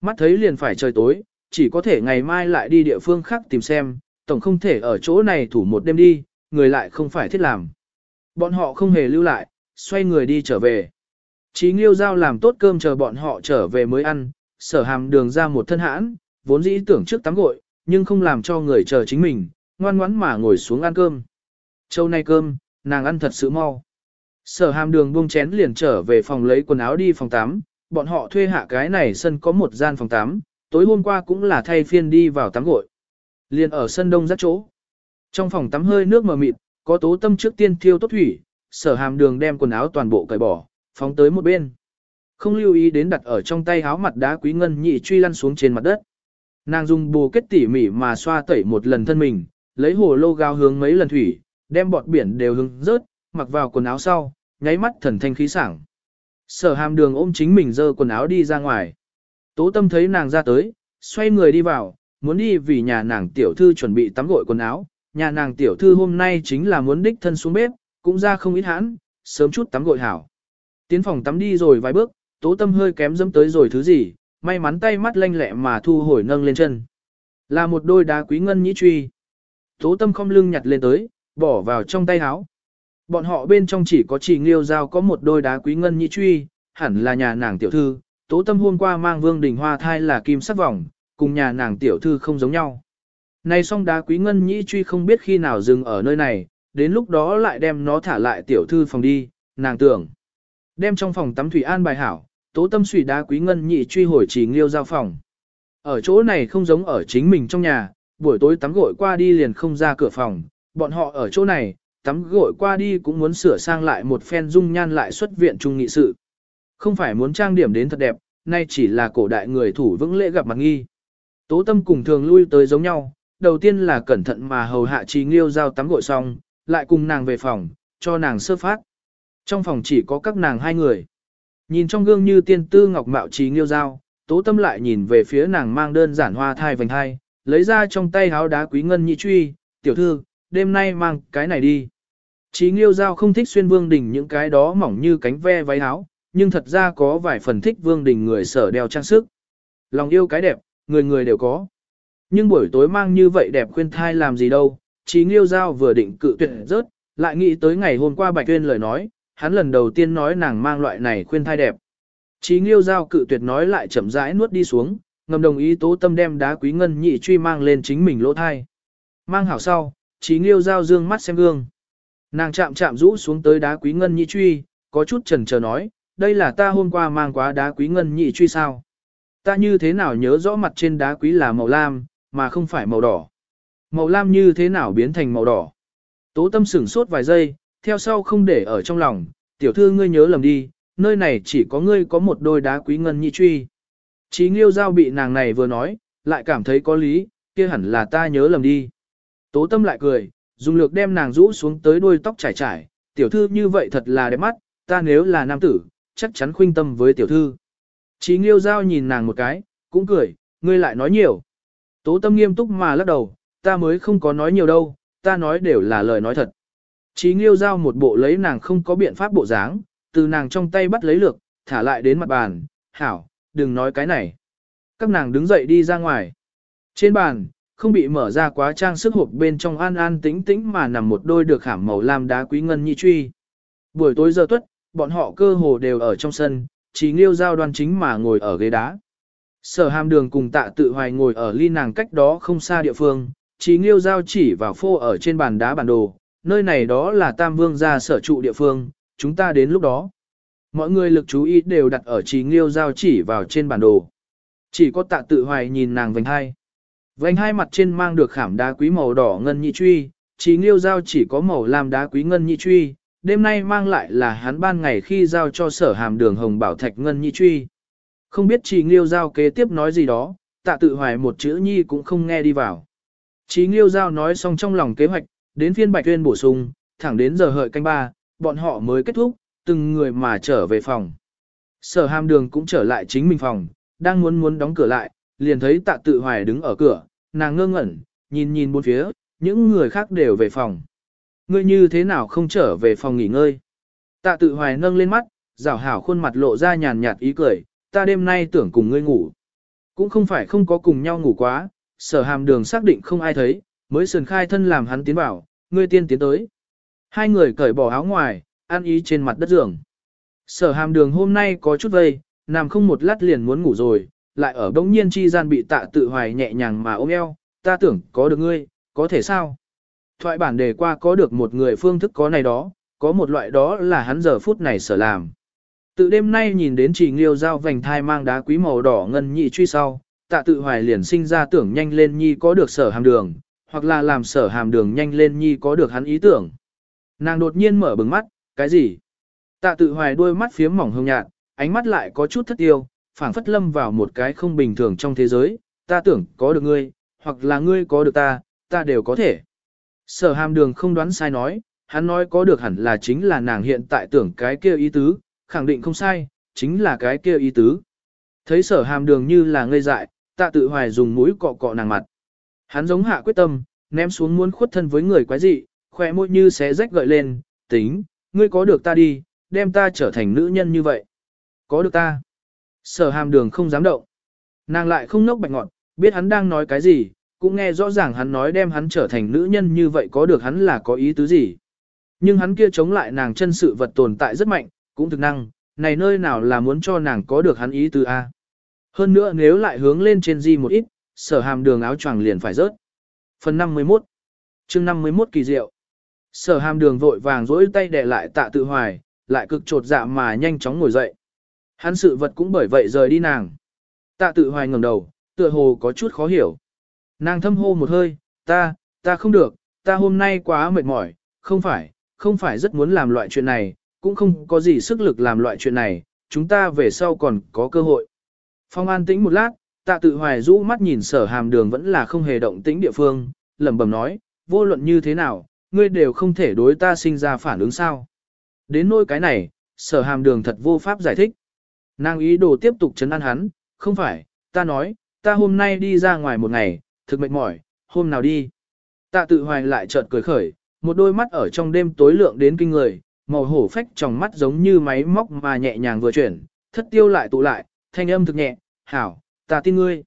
Mắt thấy liền phải trời tối, chỉ có thể ngày mai lại đi địa phương khác tìm xem, tổng không thể ở chỗ này thủ một đêm đi, người lại không phải thiết làm. Bọn họ không hề lưu lại, xoay người đi trở về. Chí Nghiêu Giao làm tốt cơm chờ bọn họ trở về mới ăn, sở hàm đường ra một thân hãn, vốn dĩ tưởng trước tắm gội, nhưng không làm cho người chờ chính mình, ngoan ngoãn mà ngồi xuống ăn cơm. Châu nay cơm, nàng ăn thật sự mau. Sở hàm đường buông chén liền trở về phòng lấy quần áo đi phòng tắm, bọn họ thuê hạ cái này sân có một gian phòng tắm, tối hôm qua cũng là thay phiên đi vào tắm gội. Liền ở sân đông rất chỗ. Trong phòng tắm hơi nước mờ mịt, có tố tâm trước tiên thiêu tốt thủy, sở hàm đường đem quần áo toàn bộ cởi bỏ, phóng tới một bên. Không lưu ý đến đặt ở trong tay áo mặt đá quý ngân nhị truy lăn xuống trên mặt đất. Nàng dùng bồ kết tỉ mỉ mà xoa tẩy một lần thân mình, lấy hồ lô gao hướng mấy lần thủy, đem bọt biển đều hứng, rớt, mặc vào quần áo sau, nháy mắt thần thanh khí sảng. Sở hàm đường ôm chính mình dơ quần áo đi ra ngoài. Tố tâm thấy nàng ra tới, xoay người đi vào, muốn đi vì nhà nàng tiểu thư chuẩn bị tắm gội quần áo. Nhà nàng tiểu thư hôm nay chính là muốn đích thân xuống bếp, cũng ra không ít hãn, sớm chút tắm gội hảo. Tiến phòng tắm đi rồi vài bước, tố tâm hơi kém dẫm tới rồi thứ gì, may mắn tay mắt lanh lẹ mà thu hồi nâng lên chân. Là một đôi đá quý ngân nhĩ truy. Tố tâm không lưng nhặt lên tới, bỏ vào trong tay áo. Bọn họ bên trong chỉ có chỉ nghiêu dao có một đôi đá quý ngân nhĩ truy, hẳn là nhà nàng tiểu thư. Tố tâm hôm qua mang vương đình hoa thai là kim sắc vòng, cùng nhà nàng tiểu thư không giống nhau. Này song đá quý ngân nhĩ truy không biết khi nào dừng ở nơi này, đến lúc đó lại đem nó thả lại tiểu thư phòng đi, nàng tưởng. Đem trong phòng tắm thủy an bài hảo, tố tâm suy đá quý ngân nhị truy hồi chỉ nghiêu giao phòng. Ở chỗ này không giống ở chính mình trong nhà, buổi tối tắm gội qua đi liền không ra cửa phòng, bọn họ ở chỗ này, tắm gội qua đi cũng muốn sửa sang lại một phen dung nhan lại xuất viện trung nghị sự. Không phải muốn trang điểm đến thật đẹp, nay chỉ là cổ đại người thủ vững lễ gặp mặt nghi. Tố tâm cùng thường lui tới giống nhau, đầu tiên là cẩn thận mà hầu hạ trí nghiêu giao tắm gội xong, lại cùng nàng về phòng, cho nàng sơ phát. Trong phòng chỉ có các nàng hai người. Nhìn trong gương như tiên tư ngọc mạo trí nghiêu dao tố tâm lại nhìn về phía nàng mang đơn giản hoa thai vành thai, lấy ra trong tay háo đá quý ngân nhị truy, tiểu thư, đêm nay mang cái này đi. Trí nghiêu dao không thích xuyên vương đình những cái đó mỏng như cánh ve váy áo, nhưng thật ra có vài phần thích vương đình người sở đeo trang sức. Lòng yêu cái đẹp, người người đều có. Nhưng buổi tối mang như vậy đẹp khuyên thai làm gì đâu, trí nghiêu dao vừa định cự tuyệt rớt, lại nghĩ tới ngày hôm qua bạch tuyên lời nói, hắn lần đầu tiên nói nàng mang loại này khuyên thai đẹp. Chí nghiêu giao cự tuyệt nói lại chậm rãi nuốt đi xuống, ngầm đồng ý tố tâm đem đá quý ngân nhị truy mang lên chính mình lỗ thai. Mang hảo sau, chí nghiêu giao dương mắt xem gương. Nàng chạm chạm rũ xuống tới đá quý ngân nhị truy, có chút chần chờ nói, đây là ta hôm qua mang quá đá quý ngân nhị truy sao. Ta như thế nào nhớ rõ mặt trên đá quý là màu lam, mà không phải màu đỏ. Màu lam như thế nào biến thành màu đỏ. Tố tâm sửng sốt vài giây, theo sau không để ở trong lòng, tiểu thư ngươi nhớ lầm đi, nơi này chỉ có ngươi có một đôi đá quý ngân nhị truy. Chí nghiêu giao bị nàng này vừa nói, lại cảm thấy có lý, kia hẳn là ta nhớ lầm đi. Tố tâm lại cười, dùng lược đem nàng rũ xuống tới đuôi tóc trải trải, tiểu thư như vậy thật là đẹp mắt, ta nếu là nam tử, chắc chắn khuynh tâm với tiểu thư. Chí nghiêu giao nhìn nàng một cái, cũng cười, ngươi lại nói nhiều. Tố tâm nghiêm túc mà lắc đầu, ta mới không có nói nhiều đâu, ta nói đều là lời nói thật. Chí nghiêu giao một bộ lấy nàng không có biện pháp bộ dáng, từ nàng trong tay bắt lấy lược, thả lại đến mặt bàn, hảo, đừng nói cái này. Các nàng đứng dậy đi ra ngoài. Trên bàn, không bị mở ra quá trang sức hộp bên trong an an tĩnh tĩnh mà nằm một đôi được khảm màu lam đá quý ngân nhi truy. Buổi tối giờ tuất, bọn họ cơ hồ đều ở trong sân, chỉ nghiêu giao đoan chính mà ngồi ở ghế đá. Sở hàm đường cùng tạ tự hoài ngồi ở ly nàng cách đó không xa địa phương, chỉ nghiêu giao chỉ vào phô ở trên bàn đá bản đồ, nơi này đó là Tam Vương gia sở trụ địa phương, chúng ta đến lúc đó. Mọi người lực chú ý đều đặt ở trí nghiêu giao chỉ vào trên bản đồ. Chỉ có tạ tự hoài nhìn nàng vành hai. Vành hai mặt trên mang được khảm đá quý màu đỏ ngân nhị truy, trí nghiêu giao chỉ có màu lam đá quý ngân nhị truy, đêm nay mang lại là hắn ban ngày khi giao cho sở hàm đường hồng bảo thạch ngân nhị truy. Không biết trí nghiêu giao kế tiếp nói gì đó, tạ tự hoài một chữ nhi cũng không nghe đi vào. Trí nghiêu giao nói xong trong lòng kế hoạch, đến phiên bạch tuyên bổ sung, thẳng đến giờ hợi canh ba, bọn họ mới kết thúc, từng người mà trở về phòng. Sở hàm đường cũng trở lại chính mình phòng, đang muốn muốn đóng cửa lại, liền thấy tạ tự hoài đứng ở cửa, nàng ngơ ngẩn, nhìn nhìn bốn phía, những người khác đều về phòng. Ngươi như thế nào không trở về phòng nghỉ ngơi? Tạ tự hoài nâng lên mắt, rảo hảo khuôn mặt lộ ra nhàn nhạt ý cười, ta đêm nay tưởng cùng ngươi ngủ. Cũng không phải không có cùng nhau ngủ quá, sở hàm đường xác định không ai thấy, mới sườn khai thân làm hắn tiến vào, ngươi tiên tiến tới. Hai người cởi bỏ áo ngoài, ăn ý trên mặt đất giường. Sở hàm đường hôm nay có chút vây, nằm không một lát liền muốn ngủ rồi, lại ở bỗng nhiên chi gian bị tạ tự hoài nhẹ nhàng mà ôm eo, ta tưởng có được ngươi, có thể sao? Thoại bản đề qua có được một người phương thức có này đó, có một loại đó là hắn giờ phút này sở làm. Từ đêm nay nhìn đến chỉ nghiêu dao vành thai mang đá quý màu đỏ ngân nhị truy sau, tạ tự hoài liền sinh ra tưởng nhanh lên nhi có được sở hàm đường, hoặc là làm sở hàm đường nhanh lên nhi có được hắn ý tưởng. Nàng đột nhiên mở bừng mắt, cái gì? Tạ tự hoài đôi mắt phía mỏng hương nhạt, ánh mắt lại có chút thất tiêu, phảng phất lâm vào một cái không bình thường trong thế giới, ta tưởng có được ngươi, hoặc là ngươi có được ta, ta đều có thể. Sở hàm đường không đoán sai nói, hắn nói có được hẳn là chính là nàng hiện tại tưởng cái kia ý tứ, khẳng định không sai, chính là cái kia ý tứ. Thấy sở hàm đường như là ngây dại, tạ tự hoài dùng mũi cọ cọ nàng mặt. Hắn giống hạ quyết tâm, ném xuống muốn khuất thân với người quái dị, khỏe môi như xé rách gợi lên, tính, ngươi có được ta đi, đem ta trở thành nữ nhân như vậy. Có được ta. Sở hàm đường không dám động. Nàng lại không nốc bạch ngọn, biết hắn đang nói cái gì, cũng nghe rõ ràng hắn nói đem hắn trở thành nữ nhân như vậy có được hắn là có ý tứ gì. Nhưng hắn kia chống lại nàng chân sự vật tồn tại rất mạnh, cũng thực năng, này nơi nào là muốn cho nàng có được hắn ý tứ A. Hơn nữa nếu lại hướng lên trên di một ít, sở hàm đường áo choàng liền phải rớt. Phần 51 chương 51 kỳ diệu Sở hàm đường vội vàng dỗi tay đè lại tạ tự hoài, lại cực trột dạ mà nhanh chóng ngồi dậy. Hắn sự vật cũng bởi vậy rời đi nàng. Tạ tự hoài ngẩng đầu, tựa hồ có chút khó hiểu. Nàng thâm hô một hơi, ta, ta không được, ta hôm nay quá mệt mỏi, không phải, không phải rất muốn làm loại chuyện này, cũng không có gì sức lực làm loại chuyện này, chúng ta về sau còn có cơ hội. Phong an tĩnh một lát, tạ tự hoài rũ mắt nhìn sở hàm đường vẫn là không hề động tĩnh địa phương, lẩm bẩm nói, vô luận như thế nào, ngươi đều không thể đối ta sinh ra phản ứng sao. Đến nỗi cái này, sở hàm đường thật vô pháp giải thích. Nàng ý đồ tiếp tục chấn an hắn, không phải, ta nói, ta hôm nay đi ra ngoài một ngày, thực mệt mỏi, hôm nào đi. Tạ tự hoài lại chợt cười khởi, một đôi mắt ở trong đêm tối lượng đến kinh người, màu hổ phách trong mắt giống như máy móc mà nhẹ nhàng vừa chuyển, thất tiêu lại tụ lại, thanh âm thực nhẹ, hảo, ta tin ngươi.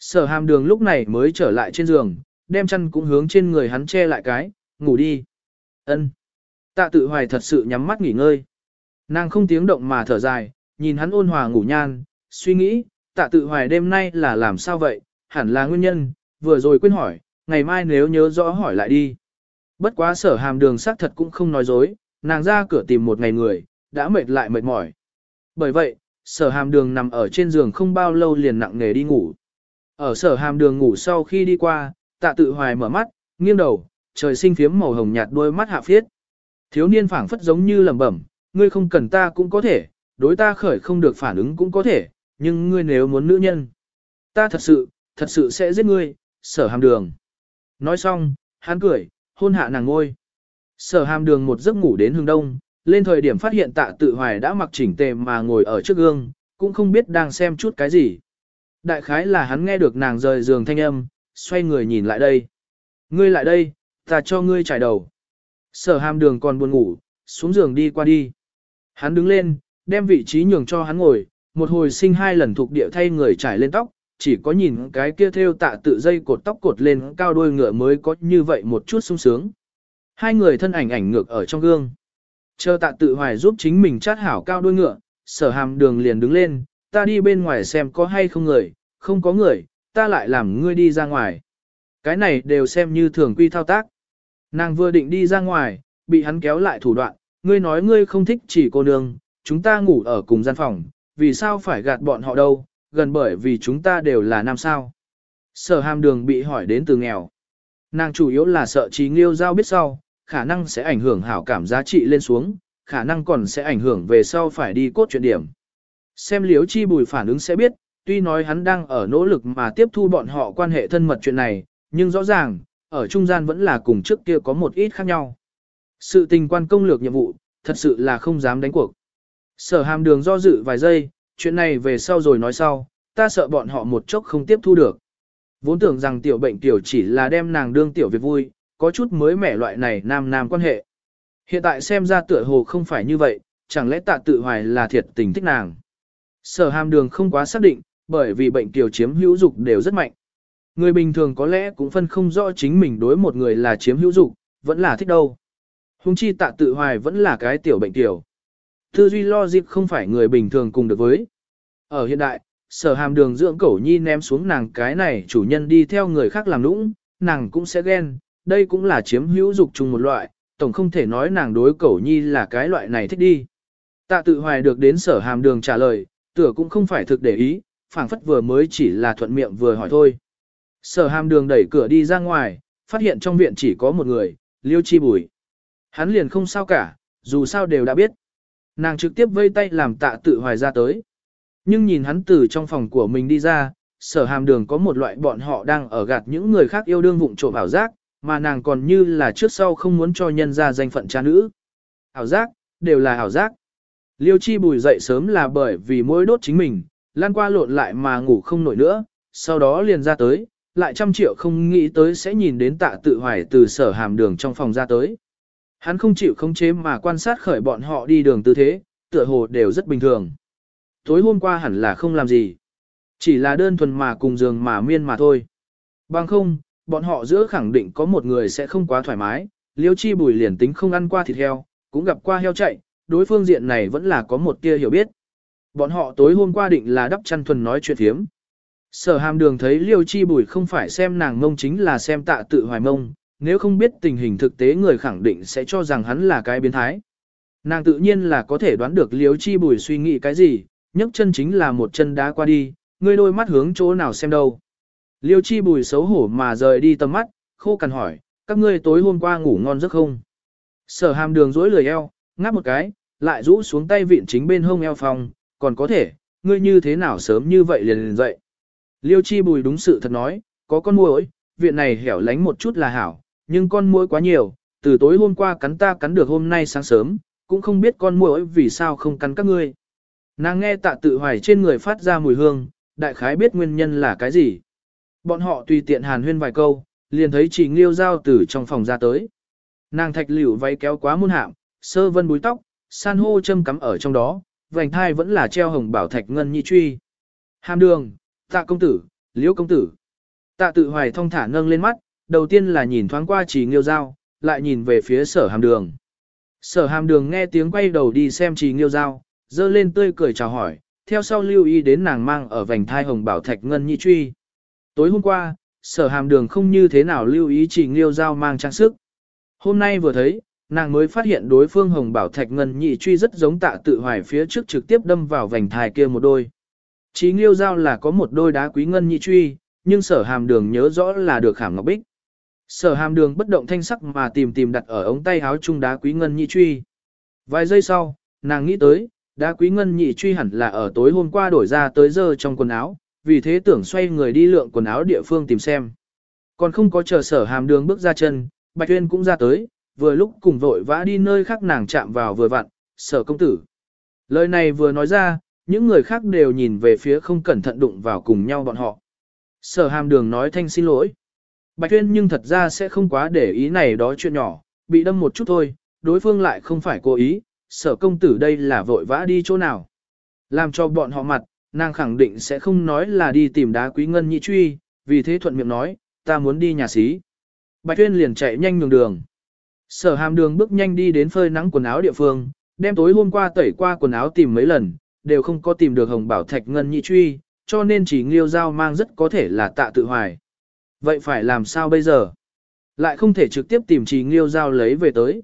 Sở hàm đường lúc này mới trở lại trên giường, đem chăn cũng hướng trên người hắn che lại cái, ngủ đi. ân Tạ tự hoài thật sự nhắm mắt nghỉ ngơi. Nàng không tiếng động mà thở dài, nhìn hắn ôn hòa ngủ nhan, suy nghĩ, tạ tự hoài đêm nay là làm sao vậy, hẳn là nguyên nhân, vừa rồi quên hỏi, ngày mai nếu nhớ rõ hỏi lại đi. Bất quá sở hàm đường xác thật cũng không nói dối, nàng ra cửa tìm một ngày người, đã mệt lại mệt mỏi. Bởi vậy, sở hàm đường nằm ở trên giường không bao lâu liền nặng nghề đi ngủ. Ở sở hàm đường ngủ sau khi đi qua, tạ tự hoài mở mắt, nghiêng đầu, trời sinh phiếm màu hồng nhạt đôi mắt hạ phiết. Thiếu niên phảng phất giống như lẩm bẩm, ngươi không cần ta cũng có thể, đối ta khởi không được phản ứng cũng có thể, nhưng ngươi nếu muốn nữ nhân, ta thật sự, thật sự sẽ giết ngươi, sở hàm đường. Nói xong, hắn cười, hôn hạ nàng ngôi. Sở hàm đường một giấc ngủ đến hương đông, lên thời điểm phát hiện tạ tự hoài đã mặc chỉnh tề mà ngồi ở trước gương, cũng không biết đang xem chút cái gì. Đại khái là hắn nghe được nàng rời giường thanh âm, xoay người nhìn lại đây. Ngươi lại đây, ta cho ngươi trải đầu. Sở hàm đường còn buồn ngủ, xuống giường đi qua đi. Hắn đứng lên, đem vị trí nhường cho hắn ngồi, một hồi sinh hai lần thuộc địa thay người trải lên tóc, chỉ có nhìn cái kia theo tạ tự dây cột tóc cột lên cao đôi ngựa mới có như vậy một chút sung sướng. Hai người thân ảnh ảnh ngược ở trong gương. Chờ tạ tự hoài giúp chính mình chát hảo cao đôi ngựa, sở hàm đường liền đứng lên, ta đi bên ngoài xem có hay không người, không có người, ta lại làm ngươi đi ra ngoài. Cái này đều xem như thường quy thao tác. Nàng vừa định đi ra ngoài, bị hắn kéo lại thủ đoạn, ngươi nói ngươi không thích chỉ cô nương, chúng ta ngủ ở cùng gian phòng, vì sao phải gạt bọn họ đâu, gần bởi vì chúng ta đều là nam sao. Sở hàm đường bị hỏi đến từ nghèo. Nàng chủ yếu là sợ trí nghiêu giao biết sau, khả năng sẽ ảnh hưởng hảo cảm giá trị lên xuống, khả năng còn sẽ ảnh hưởng về sau phải đi cốt chuyện điểm. Xem liếu chi bùi phản ứng sẽ biết, tuy nói hắn đang ở nỗ lực mà tiếp thu bọn họ quan hệ thân mật chuyện này, nhưng rõ ràng, ở trung gian vẫn là cùng trước kia có một ít khác nhau. Sự tình quan công lược nhiệm vụ, thật sự là không dám đánh cuộc. Sở hàm đường do dự vài giây, chuyện này về sau rồi nói sau, ta sợ bọn họ một chốc không tiếp thu được. Vốn tưởng rằng tiểu bệnh tiểu chỉ là đem nàng đương tiểu việc vui, có chút mới mẻ loại này nam nam quan hệ. Hiện tại xem ra tựa hồ không phải như vậy, chẳng lẽ tạ tự hoài là thiệt tình thích nàng. Sở hàm đường không quá xác định, bởi vì bệnh tiểu chiếm hữu dục đều rất mạnh. Người bình thường có lẽ cũng phân không rõ chính mình đối một người là chiếm hữu dục, vẫn là thích đâu. Hùng chi tạ tự hoài vẫn là cái tiểu bệnh tiểu. Tư duy lo dịp không phải người bình thường cùng được với. Ở hiện đại, sở hàm đường dưỡng cẩu nhi ném xuống nàng cái này chủ nhân đi theo người khác làm nũng, nàng cũng sẽ ghen, đây cũng là chiếm hữu dục chung một loại, tổng không thể nói nàng đối cẩu nhi là cái loại này thích đi. Tạ tự hoài được đến sở hàm đường trả lời, tựa cũng không phải thực để ý, phảng phất vừa mới chỉ là thuận miệng vừa hỏi thôi. Sở hàm đường đẩy cửa đi ra ngoài, phát hiện trong viện chỉ có một người, liêu chi bùi. Hắn liền không sao cả, dù sao đều đã biết. Nàng trực tiếp vây tay làm tạ tự hoài ra tới. Nhưng nhìn hắn từ trong phòng của mình đi ra, sở hàm đường có một loại bọn họ đang ở gạt những người khác yêu đương vụng trộm ảo giác, mà nàng còn như là trước sau không muốn cho nhân ra danh phận cha nữ. hảo giác, đều là hảo giác. Liêu chi bùi dậy sớm là bởi vì mỗi đốt chính mình, lan qua lộn lại mà ngủ không nổi nữa, sau đó liền ra tới, lại trăm triệu không nghĩ tới sẽ nhìn đến tạ tự hoài từ sở hàm đường trong phòng ra tới. Hắn không chịu khống chế mà quan sát khởi bọn họ đi đường tư thế, tựa hồ đều rất bình thường. Tối hôm qua hẳn là không làm gì. Chỉ là đơn thuần mà cùng giường mà miên mà thôi. Bằng không, bọn họ giữa khẳng định có một người sẽ không quá thoải mái, liêu chi bùi liền tính không ăn qua thịt heo, cũng gặp qua heo chạy, đối phương diện này vẫn là có một tia hiểu biết. Bọn họ tối hôm qua định là đắp chăn thuần nói chuyện thiếm. Sở hàm đường thấy liêu chi bùi không phải xem nàng mông chính là xem tạ tự hoài mông, nếu không biết tình hình thực tế người khẳng định sẽ cho rằng hắn là cái biến thái. Nàng tự nhiên là có thể đoán được liêu chi bùi suy nghĩ cái gì, nhấc chân chính là một chân đá qua đi, ngươi đôi mắt hướng chỗ nào xem đâu. Liêu chi bùi xấu hổ mà rời đi tầm mắt, khô cằn hỏi, các ngươi tối hôm qua ngủ ngon giấc không? Sở hàm đường dối lười eo, ngáp một cái, lại rũ xuống tay vịn chính bên hông eo phòng, còn có thể, ngươi như thế nào sớm như vậy liền liền dậy. Liêu chi bùi đúng sự thật nói, có con muỗi, viện này hẻo lánh một chút là hảo, nhưng con muỗi quá nhiều, từ tối hôm qua cắn ta cắn được hôm nay sáng sớm, cũng không biết con muỗi vì sao không cắn các ngươi. Nàng nghe tạ tự hoài trên người phát ra mùi hương, đại khái biết nguyên nhân là cái gì. Bọn họ tùy tiện hàn huyên vài câu, liền thấy chỉ nghiêu giao từ trong phòng ra tới. Nàng thạch liễu váy kéo quá muôn hạm, sơ vân búi tóc, san hô châm cắm ở trong đó, vành thai vẫn là treo hồng bảo thạch ngân nhị truy. Hàm đường, tạ công tử, liễu công tử. Tạ tự hoài thông thả nâng lên mắt, đầu tiên là nhìn thoáng qua chỉ nghiêu giao lại nhìn về phía sở hàm đường. Sở hàm đường nghe tiếng quay đầu đi xem chỉ nghiêu dao, dơ lên tươi cười chào hỏi, theo sau lưu ý đến nàng mang ở vành thai hồng bảo thạch ngân nhị truy. Tối hôm qua, sở hàm đường không như thế nào lưu ý chỉ nghiêu giao mang trang sức. Hôm nay vừa thấy, nàng mới phát hiện đối phương hồng bảo thạch ngân nhị truy rất giống tạ tự hoài phía trước trực tiếp đâm vào vành thai kia một đôi. Chí nghiêu giao là có một đôi đá quý ngân nhị truy, nhưng sở hàm đường nhớ rõ là được khảm ngọc bích. Sở hàm đường bất động thanh sắc mà tìm tìm đặt ở ống tay áo trung đá quý ngân nhị truy. Vài giây sau, nàng nghĩ tới, đá quý ngân nhị truy hẳn là ở tối hôm qua đổi ra tới giờ trong quần áo, vì thế tưởng xoay người đi lượng quần áo địa phương tìm xem. Còn không có chờ sở hàm đường bước ra chân, Bạch uyên cũng ra tới, vừa lúc cùng vội vã đi nơi khác nàng chạm vào vừa vặn, sở công tử. Lời này vừa nói ra, những người khác đều nhìn về phía không cẩn thận đụng vào cùng nhau bọn họ. Sở hàm đường nói thanh xin lỗi. Bạch uyên nhưng thật ra sẽ không quá để ý này đó chuyện nhỏ, bị đâm một chút thôi, đối phương lại không phải cố ý, sở công tử đây là vội vã đi chỗ nào. Làm cho bọn họ mặt, nàng khẳng định sẽ không nói là đi tìm đá quý ngân nhị truy, vì thế thuận miệng nói, ta muốn đi nhà xí. Bạch Tuyên liền chạy nhanh nhường đường. Sở hàm đường bước nhanh đi đến phơi nắng quần áo địa phương, đem tối hôm qua tẩy qua quần áo tìm mấy lần, đều không có tìm được hồng bảo thạch ngân nhị truy, cho nên chỉ nghiêu Giao mang rất có thể là tạ tự hoài. Vậy phải làm sao bây giờ? Lại không thể trực tiếp tìm chỉ nghiêu Giao lấy về tới.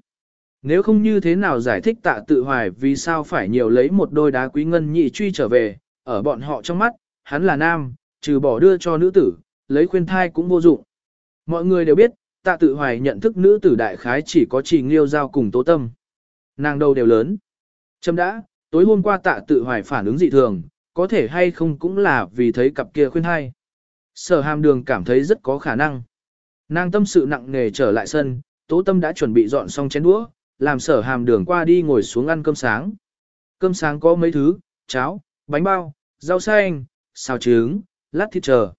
Nếu không như thế nào giải thích tạ tự hoài vì sao phải nhiều lấy một đôi đá quý ngân nhị truy trở về, ở bọn họ trong mắt, hắn là nam, trừ bỏ đưa cho nữ tử, lấy khuyên thai cũng vô dụng. Mọi người đều biết, tạ tự hoài nhận thức nữ tử đại khái chỉ có chỉ nghiêu giao cùng tố tâm. Nàng đầu đều lớn. Châm đã, tối hôm qua tạ tự hoài phản ứng dị thường, có thể hay không cũng là vì thấy cặp kia khuyên thai. Sở hàm đường cảm thấy rất có khả năng. Nàng tâm sự nặng nề trở lại sân, tố tâm đã chuẩn bị dọn xong chén đũa, làm sở hàm đường qua đi ngồi xuống ăn cơm sáng. Cơm sáng có mấy thứ, cháo, bánh bao, rau xanh, xào trứng, lát thịt chờ.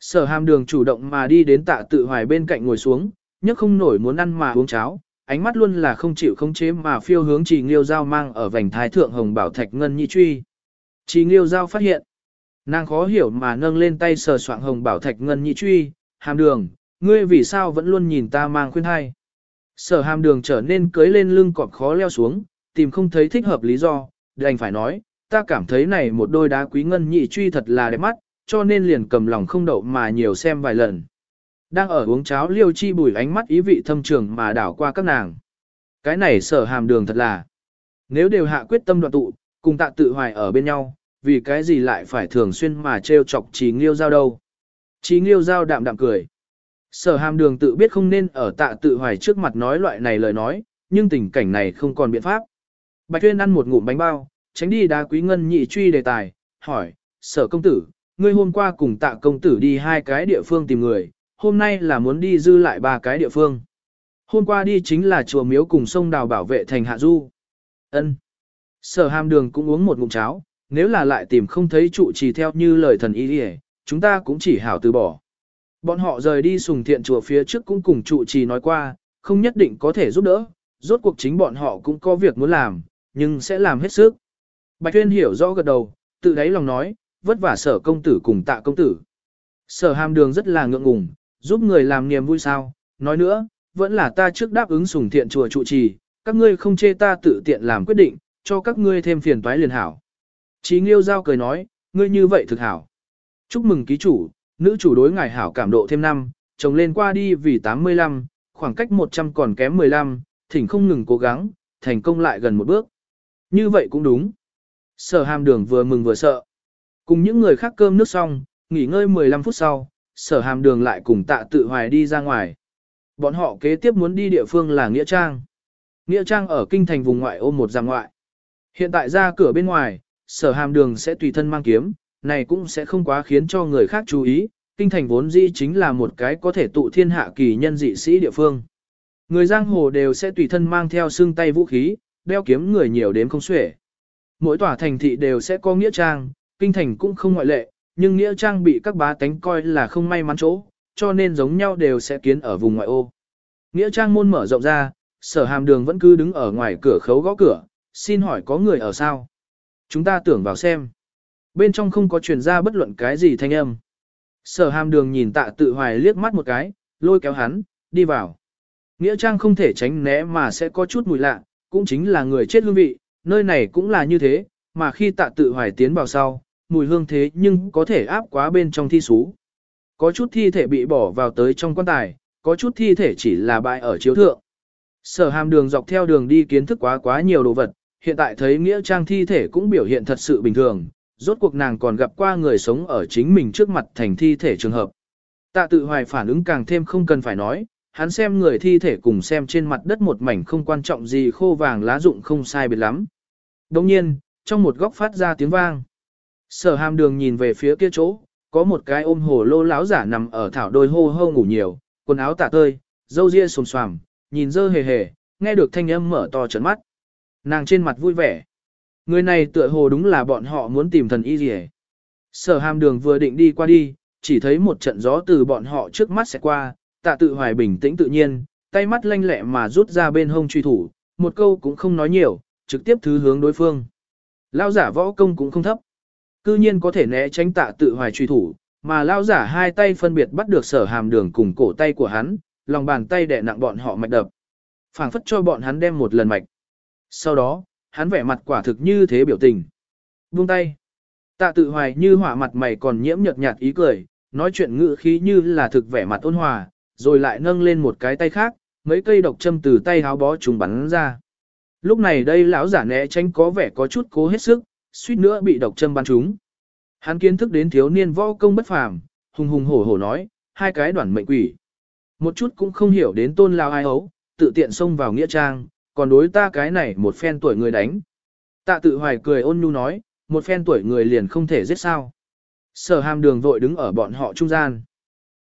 Sở hàm đường chủ động mà đi đến tạ tự hoài bên cạnh ngồi xuống, nhấc không nổi muốn ăn mà uống cháo, ánh mắt luôn là không chịu không chế mà phiêu hướng trì nghiêu giao mang ở vành thái thượng hồng bảo thạch ngân nhị truy. Trì nghiêu giao phát hiện, nàng khó hiểu mà nâng lên tay sờ soạng hồng bảo thạch ngân nhị truy, hàm đường, ngươi vì sao vẫn luôn nhìn ta mang khuyên hai. Sở hàm đường trở nên cưới lên lưng cọp khó leo xuống, tìm không thấy thích hợp lý do, đành phải nói, ta cảm thấy này một đôi đá quý ngân nhị truy thật là đẹp mắt, cho nên liền cầm lòng không đậu mà nhiều xem vài lần. Đang ở uống cháo liêu chi bùi ánh mắt ý vị thâm trường mà đảo qua các nàng. Cái này sở hàm đường thật là. Nếu đều hạ quyết tâm đoạn tụ, cùng tạ tự hoài ở bên nhau, vì cái gì lại phải thường xuyên mà trêu chọc trí nghiêu giao đâu. Trí nghiêu giao đạm đạm cười. Sở hàm đường tự biết không nên ở tạ tự hoài trước mặt nói loại này lời nói, nhưng tình cảnh này không còn biện pháp. Bạch Tuyên ăn một ngụm bánh bao, tránh đi đá quý ngân nhị truy đề tài, hỏi, sở công tử, ngươi hôm qua cùng tạ công tử đi hai cái địa phương tìm người, hôm nay là muốn đi dư lại ba cái địa phương. Hôm qua đi chính là chùa miếu cùng sông đào bảo vệ thành hạ du. ân Sở hàm đường cũng uống một ngụm cháo, nếu là lại tìm không thấy trụ trì theo như lời thần ý đi chúng ta cũng chỉ hảo từ bỏ. Bọn họ rời đi sùng thiện chùa phía trước cũng cùng trụ trì nói qua, không nhất định có thể giúp đỡ, rốt cuộc chính bọn họ cũng có việc muốn làm, nhưng sẽ làm hết sức. Bạch Tuyên hiểu rõ gật đầu, tự đáy lòng nói, vất vả sở công tử cùng tạ công tử. Sở hàm đường rất là ngượng ngùng, giúp người làm niềm vui sao, nói nữa, vẫn là ta trước đáp ứng sùng thiện chùa trụ trì, các ngươi không chê ta tự tiện làm quyết định, cho các ngươi thêm phiền toái liền hảo. Chí Nghiêu Giao cười nói, ngươi như vậy thực hảo. Chúc mừng ký chủ, nữ chủ đối ngài hảo cảm độ thêm năm, chồng lên qua đi vì 85, khoảng cách 100 còn kém 15, thỉnh không ngừng cố gắng, thành công lại gần một bước. Như vậy cũng đúng. Sở hàm đường vừa mừng vừa sợ. Cùng những người khác cơm nước xong, nghỉ ngơi 15 phút sau, sở hàm đường lại cùng tạ tự hoài đi ra ngoài. Bọn họ kế tiếp muốn đi địa phương là Nghĩa Trang. Nghĩa Trang ở kinh thành vùng ngoại ô một giam ngoại. Hiện tại ra cửa bên ngoài, sở hàm đường sẽ tùy thân mang kiếm, này cũng sẽ không quá khiến cho người khác chú ý. Kinh thành vốn dĩ chính là một cái có thể tụ thiên hạ kỳ nhân dị sĩ địa phương. Người giang hồ đều sẽ tùy thân mang theo xương tay vũ khí, đeo kiếm người nhiều đến không xuể. Mỗi tòa thành thị đều sẽ có nghĩa trang, kinh thành cũng không ngoại lệ, nhưng nghĩa trang bị các bá tánh coi là không may mắn chỗ, cho nên giống nhau đều sẽ kiến ở vùng ngoại ô. Nghĩa trang môn mở rộng ra, sở hàm đường vẫn cứ đứng ở ngoài cửa khấu gõ cửa, xin hỏi có người ở sao? Chúng ta tưởng vào xem. Bên trong không có truyền ra bất luận cái gì thanh âm. Sở hàm đường nhìn tạ tự hoài liếc mắt một cái, lôi kéo hắn, đi vào. Nghĩa trang không thể tránh né mà sẽ có chút mùi lạ, cũng chính là người chết hương vị, nơi này cũng là như thế, mà khi tạ tự hoài tiến vào sau, mùi hương thế nhưng có thể áp quá bên trong thi sú. Có chút thi thể bị bỏ vào tới trong quan tài, có chút thi thể chỉ là bại ở chiếu thượng. Sở hàm đường dọc theo đường đi kiến thức quá quá nhiều đồ vật, hiện tại thấy nghĩa trang thi thể cũng biểu hiện thật sự bình thường, rốt cuộc nàng còn gặp qua người sống ở chính mình trước mặt thành thi thể trường hợp. Tạ tự hoài phản ứng càng thêm không cần phải nói, hắn xem người thi thể cùng xem trên mặt đất một mảnh không quan trọng gì khô vàng lá rụng không sai biệt lắm. Đồng nhiên, trong một góc phát ra tiếng vang. Sở hàm đường nhìn về phía kia chỗ, có một cái ôm hồ lô láo giả nằm ở thảo đôi hô hô ngủ nhiều, quần áo tả tơi, râu ria xồm xoàm, nhìn dơ hề hề, nghe được thanh âm mở to trấn mắt. Nàng trên mặt vui vẻ. Người này tựa hồ đúng là bọn họ muốn tìm thần y gì Sở hàm đường vừa định đi qua đi, chỉ thấy một trận gió từ bọn họ trước mắt sẽ qua, tạ tự hoài bình tĩnh tự nhiên, tay mắt lanh lẹ mà rút ra bên hông truy thủ, một câu cũng không nói nhiều, trực tiếp thứ hướng đối phương. Lao giả võ công cũng không thấp. Cư nhiên có thể né tránh tạ tự hoài truy thủ, mà lao giả hai tay phân biệt bắt được sở hàm đường cùng cổ tay của hắn, lòng bàn tay đè nặng bọn họ mạch đập. phảng phất cho bọn hắn đem một lần mạch. Sau đó, hắn vẻ mặt quả thực như thế biểu tình. Buông tay. Tạ tự hoài như hỏa mặt mày còn nhiễm nhợt nhạt ý cười, nói chuyện ngữ khí như là thực vẻ mặt ôn hòa, rồi lại nâng lên một cái tay khác, mấy cây độc châm từ tay háo bó trùng bắn ra. Lúc này đây lão giả né tránh có vẻ có chút cố hết sức, suýt nữa bị độc châm bắn trúng. Hắn kiến thức đến thiếu niên võ công bất phàm, hùng hùng hổ hổ nói, hai cái đoạn mệnh quỷ. Một chút cũng không hiểu đến tôn lao ai ấu, tự tiện xông vào nghĩa trang, còn đối ta cái này một phen tuổi người đánh. Tạ tự hoài cười ôn nhu nói, một phen tuổi người liền không thể giết sao. Sở hàm đường vội đứng ở bọn họ trung gian.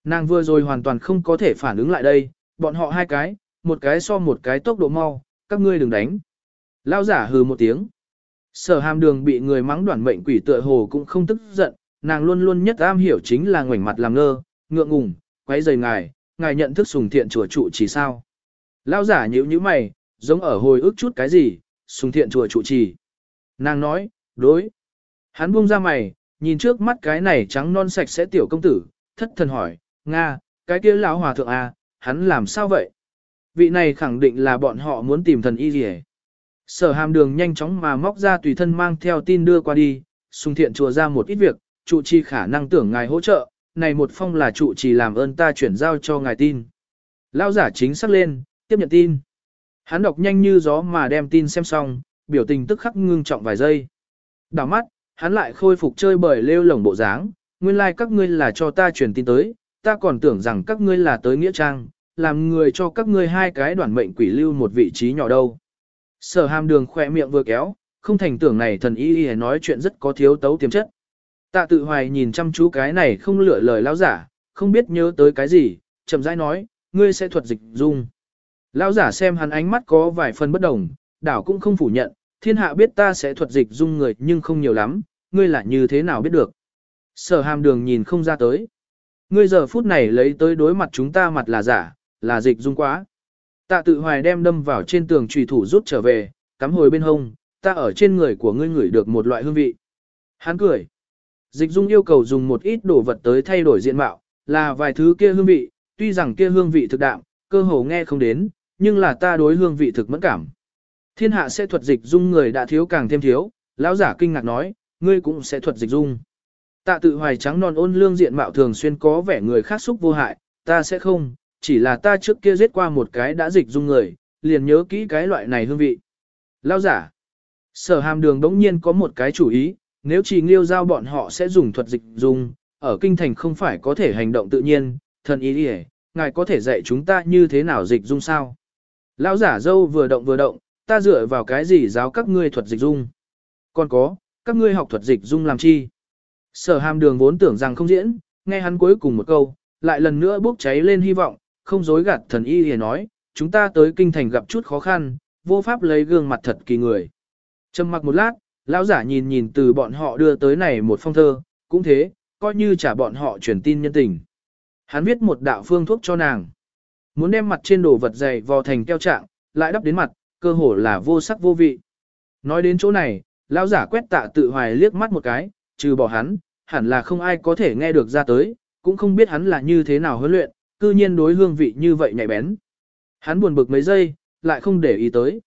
Nàng vừa rồi hoàn toàn không có thể phản ứng lại đây, bọn họ hai cái, một cái so một cái tốc độ mau, các ngươi đừng đánh. Lao giả hừ một tiếng. Sở hàm đường bị người mắng đoạn mệnh quỷ tựa hồ cũng không tức giận, nàng luôn luôn nhất am hiểu chính là ngoảnh mặt làm ngơ, ngượng ngùng, quấy rầy ngài, ngài nhận thức sùng thiện chùa trụ chỉ sao. Lao giả nhíu nhíu mày, giống ở hồi ức chút cái gì, sùng thiện chùa trụ trì. Nàng nói, đối. Hắn buông ra mày, nhìn trước mắt cái này trắng non sạch sẽ tiểu công tử, thất thần hỏi, Nga, cái kia lão hòa thượng à, hắn làm sao vậy? Vị này khẳng định là bọn họ muốn tìm thần y gì Sở hàm đường nhanh chóng mà móc ra tùy thân mang theo tin đưa qua đi, Xung thiện chùa ra một ít việc, trụ trì khả năng tưởng ngài hỗ trợ, này một phong là trụ trì làm ơn ta chuyển giao cho ngài tin. Lão giả chính xác lên, tiếp nhận tin. Hắn đọc nhanh như gió mà đem tin xem xong, biểu tình tức khắc ngưng trọng vài giây. Đảo mắt, hắn lại khôi phục chơi bời lêu lồng bộ dáng, nguyên lai like các ngươi là cho ta truyền tin tới, ta còn tưởng rằng các ngươi là tới Nghĩa Trang, làm người cho các ngươi hai cái đoàn mệnh quỷ lưu một vị trí nhỏ đâu. Sở hàm đường khỏe miệng vừa kéo, không thành tưởng này thần y y nói chuyện rất có thiếu tấu tiềm chất. Tạ tự hoài nhìn chăm chú cái này không lựa lời lão giả, không biết nhớ tới cái gì, chậm rãi nói, ngươi sẽ thuật dịch dung. Lão giả xem hắn ánh mắt có vài phần bất đồng, đảo cũng không phủ nhận, thiên hạ biết ta sẽ thuật dịch dung người nhưng không nhiều lắm, ngươi là như thế nào biết được. Sở hàm đường nhìn không ra tới. Ngươi giờ phút này lấy tới đối mặt chúng ta mặt là giả, là dịch dung quá. Tạ tự hoài đem đâm vào trên tường trùy thủ rút trở về, cắm hồi bên hông, ta ở trên người của ngươi ngửi được một loại hương vị. Hắn cười. Dịch dung yêu cầu dùng một ít đồ vật tới thay đổi diện mạo, là vài thứ kia hương vị, tuy rằng kia hương vị thực đạm, cơ hồ nghe không đến, nhưng là ta đối hương vị thực mẫn cảm. Thiên hạ sẽ thuật dịch dung người đã thiếu càng thêm thiếu, lão giả kinh ngạc nói, ngươi cũng sẽ thuật dịch dung. Tạ tự hoài trắng non ôn lương diện mạo thường xuyên có vẻ người khác xúc vô hại, ta sẽ không, chỉ là ta trước kia giết qua một cái đã dịch dung người, liền nhớ kỹ cái loại này hương vị. Lão giả, sở hàm đường đống nhiên có một cái chủ ý, nếu chỉ nghiêu giao bọn họ sẽ dùng thuật dịch dung, ở kinh thành không phải có thể hành động tự nhiên, thần ý đi ngài có thể dạy chúng ta như thế nào dịch dung sao? Lão giả dâu vừa động vừa động, ta dựa vào cái gì giáo các ngươi thuật dịch dung? Còn có, các ngươi học thuật dịch dung làm chi? Sở hàm đường vốn tưởng rằng không diễn, nghe hắn cuối cùng một câu, lại lần nữa bốc cháy lên hy vọng, không dối gạt thần y hề nói, chúng ta tới kinh thành gặp chút khó khăn, vô pháp lấy gương mặt thật kỳ người. Trầm mặc một lát, lão giả nhìn nhìn từ bọn họ đưa tới này một phong thơ, cũng thế, coi như trả bọn họ truyền tin nhân tình. Hắn viết một đạo phương thuốc cho nàng. Muốn đem mặt trên đồ vật dày vò thành keo trạng, lại đắp đến mặt, cơ hồ là vô sắc vô vị. Nói đến chỗ này, lão giả quét tạ tự hoài liếc mắt một cái, trừ bỏ hắn, hẳn là không ai có thể nghe được ra tới, cũng không biết hắn là như thế nào huấn luyện, cư nhiên đối hương vị như vậy nhạy bén. Hắn buồn bực mấy giây, lại không để ý tới.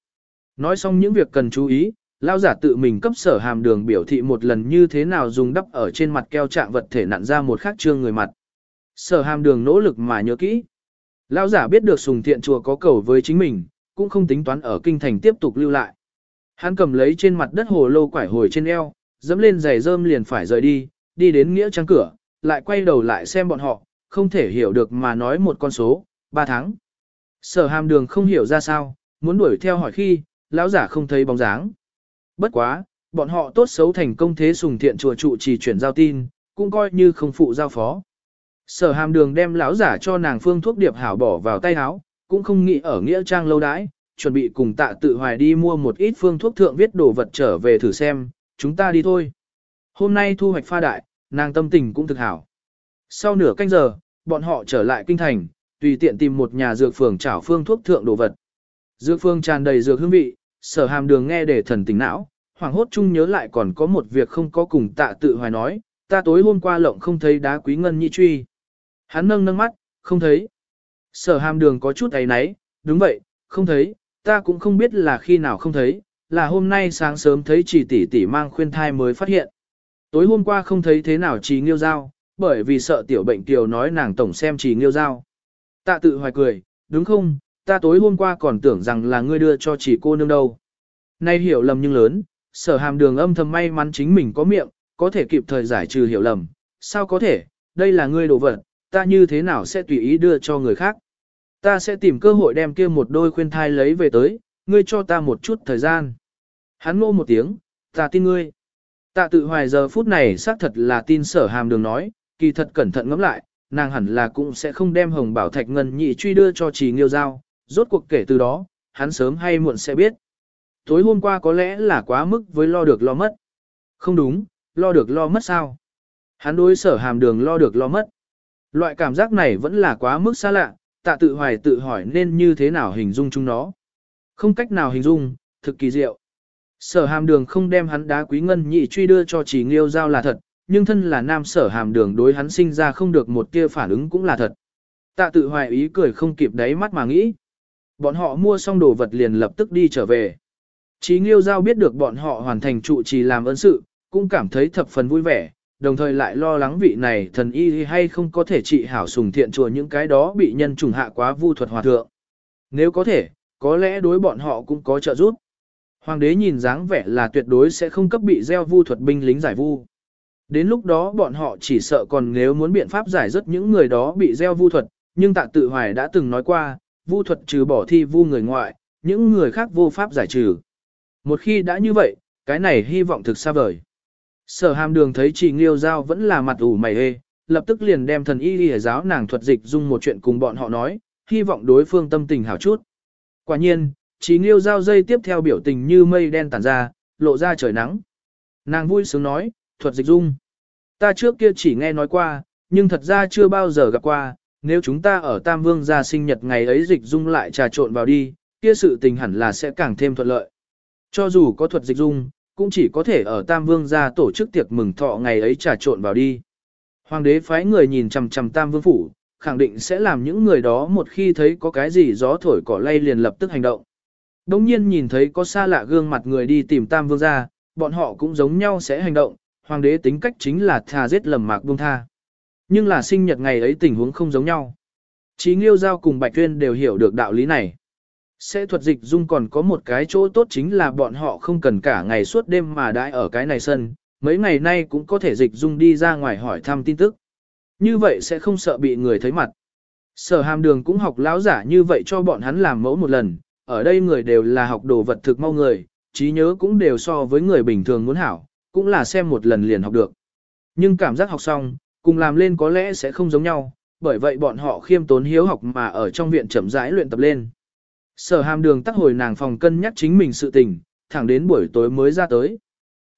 Nói xong những việc cần chú ý, lão giả tự mình cấp sở hàm đường biểu thị một lần như thế nào dùng đắp ở trên mặt keo trạng vật thể nặn ra một khắc trương người mặt. Sở hàm đường nỗ lực mà nhớ kỹ. Lão giả biết được sùng thiện chùa có cầu với chính mình, cũng không tính toán ở kinh thành tiếp tục lưu lại. Hắn cầm lấy trên mặt đất hồ lô quải hồi trên eo, dẫm lên giày rơm liền phải rời đi, đi đến nghĩa trang cửa, lại quay đầu lại xem bọn họ, không thể hiểu được mà nói một con số, 3 tháng. Sở hàm đường không hiểu ra sao, muốn đuổi theo hỏi khi, lão giả không thấy bóng dáng. Bất quá, bọn họ tốt xấu thành công thế sùng thiện chùa trụ chỉ chuyển giao tin, cũng coi như không phụ giao phó. Sở hàm đường đem lão giả cho nàng phương thuốc điệp hảo bỏ vào tay áo, cũng không nghĩ ở nghĩa trang lâu đãi, chuẩn bị cùng tạ tự hoài đi mua một ít phương thuốc thượng viết đồ vật trở về thử xem, chúng ta đi thôi. Hôm nay thu hoạch pha đại, nàng tâm tình cũng thực hảo. Sau nửa canh giờ, bọn họ trở lại kinh thành, tùy tiện tìm một nhà dược phường trảo phương thuốc thượng đồ vật. Dược phương tràn đầy dược hương vị, sở hàm đường nghe để thần tỉnh não, hoàng hốt chung nhớ lại còn có một việc không có cùng tạ tự hoài nói, ta tối hôm qua lộng không thấy đá quý ngân nhị truy. Hắn nâng nâng mắt, không thấy. Sở hàm đường có chút ấy náy, đúng vậy, không thấy, ta cũng không biết là khi nào không thấy, là hôm nay sáng sớm thấy chỉ tỷ tỷ mang khuyên thai mới phát hiện. Tối hôm qua không thấy thế nào chỉ nghiêu giao, bởi vì sợ tiểu bệnh tiểu nói nàng tổng xem chỉ nghiêu giao. Tạ tự hoài cười, đúng không, ta tối hôm qua còn tưởng rằng là ngươi đưa cho chỉ cô nương đâu. Nay hiểu lầm nhưng lớn, sở hàm đường âm thầm may mắn chính mình có miệng, có thể kịp thời giải trừ hiểu lầm. Sao có thể, đây là ngươi đồ vật, ta như thế nào sẽ tùy ý đưa cho người khác. Ta sẽ tìm cơ hội đem kia một đôi khuyên thai lấy về tới, ngươi cho ta một chút thời gian. Hắn ngô một tiếng, ta tin ngươi. Tạ tự hoài giờ phút này xác thật là tin sở hàm đường nói, kỳ thật cẩn thận ngẫm lại, nàng hẳn là cũng sẽ không đem hồng bảo thạch ngân nhị truy đưa cho trì nghiêu giao, rốt cuộc kể từ đó, hắn sớm hay muộn sẽ biết. Tối hôm qua có lẽ là quá mức với lo được lo mất. Không đúng, lo được lo mất sao? Hắn đối sở hàm đường lo được lo mất. Loại cảm giác này vẫn là quá mức xa lạ, tạ tự hoài tự hỏi nên như thế nào hình dung chúng nó. Không cách nào hình dung, thực kỳ diệu. Sở hàm đường không đem hắn đá quý ngân nhị truy đưa cho chỉ nghiêu giao là thật, nhưng thân là nam sở hàm đường đối hắn sinh ra không được một kia phản ứng cũng là thật. Tạ tự hoài ý cười không kịp đáy mắt mà nghĩ. Bọn họ mua xong đồ vật liền lập tức đi trở về. Chí nghiêu giao biết được bọn họ hoàn thành trụ trì làm ơn sự, cũng cảm thấy thập phần vui vẻ, đồng thời lại lo lắng vị này thần y hay không có thể trị hảo sùng thiện chùa những cái đó bị nhân trùng hạ quá vu thuật hòa thượng. Nếu có thể, có lẽ đối bọn họ cũng có trợ giúp. Hoàng đế nhìn dáng vẻ là tuyệt đối sẽ không cấp bị gieo vu thuật binh lính giải vu. Đến lúc đó bọn họ chỉ sợ còn nếu muốn biện pháp giải rất những người đó bị gieo vu thuật, nhưng tạ tự hoài đã từng nói qua, vu thuật trừ bỏ thi vu người ngoại, những người khác vô pháp giải trừ. Một khi đã như vậy, cái này hy vọng thực xa vời. Sở hàm đường thấy trì Nghiêu Giao vẫn là mặt ủ mày hê, lập tức liền đem thần y lìa giáo nàng thuật dịch dung một chuyện cùng bọn họ nói, hy vọng đối phương tâm tình hảo chút. Quả nhiên, Chí Nghiêu Giao dây tiếp theo biểu tình như mây đen tản ra, lộ ra trời nắng. Nàng vui sướng nói, thuật dịch dung. Ta trước kia chỉ nghe nói qua, nhưng thật ra chưa bao giờ gặp qua, nếu chúng ta ở Tam Vương gia sinh nhật ngày ấy dịch dung lại trà trộn vào đi, kia sự tình hẳn là sẽ càng thêm thuận lợi. Cho dù có thuật dịch dung, cũng chỉ có thể ở Tam Vương gia tổ chức tiệc mừng thọ ngày ấy trà trộn vào đi. Hoàng đế phái người nhìn chằm chằm Tam Vương phủ, khẳng định sẽ làm những người đó một khi thấy có cái gì gió thổi cỏ lay liền lập tức hành động. Đông nhiên nhìn thấy có xa lạ gương mặt người đi tìm Tam Vương ra, bọn họ cũng giống nhau sẽ hành động, hoàng đế tính cách chính là thà giết lầm mạc buông tha. Nhưng là sinh nhật ngày ấy tình huống không giống nhau. Chí Nghiêu Giao cùng Bạch Tuyên đều hiểu được đạo lý này. Sẽ thuật dịch dung còn có một cái chỗ tốt chính là bọn họ không cần cả ngày suốt đêm mà đãi ở cái này sân, mấy ngày nay cũng có thể dịch dung đi ra ngoài hỏi thăm tin tức. Như vậy sẽ không sợ bị người thấy mặt. Sở hàm đường cũng học lão giả như vậy cho bọn hắn làm mẫu một lần, ở đây người đều là học đồ vật thực mau người, trí nhớ cũng đều so với người bình thường muốn hảo, cũng là xem một lần liền học được. Nhưng cảm giác học xong, cùng làm lên có lẽ sẽ không giống nhau, bởi vậy bọn họ khiêm tốn hiếu học mà ở trong viện chậm rãi luyện tập lên. Sở hàm đường tắc hồi nàng phòng cân nhắc chính mình sự tình, thẳng đến buổi tối mới ra tới.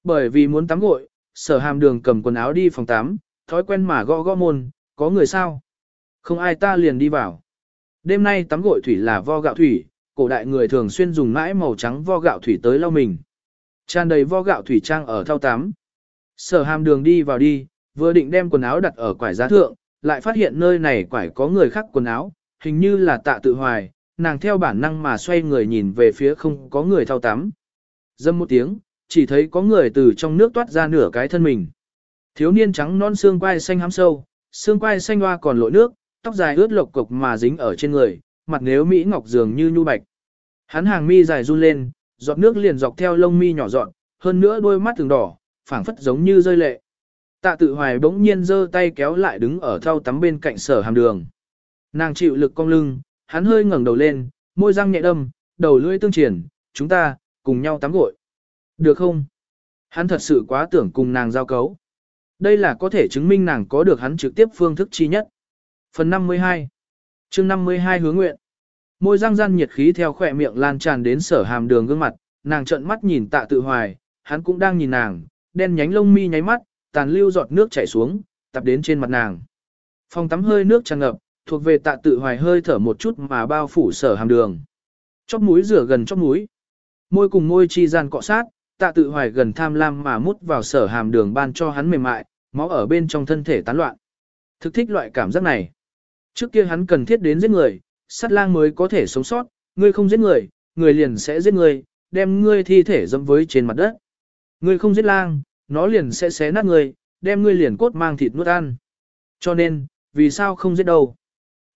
Bởi vì muốn tắm gội, sở hàm đường cầm quần áo đi phòng tắm, thói quen mà gõ gõ môn, có người sao? Không ai ta liền đi vào. Đêm nay tắm gội thủy là vo gạo thủy, cổ đại người thường xuyên dùng mãi màu trắng vo gạo thủy tới lau mình. Tràn đầy vo gạo thủy trang ở thao tắm. Sở hàm đường đi vào đi, vừa định đem quần áo đặt ở quải giá thượng, lại phát hiện nơi này quải có người khác quần áo, hình như là tạ tự hoài, nàng theo bản năng mà xoay người nhìn về phía không có người thao tắm. Dâm một tiếng, chỉ thấy có người từ trong nước toát ra nửa cái thân mình. Thiếu niên trắng non xương quai xanh hám sâu, xương quai xanh hoa còn lội nước, tóc dài ướt lộc cục mà dính ở trên người, mặt nếu mỹ ngọc dường như nhu bạch. Hắn hàng mi dài run lên, giọt nước liền dọc theo lông mi nhỏ dọn, hơn nữa đôi mắt từng đỏ, phảng phất giống như rơi lệ. Tạ tự hoài bỗng nhiên giơ tay kéo lại đứng ở thau tắm bên cạnh sở hàm đường. Nàng chịu lực cong lưng, hắn hơi ngẩng đầu lên, môi răng nhẹ đâm, đầu lưỡi tương triển, chúng ta, cùng nhau tắm gội. Được không? Hắn thật sự quá tưởng cùng nàng giao cấu. Đây là có thể chứng minh nàng có được hắn trực tiếp phương thức chi nhất. Phần 52 chương 52 hướng nguyện Môi răng răng nhiệt khí theo khỏe miệng lan tràn đến sở hàm đường gương mặt, nàng trợn mắt nhìn tạ tự hoài, hắn cũng đang nhìn nàng, đen nhánh lông mi nháy mắt, tàn lưu giọt nước chảy xuống, tập đến trên mặt nàng. Phòng tắm hơi nước tràn ngập, thuộc về tạ tự hoài hơi thở một chút mà bao phủ sở hàm đường. Chóp mũi rửa gần chóp mũi. Môi cùng môi chi gian cọ sát, tạ tự hoài gần tham lam mà mút vào sở hàm đường ban cho hắn mềm mại, máu ở bên trong thân thể tán loạn. Thực thích loại cảm giác này. Trước kia hắn cần thiết đến giết người, sát lang mới có thể sống sót, ngươi không giết người, người liền sẽ giết ngươi, đem ngươi thi thể dẫm với trên mặt đất. Ngươi không giết lang, nó liền sẽ xé nát ngươi, đem ngươi liền cốt mang thịt nuốt ăn. Cho nên, vì sao không giết đâu?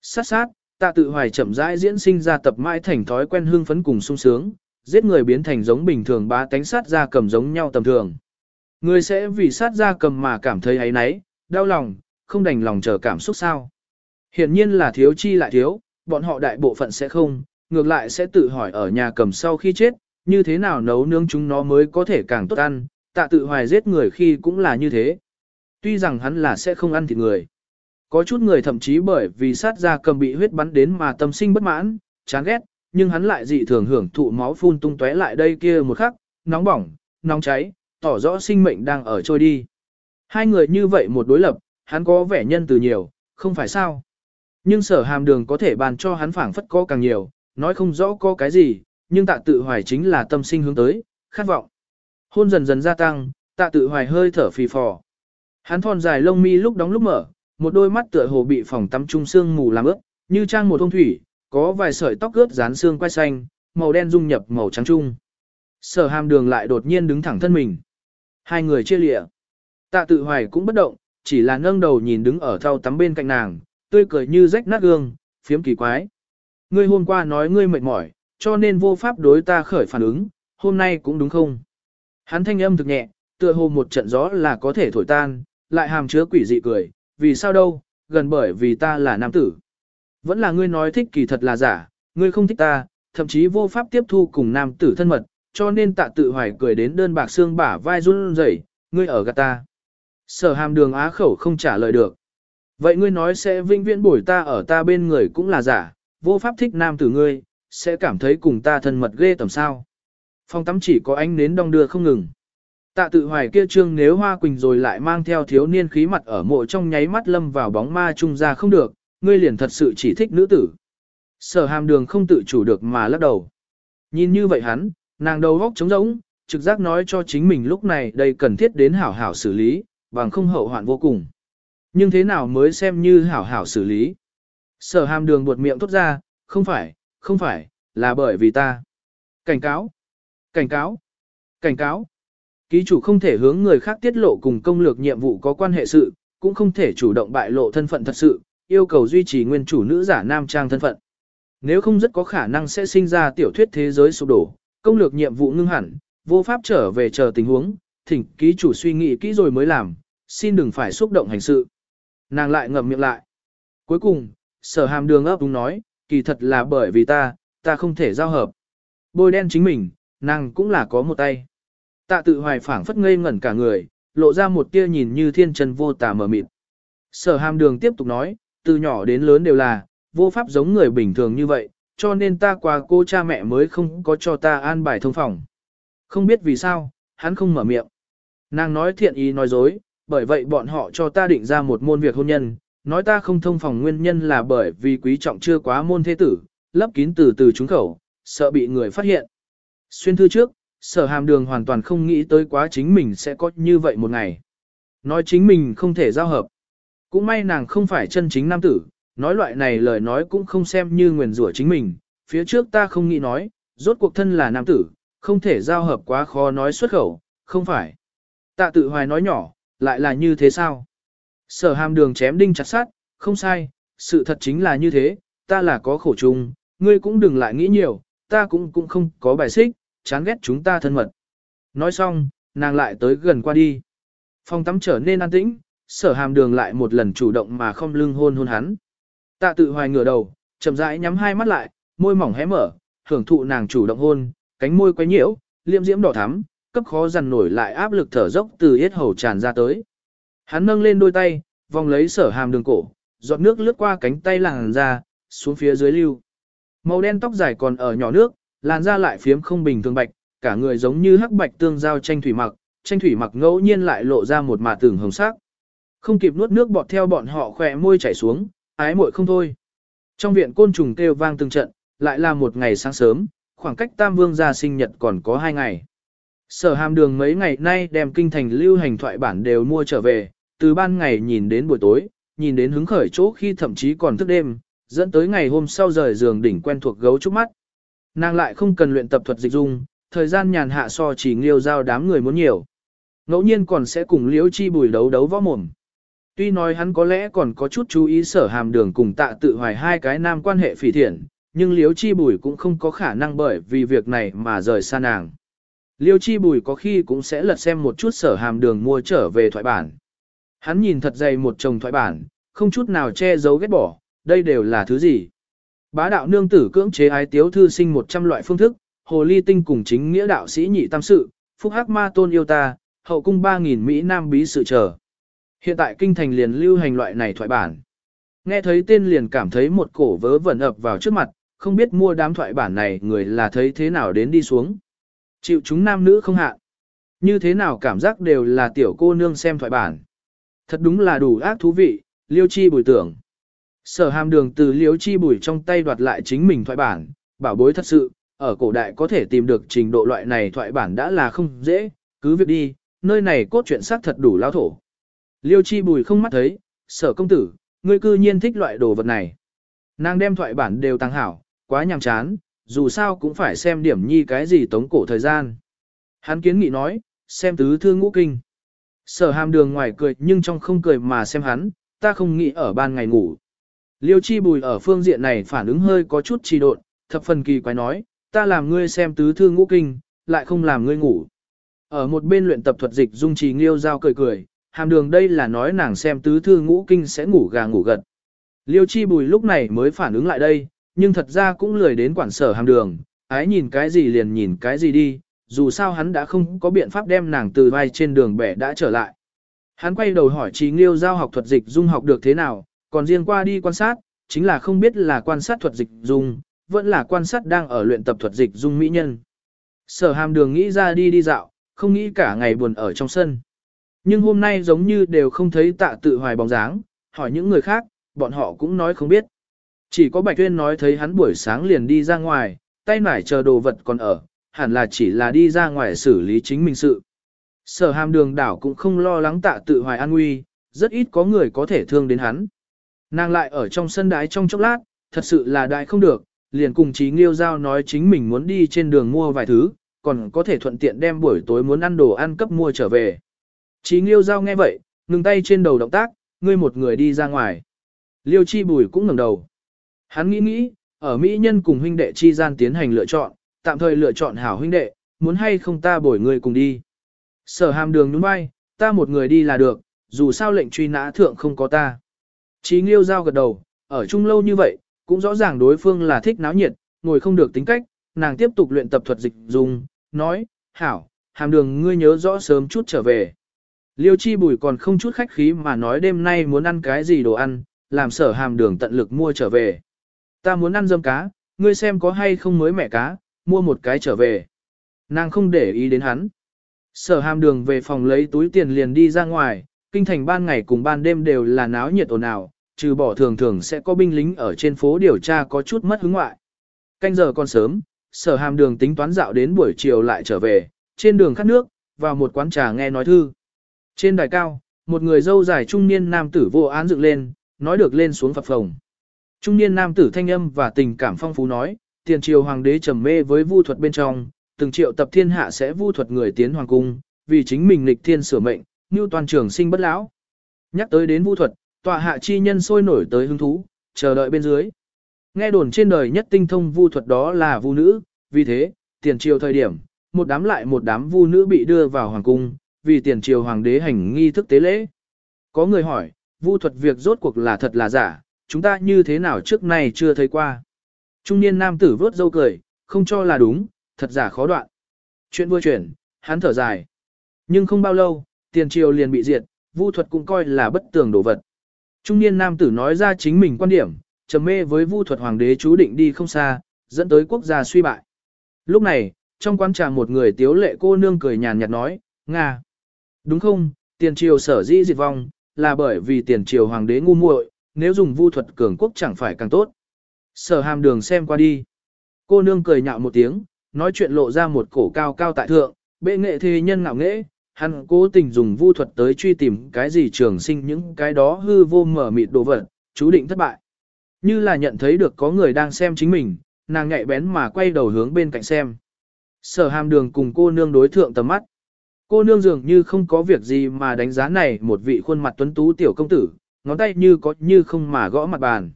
Sát sát, tạ tự hoài chậm rãi diễn sinh ra tập mãi thành thói quen hương phấn cùng sung sướng, giết người biến thành giống bình thường bá tánh sát ra cầm giống nhau tầm thường. Người sẽ vì sát ra cầm mà cảm thấy ấy náy, đau lòng, không đành lòng chờ cảm xúc sao. Hiện nhiên là thiếu chi lại thiếu, bọn họ đại bộ phận sẽ không, ngược lại sẽ tự hỏi ở nhà cầm sau khi chết, như thế nào nấu nướng chúng nó mới có thể càng tốt ăn, tạ tự hoài giết người khi cũng là như thế. Tuy rằng hắn là sẽ không ăn thịt người. Có chút người thậm chí bởi vì sát ra cầm bị huyết bắn đến mà tâm sinh bất mãn, chán ghét, nhưng hắn lại dị thường hưởng thụ máu phun tung tóe lại đây kia một khắc, nóng bỏng, nóng cháy, tỏ rõ sinh mệnh đang ở trôi đi. Hai người như vậy một đối lập, hắn có vẻ nhân từ nhiều, không phải sao. Nhưng sở hàm đường có thể bàn cho hắn phảng phất có càng nhiều, nói không rõ có cái gì, nhưng tạ tự hoài chính là tâm sinh hướng tới, khát vọng. Hôn dần dần gia tăng, tạ tự hoài hơi thở phì phò. Hắn thon dài lông mi lúc đóng lúc mở, một đôi mắt tựa hồ bị phòng tắm trung xương mù làm ướt, như trang một thông thủy, có vài sợi tóc ướt dán xương quai xanh, màu đen dung nhập màu trắng trung. Sở hàm đường lại đột nhiên đứng thẳng thân mình. Hai người chia lịa. Tạ tự hoài cũng bất động, chỉ là nâng đầu nhìn đứng ở thau tắm bên cạnh nàng, tươi cười như rách nát gương, phiếm kỳ quái. Ngươi hôm qua nói ngươi mệt mỏi, cho nên vô pháp đối ta khởi phản ứng, hôm nay cũng đúng không? Hắn thanh âm thực nhẹ, tựa hồ một trận gió là có thể thổi tan, lại hàm chứa quỷ dị cười, vì sao đâu, gần bởi vì ta là nam tử. Vẫn là ngươi nói thích kỳ thật là giả, ngươi không thích ta, thậm chí vô pháp tiếp thu cùng nam tử thân mật, cho nên tạ tự hoài cười đến đơn bạc xương bả vai run rẩy, ngươi ở gạt ta. Sở hàm đường á khẩu không trả lời được. Vậy ngươi nói sẽ vinh viễn bồi ta ở ta bên người cũng là giả, vô pháp thích nam tử ngươi, sẽ cảm thấy cùng ta thân mật ghê tầm sao. Phòng tắm chỉ có ánh nến đong đưa không ngừng. Tạ tự hoài kia trương nếu hoa quỳnh rồi lại mang theo thiếu niên khí mặt ở mộ trong nháy mắt lâm vào bóng ma trung ra không được, ngươi liền thật sự chỉ thích nữ tử. Sở hàm đường không tự chủ được mà lắc đầu. Nhìn như vậy hắn, nàng đầu góc trống rỗng, trực giác nói cho chính mình lúc này đây cần thiết đến hảo hảo xử lý, bằng không hậu hoạn vô cùng. Nhưng thế nào mới xem như hảo hảo xử lý? Sở hàm đường buột miệng thốt ra, không phải, không phải, là bởi vì ta. Cảnh cáo, cảnh cáo, cảnh cáo. Ký chủ không thể hướng người khác tiết lộ cùng công lược nhiệm vụ có quan hệ sự, cũng không thể chủ động bại lộ thân phận thật sự, yêu cầu duy trì nguyên chủ nữ giả nam trang thân phận. Nếu không rất có khả năng sẽ sinh ra tiểu thuyết thế giới sụp đổ, công lược nhiệm vụ ngưng hẳn, vô pháp trở về chờ tình huống, thỉnh ký chủ suy nghĩ kỹ rồi mới làm, xin đừng phải xúc động hành sự. Nàng lại ngậm miệng lại. Cuối cùng, sở hàm đường ấp đúng nói, kỳ thật là bởi vì ta, ta không thể giao hợp. Bôi đen chính mình, nàng cũng là có một tay. Tạ tự hoài phảng phất ngây ngẩn cả người, lộ ra một tia nhìn như thiên trần vô tà mờ mịt. Sở hàm đường tiếp tục nói, từ nhỏ đến lớn đều là, vô pháp giống người bình thường như vậy, cho nên ta qua cô cha mẹ mới không có cho ta an bài thông phòng. Không biết vì sao, hắn không mở miệng. Nàng nói thiện ý nói dối, bởi vậy bọn họ cho ta định ra một môn việc hôn nhân, nói ta không thông phòng nguyên nhân là bởi vì quý trọng chưa quá môn thế tử, lấp kín từ từ trúng khẩu, sợ bị người phát hiện. Xuyên thư trước, sở hàm đường hoàn toàn không nghĩ tới quá chính mình sẽ có như vậy một ngày. Nói chính mình không thể giao hợp. Cũng may nàng không phải chân chính nam tử, nói loại này lời nói cũng không xem như nguyền rủa chính mình. Phía trước ta không nghĩ nói, rốt cuộc thân là nam tử, không thể giao hợp quá khó nói xuất khẩu, không phải. Tạ tự hoài nói nhỏ, lại là như thế sao? Sở hàm đường chém đinh chặt sát, không sai, sự thật chính là như thế, ta là có khổ chung, ngươi cũng đừng lại nghĩ nhiều, ta cũng cũng không có bài xích, chán ghét chúng ta thân mật. Nói xong, nàng lại tới gần qua đi. Phòng tắm trở nên an tĩnh, sở hàm đường lại một lần chủ động mà không lưng hôn hôn hắn. Tạ tự hoài ngửa đầu, chậm rãi nhắm hai mắt lại, môi mỏng hé mở, hưởng thụ nàng chủ động hôn, cánh môi quấy nhiễu, liêm diễm đỏ thắm, cấp khó dằn nổi lại áp lực thở dốc từ yết hầu tràn ra tới. Hắn nâng lên đôi tay, vòng lấy sở hàm đường cổ, giọt nước lướt qua cánh tay làn ra, xuống phía dưới lưu. Màu đen tóc dài còn ở nhỏ nước, làn da lại phiếm không bình thường bạch, cả người giống như hắc bạch tương giao tranh thủy mặc, tranh thủy mặc ngẫu nhiên lại lộ ra một mạ tường hồng sắc. Không kịp nuốt nước bọt theo bọn họ khỏe môi chảy xuống, ái muội không thôi. Trong viện côn trùng kêu vang từng trận, lại là một ngày sáng sớm, khoảng cách Tam Vương gia sinh nhật còn có hai ngày. Sở hàm đường mấy ngày nay đem kinh thành lưu hành thoại bản đều mua trở về, từ ban ngày nhìn đến buổi tối, nhìn đến hứng khởi chỗ khi thậm chí còn thức đêm, dẫn tới ngày hôm sau rời giường đỉnh quen thuộc gấu trúc mắt. Nàng lại không cần luyện tập thuật dịch dung, thời gian nhàn hạ so chỉ nghiêu giao đám người muốn nhiều. Ngẫu nhiên còn sẽ cùng liễu chi bùi đấu đấu võ mồm. Tuy nói hắn có lẽ còn có chút chú ý sở hàm đường cùng tạ tự hoài hai cái nam quan hệ phỉ thiện, nhưng liễu chi bùi cũng không có khả năng bởi vì việc này mà rời xa nàng. Liêu chi bùi có khi cũng sẽ lật xem một chút sở hàm đường mua trở về thoại bản. Hắn nhìn thật dày một chồng thoại bản, không chút nào che giấu ghét bỏ, đây đều là thứ gì. Bá đạo nương tử cưỡng chế ái tiếu thư sinh 100 loại phương thức, hồ ly tinh cùng chính nghĩa đạo sĩ nhị tam sự, phúc hắc ma tôn yêu ta, hậu cung 3.000 Mỹ Nam bí sự chờ. Hiện tại kinh thành liền lưu hành loại này thoại bản. Nghe thấy tên liền cảm thấy một cổ vớ vẩn ập vào trước mặt, không biết mua đám thoại bản này người là thấy thế nào đến đi xuống. Chịu chúng nam nữ không hạ. Như thế nào cảm giác đều là tiểu cô nương xem thoại bản. Thật đúng là đủ ác thú vị, liêu chi bùi tưởng. Sở hàm đường từ liêu chi bùi trong tay đoạt lại chính mình thoại bản, bảo bối thật sự, ở cổ đại có thể tìm được trình độ loại này thoại bản đã là không dễ, cứ việc đi, nơi này cốt truyện xác thật đủ lao thổ. Liêu chi bùi không mắt thấy, sở công tử, ngươi cư nhiên thích loại đồ vật này. Nàng đem thoại bản đều tăng hảo, quá nhàm chán, dù sao cũng phải xem điểm nhi cái gì tống cổ thời gian. Hắn kiến nghị nói, xem tứ thư ngũ kinh. Sở hàm đường ngoài cười nhưng trong không cười mà xem hắn, ta không nghĩ ở ban ngày ngủ. Liêu chi bùi ở phương diện này phản ứng hơi có chút trì độn, thập phần kỳ quái nói, ta làm ngươi xem tứ thư ngũ kinh, lại không làm ngươi ngủ. Ở một bên luyện tập thuật dịch dung trì nghiêu giao cười cười, hàm đường đây là nói nàng xem tứ thư ngũ kinh sẽ ngủ gà ngủ gật. Liêu chi bùi lúc này mới phản ứng lại đây, nhưng thật ra cũng lười đến quản sở hàm đường, ái nhìn cái gì liền nhìn cái gì đi, dù sao hắn đã không có biện pháp đem nàng từ vai trên đường bẻ đã trở lại. Hắn quay đầu hỏi Trí Nghiêu giao học thuật dịch dung học được thế nào, còn riêng qua đi quan sát, chính là không biết là quan sát thuật dịch dung, vẫn là quan sát đang ở luyện tập thuật dịch dung mỹ nhân. Sở hàm đường nghĩ ra đi đi dạo, không nghĩ cả ngày buồn ở trong sân. Nhưng hôm nay giống như đều không thấy tạ tự hoài bóng dáng, hỏi những người khác, bọn họ cũng nói không biết. Chỉ có Bạch Tuyên nói thấy hắn buổi sáng liền đi ra ngoài, tay nải chờ đồ vật còn ở, hẳn là chỉ là đi ra ngoài xử lý chính mình sự. Sở hàm đường đảo cũng không lo lắng tạ tự hoài an nguy, rất ít có người có thể thương đến hắn. Nàng lại ở trong sân đái trong chốc lát, thật sự là đại không được, liền cùng Chí Nghiêu Giao nói chính mình muốn đi trên đường mua vài thứ, còn có thể thuận tiện đem buổi tối muốn ăn đồ ăn cấp mua trở về. Chí Nghiêu Giao nghe vậy, ngừng tay trên đầu động tác, ngươi một người đi ra ngoài. Liêu Chi Bùi cũng ngẩng đầu. Hắn nghĩ nghĩ, ở Mỹ nhân cùng huynh đệ chi gian tiến hành lựa chọn, tạm thời lựa chọn hảo huynh đệ, muốn hay không ta bổi người cùng đi. Sở hàm đường nhún vai, ta một người đi là được, dù sao lệnh truy nã thượng không có ta. Chí Nghiêu Giao gật đầu, ở chung lâu như vậy, cũng rõ ràng đối phương là thích náo nhiệt, ngồi không được tính cách, nàng tiếp tục luyện tập thuật dịch dùng, nói, hảo, hàm đường ngươi nhớ rõ sớm chút trở về. Liêu chi bùi còn không chút khách khí mà nói đêm nay muốn ăn cái gì đồ ăn, làm sở hàm đường tận lực mua trở về. Ta muốn ăn dâm cá, ngươi xem có hay không mới mẹ cá, mua một cái trở về. Nàng không để ý đến hắn. Sở hàm đường về phòng lấy túi tiền liền đi ra ngoài, kinh thành ban ngày cùng ban đêm đều là náo nhiệt ồn ào, trừ bỏ thường thường sẽ có binh lính ở trên phố điều tra có chút mất hứng ngoại. Canh giờ còn sớm, sở hàm đường tính toán dạo đến buổi chiều lại trở về, trên đường khát nước, vào một quán trà nghe nói thư. Trên đài cao, một người dâu dài trung niên nam tử vô án dựng lên, nói được lên xuống phập phồng. Trung niên nam tử thanh âm và tình cảm phong phú nói, tiền triều hoàng đế trầm mê với vu thuật bên trong, từng triệu tập thiên hạ sẽ vu thuật người tiến hoàng cung, vì chính mình lịch thiên sửa mệnh, như toàn trường sinh bất lão. Nhắc tới đến vu thuật, tọa hạ chi nhân sôi nổi tới hứng thú, chờ đợi bên dưới. Nghe đồn trên đời nhất tinh thông vu thuật đó là vu nữ, vì thế, tiền triều thời điểm, một đám lại một đám vu nữ bị đưa vào hoàng cung, vì tiền triều hoàng đế hành nghi thức tế lễ. Có người hỏi, vu thuật việc rốt cuộc là thật là giả, chúng ta như thế nào trước nay chưa thấy qua. Trung niên nam tử vớt dâu cười, không cho là đúng, thật giả khó đoạn. Chuyện vừa chuyển, hắn thở dài. Nhưng không bao lâu, tiền triều liền bị diệt, vu thuật cũng coi là bất tường đồ vật. Trung niên nam tử nói ra chính mình quan điểm, trầm mê với vu thuật hoàng đế chú định đi không xa, dẫn tới quốc gia suy bại. Lúc này, trong quán trà một người tiếu lệ cô nương cười nhàn nhạt nói, Nga. Đúng không, tiền triều sở dĩ diệt vong, là bởi vì tiền triều hoàng đế ngu muội, nếu dùng vu thuật cường quốc chẳng phải càng tốt. Sở hàm đường xem qua đi. Cô nương cười nhạo một tiếng, nói chuyện lộ ra một cổ cao cao tại thượng, bệ nghệ thế nhân ngạo nghễ, hắn cố tình dùng vu thuật tới truy tìm cái gì trường sinh những cái đó hư vô mở mịt đồ vật, chú định thất bại. Như là nhận thấy được có người đang xem chính mình, nàng nhạy bén mà quay đầu hướng bên cạnh xem. Sở hàm đường cùng cô nương đối thượng tầm mắt. Cô nương dường như không có việc gì mà đánh giá này một vị khuôn mặt tuấn tú tiểu công tử, ngón tay như có như không mà gõ mặt bàn.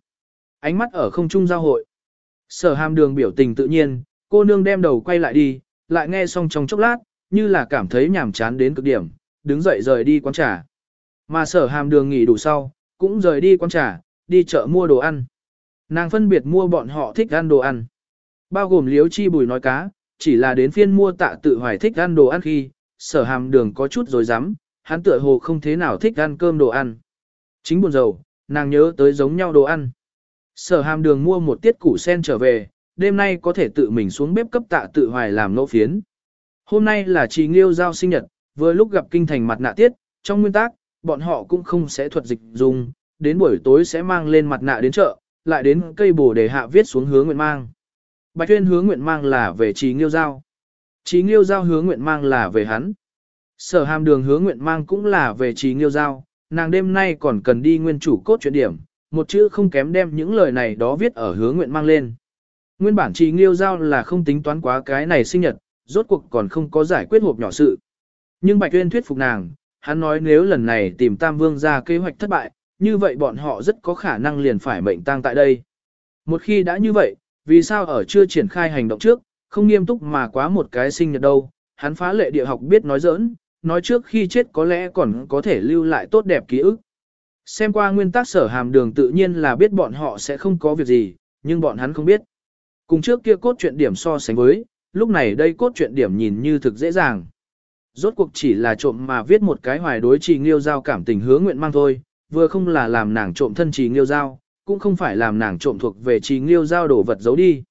Ánh mắt ở không trung giao hội. Sở hàm đường biểu tình tự nhiên, cô nương đem đầu quay lại đi, lại nghe xong trong chốc lát, như là cảm thấy nhàm chán đến cực điểm, đứng dậy rời đi quán trà. Mà sở hàm đường nghỉ đủ sau, cũng rời đi quán trà, đi chợ mua đồ ăn. Nàng phân biệt mua bọn họ thích ăn đồ ăn. Bao gồm liếu chi bùi nói cá, chỉ là đến phiên mua tạ tự hoài thích ăn đồ ăn khi, sở hàm đường có chút rồi dám, hắn tựa hồ không thế nào thích ăn cơm đồ ăn. Chính buồn rầu, nàng nhớ tới giống nhau đồ ăn. Sở hàm đường mua một tiết củ sen trở về, đêm nay có thể tự mình xuống bếp cấp tạ tự hoài làm nấu phiến. Hôm nay là trì nghiêu giao sinh nhật, vừa lúc gặp kinh thành mặt nạ tiết, trong nguyên tắc, bọn họ cũng không sẽ thuật dịch dùng, đến buổi tối sẽ mang lên mặt nạ đến chợ, lại đến cây bồ để hạ viết xuống hướng nguyện mang. Bạch tuyên hướng nguyện mang là về trì nghiêu giao. Trì nghiêu giao hướng nguyện mang là về hắn. Sở hàm đường hướng nguyện mang cũng là về trì nghiêu giao, nàng đêm nay còn cần đi nguyên chủ cốt chuyện điểm, một chữ không kém đem những lời này đó viết ở hướng nguyện mang lên. Nguyên bản trì nghiêu giao là không tính toán quá cái này sinh nhật, rốt cuộc còn không có giải quyết hộp nhỏ sự. Nhưng Bạch Tuyên thuyết phục nàng, hắn nói nếu lần này tìm Tam Vương ra kế hoạch thất bại, như vậy bọn họ rất có khả năng liền phải mệnh tang tại đây. Một khi đã như vậy, vì sao ở chưa triển khai hành động trước, không nghiêm túc mà quá một cái sinh nhật đâu, hắn phá lệ địa học biết nói giỡn, nói trước khi chết có lẽ còn có thể lưu lại tốt đẹp ký ức. Xem qua nguyên tắc sở hàm đường tự nhiên là biết bọn họ sẽ không có việc gì, nhưng bọn hắn không biết. Cùng trước kia cốt truyện điểm so sánh với, lúc này đây cốt truyện điểm nhìn như thực dễ dàng. Rốt cuộc chỉ là trộm mà viết một cái hoài đối trì nghiêu giao cảm tình hứa nguyện mang thôi, vừa không là làm nàng trộm thân trì nghiêu giao, cũng không phải làm nàng trộm thuộc về trì nghiêu giao đổ vật giấu đi.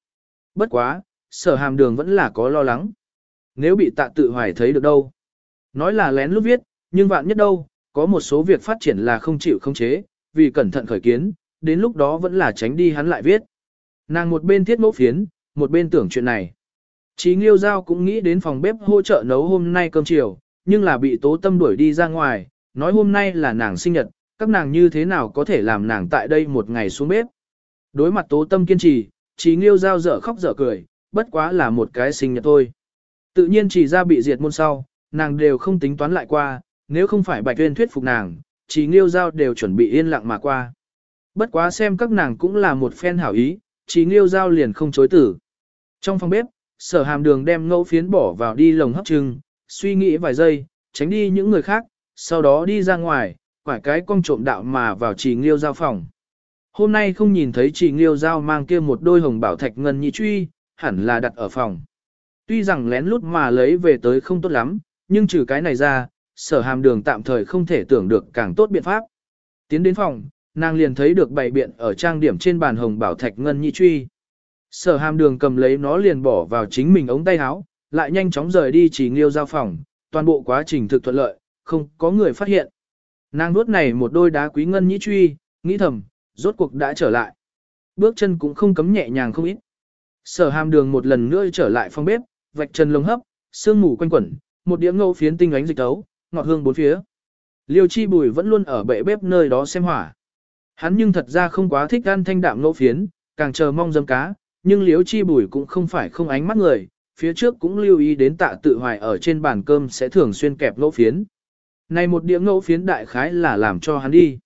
Bất quá, sở hàm đường vẫn là có lo lắng. Nếu bị tạ tự hoài thấy được đâu. Nói là lén lút viết, nhưng vạn nhất đâu, có một số việc phát triển là không chịu không chế, vì cẩn thận khởi kiến, đến lúc đó vẫn là tránh đi hắn lại viết. Nàng một bên thiết mẫu phiến, một bên tưởng chuyện này. Chí Nghiêu Giao cũng nghĩ đến phòng bếp hỗ trợ nấu hôm nay cơm chiều, nhưng là bị tố tâm đuổi đi ra ngoài, nói hôm nay là nàng sinh nhật, các nàng như thế nào có thể làm nàng tại đây một ngày xuống bếp. Đối mặt tố tâm kiên trì, Chí Nghiêu Giao dở khóc dở cười, bất quá là một cái sinh nhật thôi. Tự nhiên chỉ ra bị diệt môn sau, nàng đều không tính toán lại qua, nếu không phải Bạch uyên thuyết phục nàng, chỉ Nghiêu Giao đều chuẩn bị yên lặng mà qua. Bất quá xem các nàng cũng là một phen hảo ý, chỉ Nghiêu Giao liền không chối tử. Trong phòng bếp, sở hàm đường đem ngẫu phiến bỏ vào đi lồng hấp trưng, suy nghĩ vài giây, tránh đi những người khác, sau đó đi ra ngoài, quải cái cong trộm đạo mà vào chỉ nghiêu giao phòng. Hôm nay không nhìn thấy chỉ nghiêu giao mang kia một đôi hồng bảo thạch ngân nhị truy, hẳn là đặt ở phòng. Tuy rằng lén lút mà lấy về tới không tốt lắm, nhưng trừ cái này ra, sở hàm đường tạm thời không thể tưởng được càng tốt biện pháp. Tiến đến phòng, nàng liền thấy được bày biện ở trang điểm trên bàn hồng bảo thạch ngân nhị truy. Sở hàm đường cầm lấy nó liền bỏ vào chính mình ống tay áo, lại nhanh chóng rời đi chỉ nghiêu giao phòng, toàn bộ quá trình thực thuận lợi, không có người phát hiện. Nàng nuốt này một đôi đá quý ngân nhĩ truy, nghĩ thầm, rốt cuộc đã trở lại. Bước chân cũng không cấm nhẹ nhàng không ít. Sở hàm đường một lần nữa trở lại phòng bếp, vạch chân lông hấp, sương mù quanh quẩn, một đĩa ngâu phiến tinh ánh dịch tấu, ngọt hương bốn phía. Liêu chi bùi vẫn luôn ở bệ bếp nơi đó xem hỏa. Hắn nhưng thật ra không quá thích ăn thanh đạm ngâu phiến, càng chờ mong dâm cá, nhưng liêu chi bùi cũng không phải không ánh mắt người, phía trước cũng lưu ý đến tạ tự hoài ở trên bàn cơm sẽ thường xuyên kẹp ngâu phiến. Này một đĩa ngâu phiến đại khái là làm cho hắn đi.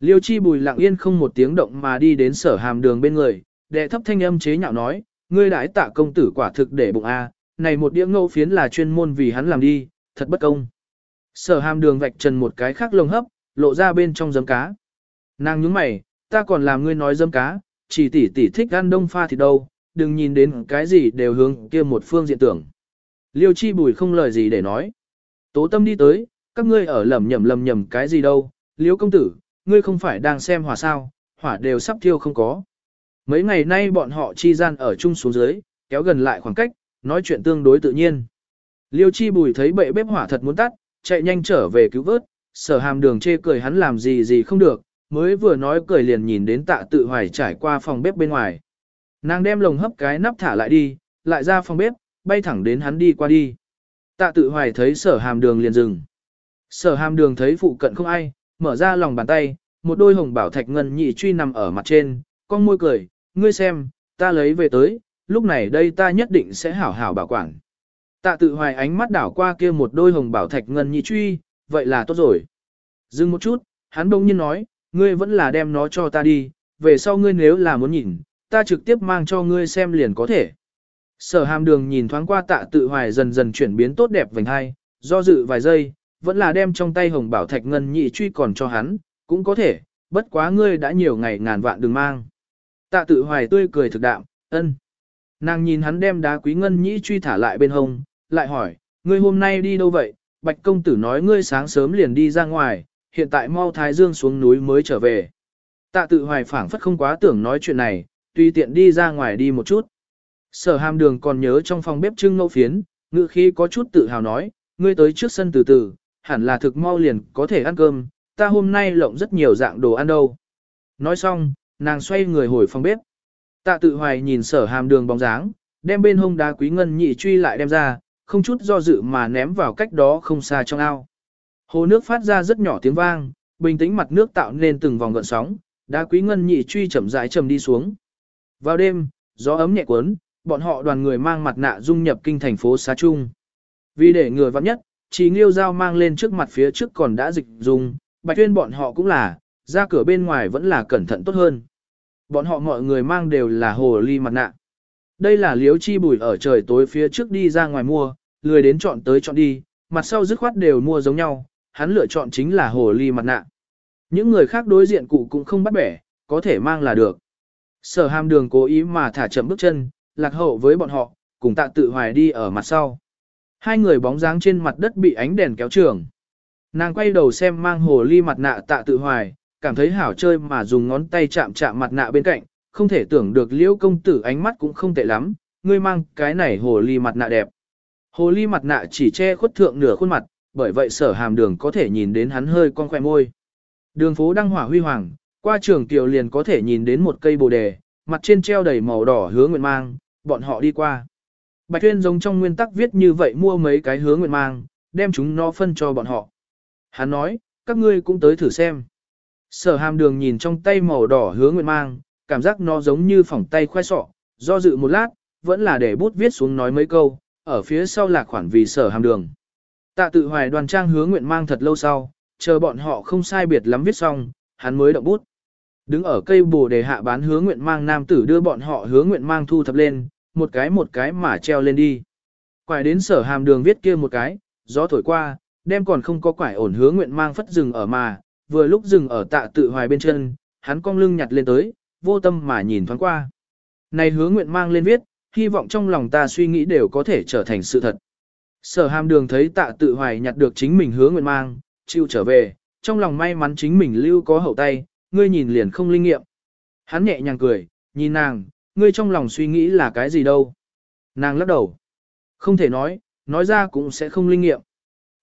Liêu chi bùi lặng yên không một tiếng động mà đi đến sở hàm đường bên người, đệ thấp thanh âm chế nhạo nói, ngươi đãi tạ công tử quả thực để bụng A, này một đĩa ngẫu phiến là chuyên môn vì hắn làm đi, thật bất công. Sở hàm đường vạch trần một cái khác lồng hấp, lộ ra bên trong giấm cá. Nàng nhướng mày, ta còn làm ngươi nói dâm cá, chỉ tỷ tỷ thích ăn đông pha thì đâu, đừng nhìn đến cái gì đều hướng kia một phương diện tưởng. Liêu chi bùi không lời gì để nói. Tố tâm đi tới, các ngươi ở lầm nhầm lầm nhầm cái gì đâu, liêu công tử, ngươi không phải đang xem hỏa sao, hỏa đều sắp thiêu không có. Mấy ngày nay bọn họ chi gian ở chung xuống dưới, kéo gần lại khoảng cách, nói chuyện tương đối tự nhiên. Liêu chi bùi thấy bệ bếp hỏa thật muốn tắt, chạy nhanh trở về cứu vớt, sở hàm đường chê cười hắn làm gì gì không được, mới vừa nói cười liền nhìn đến tạ tự hoài trải qua phòng bếp bên ngoài. Nàng đem lồng hấp cái nắp thả lại đi, lại ra phòng bếp, bay thẳng đến hắn đi qua đi. Tạ tự hoài thấy sở hàm đường liền dừng. Sở hàm đường thấy phụ cận không ai, mở ra lòng bàn tay, một đôi hồng bảo thạch ngân nhị truy nằm ở mặt trên, con môi cười, ngươi xem, ta lấy về tới, lúc này đây ta nhất định sẽ hảo hảo bảo quản. Tạ tự hoài ánh mắt đảo qua kia một đôi hồng bảo thạch ngân nhị truy, vậy là tốt rồi. Dừng một chút, hắn đông nhiên nói, Ngươi vẫn là đem nó cho ta đi, về sau ngươi nếu là muốn nhìn, ta trực tiếp mang cho ngươi xem liền có thể. Sở hàm đường nhìn thoáng qua tạ tự hoài dần dần chuyển biến tốt đẹp vành hai, do dự vài giây, vẫn là đem trong tay hồng bảo thạch ngân nhị truy còn cho hắn, cũng có thể, bất quá ngươi đã nhiều ngày ngàn vạn đừng mang. Tạ tự hoài tươi cười thực đạm, ân. Nàng nhìn hắn đem đá quý ngân nhĩ truy thả lại bên hông, lại hỏi, ngươi hôm nay đi đâu vậy? Bạch công tử nói ngươi sáng sớm liền đi ra ngoài, hiện tại mau thái dương xuống núi mới trở về. Tạ tự hoài phảng phất không quá tưởng nói chuyện này, tùy tiện đi ra ngoài đi một chút. Sở hàm đường còn nhớ trong phòng bếp trưng ngẫu phiến, ngự khi có chút tự hào nói, ngươi tới trước sân từ từ, hẳn là thực mau liền có thể ăn cơm, ta hôm nay lộng rất nhiều dạng đồ ăn đâu. Nói xong, nàng xoay người hồi phòng bếp. Tạ tự hoài nhìn sở hàm đường bóng dáng, đem bên hông đá quý ngân nhị truy lại đem ra, không chút do dự mà ném vào cách đó không xa trong ao. Hồ nước phát ra rất nhỏ tiếng vang, bình tĩnh mặt nước tạo nên từng vòng gợn sóng, đá quý ngân nhị truy chậm rãi chậm đi xuống. Vào đêm, gió ấm nhẹ cuốn, bọn họ đoàn người mang mặt nạ dung nhập kinh thành phố Xá Trung. Vì để người vắng nhất, chỉ nghiêu dao mang lên trước mặt phía trước còn đã dịch dùng, bạch tuyên bọn họ cũng là, ra cửa bên ngoài vẫn là cẩn thận tốt hơn. Bọn họ mọi người mang đều là hồ ly mặt nạ. Đây là liếu chi bùi ở trời tối phía trước đi ra ngoài mua, lười đến chọn tới chọn đi, mặt sau dứt khoát đều mua giống nhau, hắn lựa chọn chính là hồ ly mặt nạ. Những người khác đối diện cụ cũng không bắt bẻ, có thể mang là được. Sở hàm đường cố ý mà thả chậm bước chân, lạc hậu với bọn họ, cùng tạ tự hoài đi ở mặt sau. Hai người bóng dáng trên mặt đất bị ánh đèn kéo trường. Nàng quay đầu xem mang hồ ly mặt nạ tạ tự hoài, cảm thấy hảo chơi mà dùng ngón tay chạm chạm mặt nạ bên cạnh, không thể tưởng được liễu công tử ánh mắt cũng không tệ lắm, ngươi mang cái này hồ ly mặt nạ đẹp. Hồ ly mặt nạ chỉ che khuất thượng nửa khuôn mặt, bởi vậy sở hàm đường có thể nhìn đến hắn hơi con khoe môi. Đường phố đăng hỏa huy hoàng, qua trường tiểu liền có thể nhìn đến một cây bồ đề, mặt trên treo đầy màu đỏ hứa nguyện mang, bọn họ đi qua. Bạch Tuyên giống trong nguyên tắc viết như vậy mua mấy cái hứa nguyện mang, đem chúng nó phân cho bọn họ. Hắn nói, các ngươi cũng tới thử xem. Sở hàm đường nhìn trong tay màu đỏ hứa nguyện mang, cảm giác nó giống như phỏng tay khoe sọ, do dự một lát, vẫn là để bút viết xuống nói mấy câu, ở phía sau là khoản vì sở hàm đường. Tạ tự hoài đoàn trang hứa nguyện mang thật lâu sau, chờ bọn họ không sai biệt lắm viết xong, hắn mới động bút. Đứng ở cây bồ đề hạ bán hứa nguyện mang nam tử đưa bọn họ hứa nguyện mang thu thập lên, một cái một cái mà treo lên đi. Quải đến sở hàm đường viết kia một cái, gió thổi qua, đem còn không có quải ổn hứa nguyện mang phất rừng ở mà, vừa lúc dừng ở tạ tự hoài bên chân, hắn cong lưng nhặt lên tới, vô tâm mà nhìn thoáng qua. Này hứa nguyện mang lên viết, hy vọng trong lòng ta suy nghĩ đều có thể trở thành sự thật. Sở hàm đường thấy tạ tự hoài nhặt được chính mình hứa nguyện mang, chịu trở về, trong lòng may mắn chính mình lưu có hậu tay, ngươi nhìn liền không linh nghiệm. Hắn nhẹ nhàng cười, nhìn nàng, ngươi trong lòng suy nghĩ là cái gì đâu. Nàng lắc đầu. Không thể nói, nói ra cũng sẽ không linh nghiệm.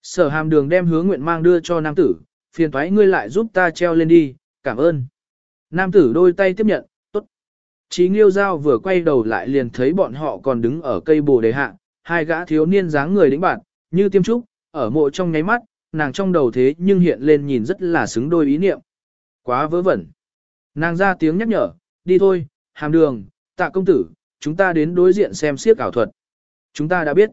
Sở hàm đường đem hứa nguyện mang đưa cho nam tử, phiền thoái ngươi lại giúp ta treo lên đi, cảm ơn. Nam tử đôi tay tiếp nhận, tốt. Chí nghiêu giao vừa quay đầu lại liền thấy bọn họ còn đứng ở cây bồ đề hạ, hai gã thiếu niên dáng người đĩnh bạn, như tiêm trúc, ở mộ trong nháy mắt, nàng trong đầu thế nhưng hiện lên nhìn rất là xứng đôi ý niệm. Quá vớ vẩn. Nàng ra tiếng nhắc nhở, đi thôi, hàm đường, tạ công tử, chúng ta đến đối diện xem siếc ảo thuật. Chúng ta đã biết.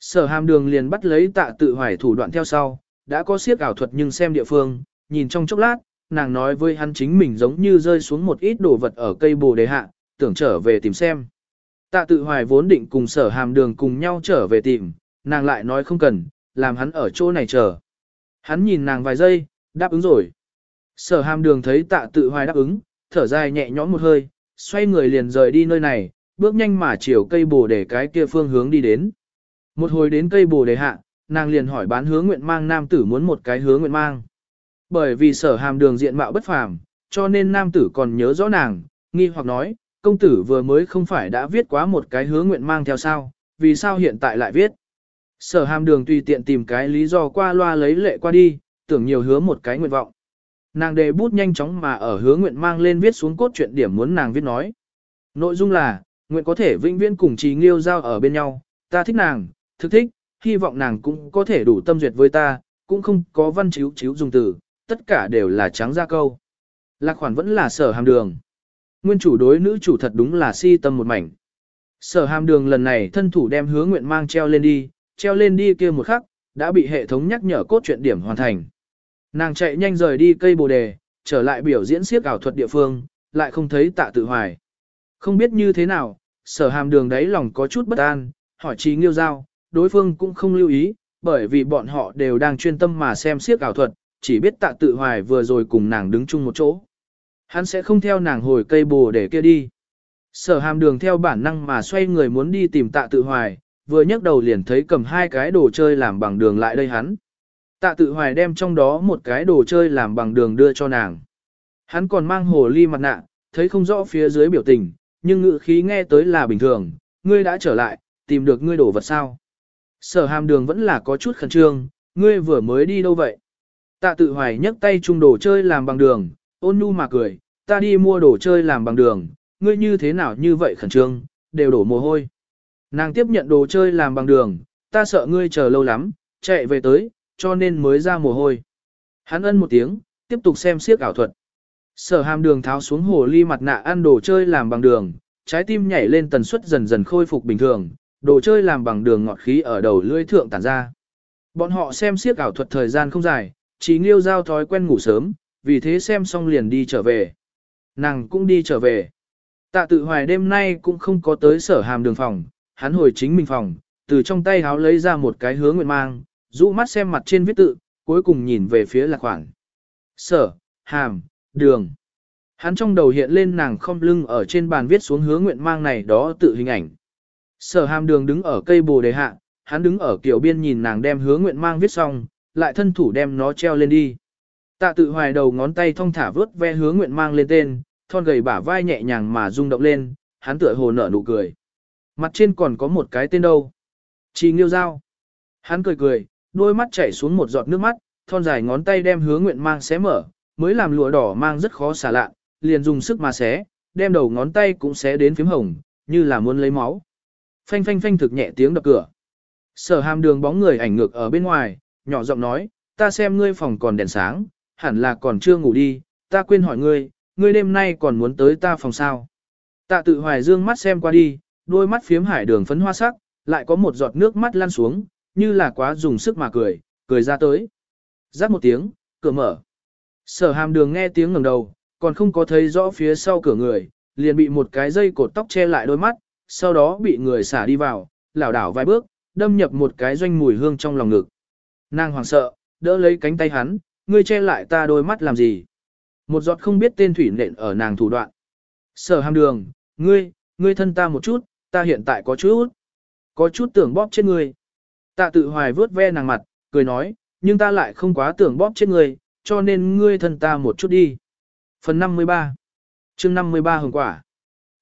Sở hàm đường liền bắt lấy tạ tự hoài thủ đoạn theo sau, đã có siếc ảo thuật nhưng xem địa phương, nhìn trong chốc lát, nàng nói với hắn chính mình giống như rơi xuống một ít đồ vật ở cây bồ đề hạ, tưởng trở về tìm xem. Tạ tự hoài vốn định cùng sở hàm đường cùng nhau trở về tìm, nàng lại nói không cần, làm hắn ở chỗ này chờ. Hắn nhìn nàng vài giây, đáp ứng rồi. Sở hàm đường thấy tạ tự hoài đáp ứng, thở dài nhẹ nhõm một hơi, xoay người liền rời đi nơi này, bước nhanh mà chiều cây bồ đề cái kia phương hướng đi đến. Một hồi đến cây bồ đề hạ, nàng liền hỏi bán hứa nguyện mang nam tử muốn một cái hứa nguyện mang. Bởi vì sở hàm đường diện mạo bất phàm, cho nên nam tử còn nhớ rõ nàng, nghi hoặc nói, công tử vừa mới không phải đã viết quá một cái hứa nguyện mang theo sao, vì sao hiện tại lại viết. Sở hàm đường tùy tiện tìm cái lý do qua loa lấy lệ qua đi, tưởng nhiều hứa một cái nguyện vọng. Nàng đề bút nhanh chóng mà ở hứa nguyện mang lên viết xuống cốt truyện điểm muốn nàng viết nói. Nội dung là, nguyện có thể vĩnh viễn cùng trí nghiêu giao ở bên nhau, ta thích nàng, thực thích, hy vọng nàng cũng có thể đủ tâm duyệt với ta, cũng không có văn chiếu chiếu dùng từ, tất cả đều là trắng ra câu. Lạc khoản vẫn là sở hàm đường. Nguyên chủ đối nữ chủ thật đúng là si tâm một mảnh. Sở hàm đường lần này thân thủ đem hứa nguyện mang treo lên đi, treo lên đi kia một khắc, đã bị hệ thống nhắc nhở cốt truyện điểm hoàn thành. Nàng chạy nhanh rời đi cây bồ đề, trở lại biểu diễn siếc ảo thuật địa phương, lại không thấy tạ tự hoài. Không biết như thế nào, sở hàm đường đấy lòng có chút bất an, hỏi trí nghiêu giao, đối phương cũng không lưu ý, bởi vì bọn họ đều đang chuyên tâm mà xem siếc ảo thuật, chỉ biết tạ tự hoài vừa rồi cùng nàng đứng chung một chỗ. Hắn sẽ không theo nàng hồi cây bồ để kia đi. Sở hàm đường theo bản năng mà xoay người muốn đi tìm tạ tự hoài, vừa nhấc đầu liền thấy cầm hai cái đồ chơi làm bằng đường lại đây hắn. Tạ tự hoài đem trong đó một cái đồ chơi làm bằng đường đưa cho nàng. Hắn còn mang hồ ly mặt nạ, thấy không rõ phía dưới biểu tình, nhưng ngữ khí nghe tới là bình thường, ngươi đã trở lại, tìm được ngươi đồ vật sao. Sở hàm đường vẫn là có chút khẩn trương, ngươi vừa mới đi đâu vậy? Tạ tự hoài nhấc tay chung đồ chơi làm bằng đường, ôn nhu mà cười, ta đi mua đồ chơi làm bằng đường, ngươi như thế nào như vậy khẩn trương, đều đổ mồ hôi. Nàng tiếp nhận đồ chơi làm bằng đường, ta sợ ngươi chờ lâu lắm, chạy về tới, cho nên mới ra mồ hôi. Hắn ân một tiếng, tiếp tục xem siếc ảo thuật. Sở hàm đường tháo xuống hồ ly mặt nạ ăn đồ chơi làm bằng đường, trái tim nhảy lên tần suất dần dần khôi phục bình thường, đồ chơi làm bằng đường ngọt khí ở đầu lưỡi thượng tản ra. Bọn họ xem siếc ảo thuật thời gian không dài, chỉ nghiêu giao thói quen ngủ sớm, vì thế xem xong liền đi trở về. Nàng cũng đi trở về. Tạ tự hoài đêm nay cũng không có tới sở hàm đường phòng, hắn hồi chính mình phòng, từ trong tay háo lấy ra một cái hướng nguyện mang, rũ mắt xem mặt trên viết tự, cuối cùng nhìn về phía lạc khoảng Sở, hàm, đường. Hắn trong đầu hiện lên nàng không lưng ở trên bàn viết xuống hướng nguyện mang này đó tự hình ảnh. Sở hàm đường đứng ở cây bồ đề hạ, hắn đứng ở kiểu biên nhìn nàng đem hứa nguyện mang viết xong, lại thân thủ đem nó treo lên đi. Tạ tự hoài đầu ngón tay thong thả vớt ve hứa nguyện mang lên tên, thon gầy bả vai nhẹ nhàng mà rung động lên, hắn tựa hồ nở nụ cười. Mặt trên còn có một cái tên đâu. Chỉ nghiêu dao. Hắn cười cười, đôi mắt chảy xuống một giọt nước mắt, thon dài ngón tay đem hứa nguyện mang xé mở, mới làm lụa đỏ mang rất khó xả lạ, liền dùng sức mà xé, đem đầu ngón tay cũng xé đến phím hồng, như là muốn lấy máu. Phanh phanh phanh thực nhẹ tiếng đập cửa. Sở hàm đường bóng người ảnh ngược ở bên ngoài, nhỏ giọng nói, ta xem ngươi phòng còn đèn sáng, hẳn là còn chưa ngủ đi, ta quên hỏi ngươi, ngươi đêm nay còn muốn tới ta phòng sao. Tạ tự hoài dương mắt xem qua đi, đôi mắt phiếm hải đường phấn hoa sắc, lại có một giọt nước mắt lăn xuống, như là quá dùng sức mà cười, cười ra tới. Giáp một tiếng, cửa mở. Sở hàm đường nghe tiếng ngẩng đầu, còn không có thấy rõ phía sau cửa người, liền bị một cái dây cột tóc che lại đôi mắt, sau đó bị người xả đi vào, lảo đảo vài bước, đâm nhập một cái doanh mùi hương trong lòng ngực. Nàng hoảng sợ, đỡ lấy cánh tay hắn, ngươi che lại ta đôi mắt làm gì? Một giọt không biết tên thủy nện ở nàng thủ đoạn. Sở hàm đường, ngươi, ngươi thân ta một chút, ta hiện tại có chút, có chút tưởng bóp chết ngươi. Tạ tự hoài vớt ve nàng mặt, cười nói, nhưng ta lại không quá tưởng bóp chết ngươi, cho nên ngươi thân ta một chút đi. Phần 53 chương 53 hồng quả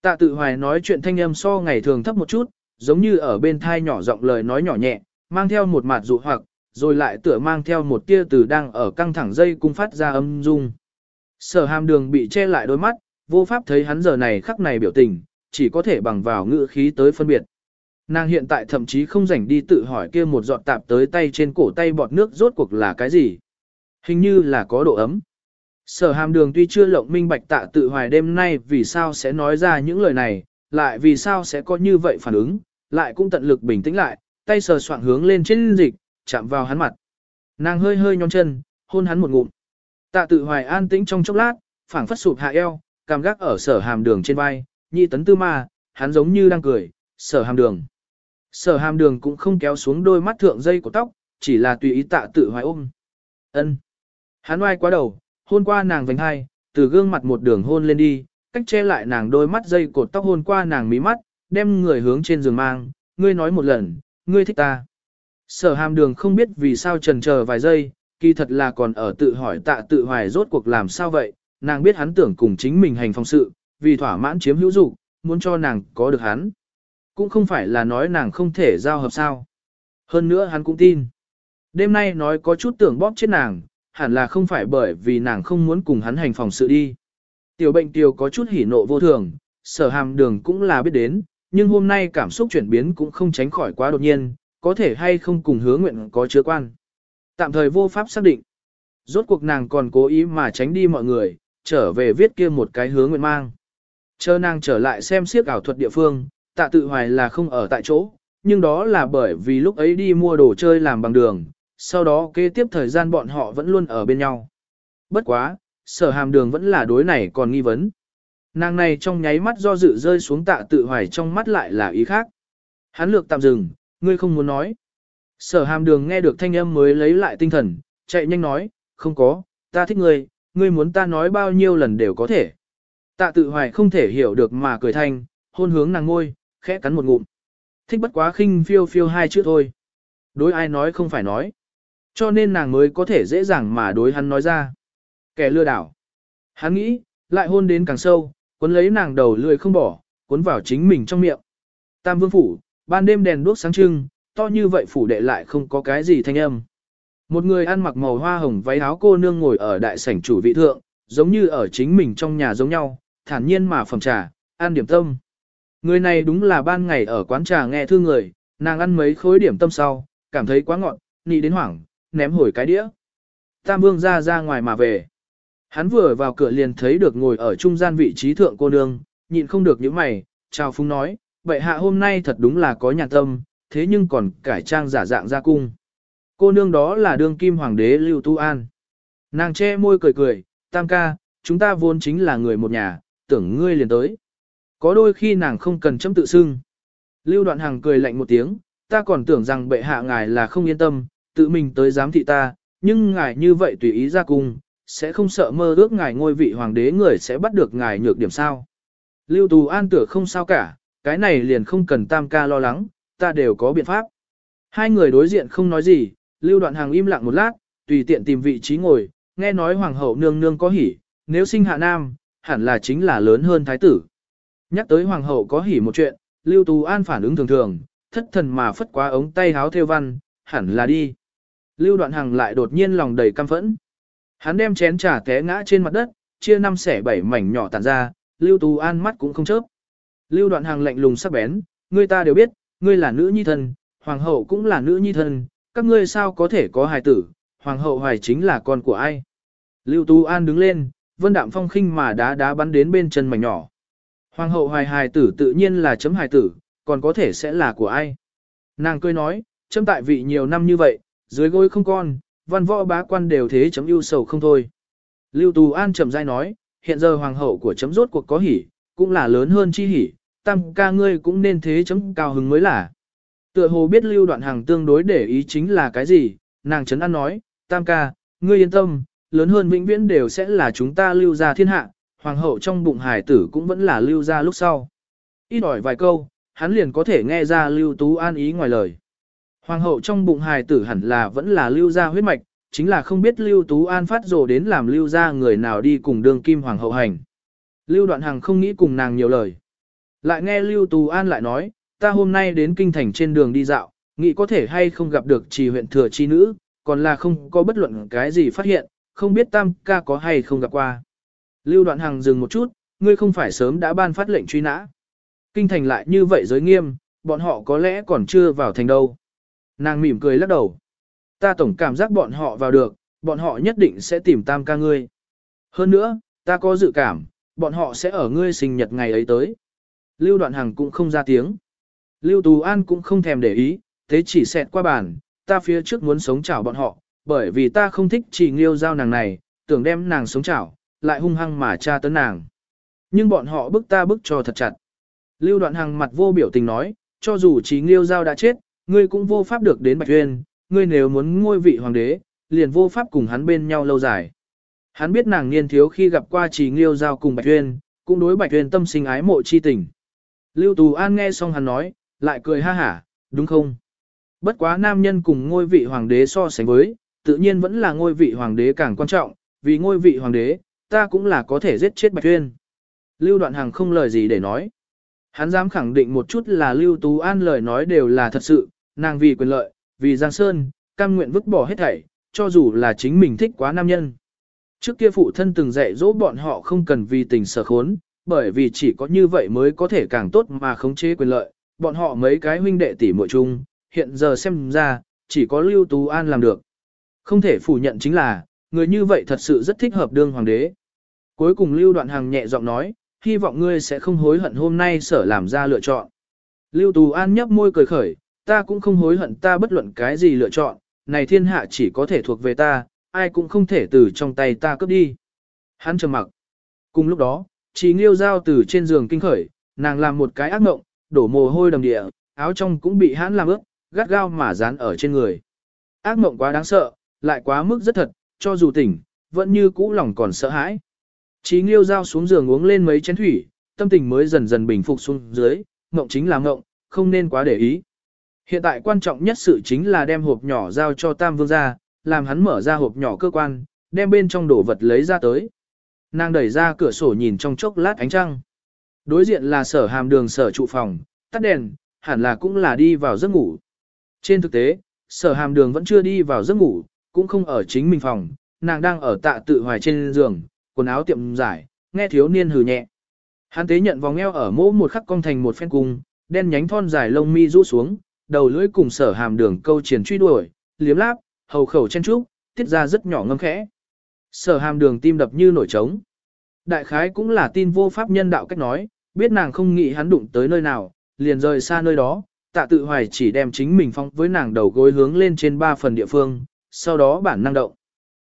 Tạ tự hoài nói chuyện thanh âm so ngày thường thấp một chút, giống như ở bên thai nhỏ giọng lời nói nhỏ nhẹ, mang theo một mặt dụ hoặc, rồi lại tựa mang theo một tia từ đang ở căng thẳng dây cung phát ra âm dung. Sở hàm đường bị che lại đôi mắt, vô pháp thấy hắn giờ này khắc này biểu tình, chỉ có thể bằng vào ngữ khí tới phân biệt. Nàng hiện tại thậm chí không rảnh đi tự hỏi kia một giọt tạp tới tay trên cổ tay bọt nước rốt cuộc là cái gì. Hình như là có độ ấm. Sở hàm đường tuy chưa lộng minh bạch tạ tự hoài đêm nay vì sao sẽ nói ra những lời này, lại vì sao sẽ có như vậy phản ứng, lại cũng tận lực bình tĩnh lại, tay sờ soạn hướng lên trên dịch, chạm vào hắn mặt. Nàng hơi hơi nhón chân, hôn hắn một ngụm. Tạ tự hoài an tĩnh trong chốc lát, phảng phất sụp hạ eo, cảm gác ở sở hàm đường trên vai, nhị tấn tư ma, hắn giống như đang cười, sở hàm đường. Sở hàm đường cũng không kéo xuống đôi mắt thượng dây của tóc, chỉ là tùy ý tạ tự hoài ôm. ân Hắn oai quá đầu, hôn qua nàng vành hai, từ gương mặt một đường hôn lên đi, cách che lại nàng đôi mắt dây cột tóc hôn qua nàng mí mắt, đem người hướng trên giường mang, ngươi nói một lần, ngươi thích ta. Sở hàm đường không biết vì sao trần chờ vài giây, kỳ thật là còn ở tự hỏi tạ tự hoài rốt cuộc làm sao vậy, nàng biết hắn tưởng cùng chính mình hành phong sự, vì thỏa mãn chiếm hữu dục, muốn cho nàng có được hắn. Cũng không phải là nói nàng không thể giao hợp sao. Hơn nữa hắn cũng tin. Đêm nay nói có chút tưởng bóp chết nàng, hẳn là không phải bởi vì nàng không muốn cùng hắn hành phòng sự đi. Tiểu bệnh tiểu có chút hỉ nộ vô thường, sở hàm đường cũng là biết đến, nhưng hôm nay cảm xúc chuyển biến cũng không tránh khỏi quá đột nhiên, có thể hay không cùng hứa nguyện có chứa quan. Tạm thời vô pháp xác định. Rốt cuộc nàng còn cố ý mà tránh đi mọi người, trở về viết kia một cái hứa nguyện mang. Chờ nàng trở lại xem siếc ảo thuật địa phương, tạ tự hoài là không ở tại chỗ, nhưng đó là bởi vì lúc ấy đi mua đồ chơi làm bằng đường, sau đó kế tiếp thời gian bọn họ vẫn luôn ở bên nhau. Bất quá, sở hàm đường vẫn là đối này còn nghi vấn. Nàng này trong nháy mắt do dự rơi xuống tạ tự hoài trong mắt lại là ý khác. Hắn lược tạm dừng, ngươi không muốn nói. Sở hàm đường nghe được thanh âm mới lấy lại tinh thần, chạy nhanh nói, không có, ta thích ngươi, ngươi muốn ta nói bao nhiêu lần đều có thể. Tạ tự hoài không thể hiểu được mà cười thanh, hôn hướng nàng ngôi, khẽ cắn một ngụm. Thích bất quá khinh phiêu phiêu hai chữ thôi. Đối ai nói không phải nói. Cho nên nàng mới có thể dễ dàng mà đối hắn nói ra. Kẻ lừa đảo. Hắn nghĩ, lại hôn đến càng sâu, cuốn lấy nàng đầu lười không bỏ, cuốn vào chính mình trong miệng. Tam vương phủ, ban đêm đèn đuốc sáng trưng, to như vậy phủ đệ lại không có cái gì thanh âm. Một người ăn mặc màu hoa hồng váy áo cô nương ngồi ở đại sảnh chủ vị thượng, giống như ở chính mình trong nhà giống nhau, thản nhiên mà phẩm trà, ăn điểm tâm. Người này đúng là ban ngày ở quán trà nghe thư người, nàng ăn mấy khối điểm tâm sau, cảm thấy quá ngọt, nị đến hoảng, ném hồi cái đĩa. Tam vương ra ra ngoài mà về. Hắn vừa vào cửa liền thấy được ngồi ở trung gian vị trí thượng cô nương, nhịn không được những mày, chào phúng nói, vậy hạ hôm nay thật đúng là có nhàn tâm, thế nhưng còn cải trang giả dạng ra cung. Cô nương đó là đương kim hoàng đế Lưu Tu An. Nàng che môi cười cười, tam ca, chúng ta vốn chính là người một nhà, tưởng ngươi liền tới. Có đôi khi nàng không cần chấm tự xưng. Lưu đoạn hàng cười lạnh một tiếng, ta còn tưởng rằng bệ hạ ngài là không yên tâm, tự mình tới giám thị ta, nhưng ngài như vậy tùy ý ra cung, sẽ không sợ mơ ước ngài ngôi vị hoàng đế người sẽ bắt được ngài nhược điểm sao. Lưu Tù An tựa không sao cả, cái này liền không cần tam ca lo lắng, ta đều có biện pháp. Hai người đối diện không nói gì, lưu đoạn hàng im lặng một lát, tùy tiện tìm vị trí ngồi, nghe nói hoàng hậu nương nương có hỉ, nếu sinh hạ nam, hẳn là chính là lớn hơn thái tử. Nhắc tới hoàng hậu có hỉ một chuyện, lưu tú an phản ứng thường thường, thất thần mà phất quá ống tay háo theo văn, hẳn là đi. Lưu đoạn Hằng lại đột nhiên lòng đầy căm phẫn. Hắn đem chén trà té ngã trên mặt đất, chia năm xẻ bảy mảnh nhỏ tản ra, Lưu Tú An mắt cũng không chớp. Lưu đoạn hàng lạnh lùng sắc bén, ngươi ta đều biết, ngươi là nữ nhi thân, hoàng hậu cũng là nữ nhi thân, các ngươi sao có thể có hài tử, hoàng hậu hoài chính là con của ai. Lưu Tú An đứng lên, vân đạm phong khinh mà đá đá bắn đến bên chân mảnh nhỏ. Hoàng hậu hoài hài tử tự nhiên là chấm hài tử, còn có thể sẽ là của ai. Nàng cười nói, chấm tại vị nhiều năm như vậy, dưới gối không con, văn võ bá quan đều thế chấm ưu sầu không thôi. Lưu Tú An chậm rãi nói, hiện giờ hoàng hậu của chấm rốt cuộc có hỉ, cũng là lớn hơn chi hỉ, tam ca ngươi cũng nên thế chấm cao hứng mới là. Tựa hồ biết lưu đoạn hàng tương đối để ý chính là cái gì, nàng chấn an nói, tam ca, ngươi yên tâm, lớn hơn vĩnh viễn đều sẽ là chúng ta lưu ra thiên hạ, hoàng hậu trong bụng hải tử cũng vẫn là lưu ra lúc sau. Ít ỏi vài câu, hắn liền có thể nghe ra lưu tú an ý ngoài lời. Hoàng hậu trong bụng hài tử hẳn là vẫn là lưu gia huyết mạch, chính là không biết lưu tú an phát rồ đến làm lưu gia người nào đi cùng đường kim hoàng hậu hành. Lưu đoạn hằng không nghĩ cùng nàng nhiều lời. Lại nghe lưu tú an lại nói, ta hôm nay đến kinh thành trên đường đi dạo, nghĩ có thể hay không gặp được trì huyện thừa chi nữ, còn là không có bất luận cái gì phát hiện, không biết tam ca có hay không gặp qua. Lưu đoạn hằng dừng một chút, ngươi không phải sớm đã ban phát lệnh truy nã. Kinh thành lại như vậy giới nghiêm, bọn họ có lẽ còn chưa vào thành đâu. Nàng mỉm cười lắc đầu. Ta tổng cảm giác bọn họ vào được, bọn họ nhất định sẽ tìm tam ca ngươi. Hơn nữa, ta có dự cảm, bọn họ sẽ ở ngươi sinh nhật ngày ấy tới. Lưu đoạn hằng cũng không ra tiếng. Lưu Tú An cũng không thèm để ý, thế chỉ xẹt qua bàn, ta phía trước muốn sống chảo bọn họ, bởi vì ta không thích chỉ nghiêu giao nàng này, tưởng đem nàng sống chảo, lại hung hăng mà tra tấn nàng. Nhưng bọn họ bức ta bức cho thật chặt. Lưu đoạn hằng mặt vô biểu tình nói, cho dù chỉ nghiêu giao đã chết, ngươi cũng vô pháp được đến Bạch Uyên, ngươi nếu muốn ngôi vị hoàng đế, liền vô pháp cùng hắn bên nhau lâu dài. Hắn biết nàng niên thiếu khi gặp qua Trì Nghiêu giao cùng Bạch Uyên, cũng đối Bạch Uyên tâm sinh ái mộ chi tình. Lưu Tú An nghe xong hắn nói, lại cười ha hả, đúng không? Bất quá nam nhân cùng ngôi vị hoàng đế so sánh với, tự nhiên vẫn là ngôi vị hoàng đế càng quan trọng, vì ngôi vị hoàng đế, ta cũng là có thể giết chết Bạch Uyên. Lưu Đoạn Hằng không lời gì để nói. Hắn dám khẳng định một chút là Lưu Tú An lời nói đều là thật sự, nàng vì quyền lợi, vì Giang Sơn, cam nguyện vứt bỏ hết thảy, cho dù là chính mình thích quá nam nhân. Trước kia phụ thân từng dạy dỗ bọn họ không cần vì tình sở khốn, bởi vì chỉ có như vậy mới có thể càng tốt mà khống chế quyền lợi, bọn họ mấy cái huynh đệ tỷ muội chung, hiện giờ xem ra, chỉ có Lưu Tú An làm được. Không thể phủ nhận chính là, người như vậy thật sự rất thích hợp đương hoàng đế. Cuối cùng Lưu Đoạn Hằng nhẹ giọng nói, hy vọng ngươi sẽ không hối hận hôm nay sở làm ra lựa chọn. Lưu Tú An nhấp môi cười khởi, ta cũng không hối hận ta bất luận cái gì lựa chọn, này thiên hạ chỉ có thể thuộc về ta, ai cũng không thể từ trong tay ta cướp đi. Hắn trầm mặc. Cùng lúc đó, chỉ nghiêu dao từ trên giường kinh khởi, nàng làm một cái ác mộng, đổ mồ hôi đầm địa, áo trong cũng bị hắn làm ướt, gắt gao mà dán ở trên người. Ác mộng quá đáng sợ, lại quá mức rất thật, cho dù tỉnh, vẫn như cũ lòng còn sợ hãi. Chí nghiêu dao xuống giường uống lên mấy chén thủy, tâm tình mới dần dần bình phục xuống dưới, mộng chính là mộng, không nên quá để ý. Hiện tại quan trọng nhất sự chính là đem hộp nhỏ giao cho Tam Vương ra, làm hắn mở ra hộp nhỏ cơ quan, đem bên trong đồ vật lấy ra tới. Nàng đẩy ra cửa sổ nhìn trong chốc lát ánh trăng. Đối diện là sở hàm đường sở trụ phòng, tắt đèn, hẳn là cũng là đi vào giấc ngủ. Trên thực tế, sở hàm đường vẫn chưa đi vào giấc ngủ, cũng không ở chính mình phòng, nàng đang ở tạ tự hoài trên giường, quần áo tiệm giải, nghe thiếu niên hừ nhẹ. Hắn tế nhận vòng eo ở mỗ một khắc cong thành một phen cung, đen nhánh thon dài lông mi rũ xuống, đầu lưỡi cùng sở hàm đường câu triển truy đuổi, liếm láp, hầu khẩu chen trúc, tiết ra rất nhỏ ngâm khẽ. Sở hàm đường tim đập như nổi trống. Đại khái cũng là tin vô pháp nhân đạo cách nói, biết nàng không nghĩ hắn đụng tới nơi nào, liền rời xa nơi đó, tạ tự hoài chỉ đem chính mình phong với nàng đầu gối hướng lên trên ba phần địa phương, sau đó bản năng động.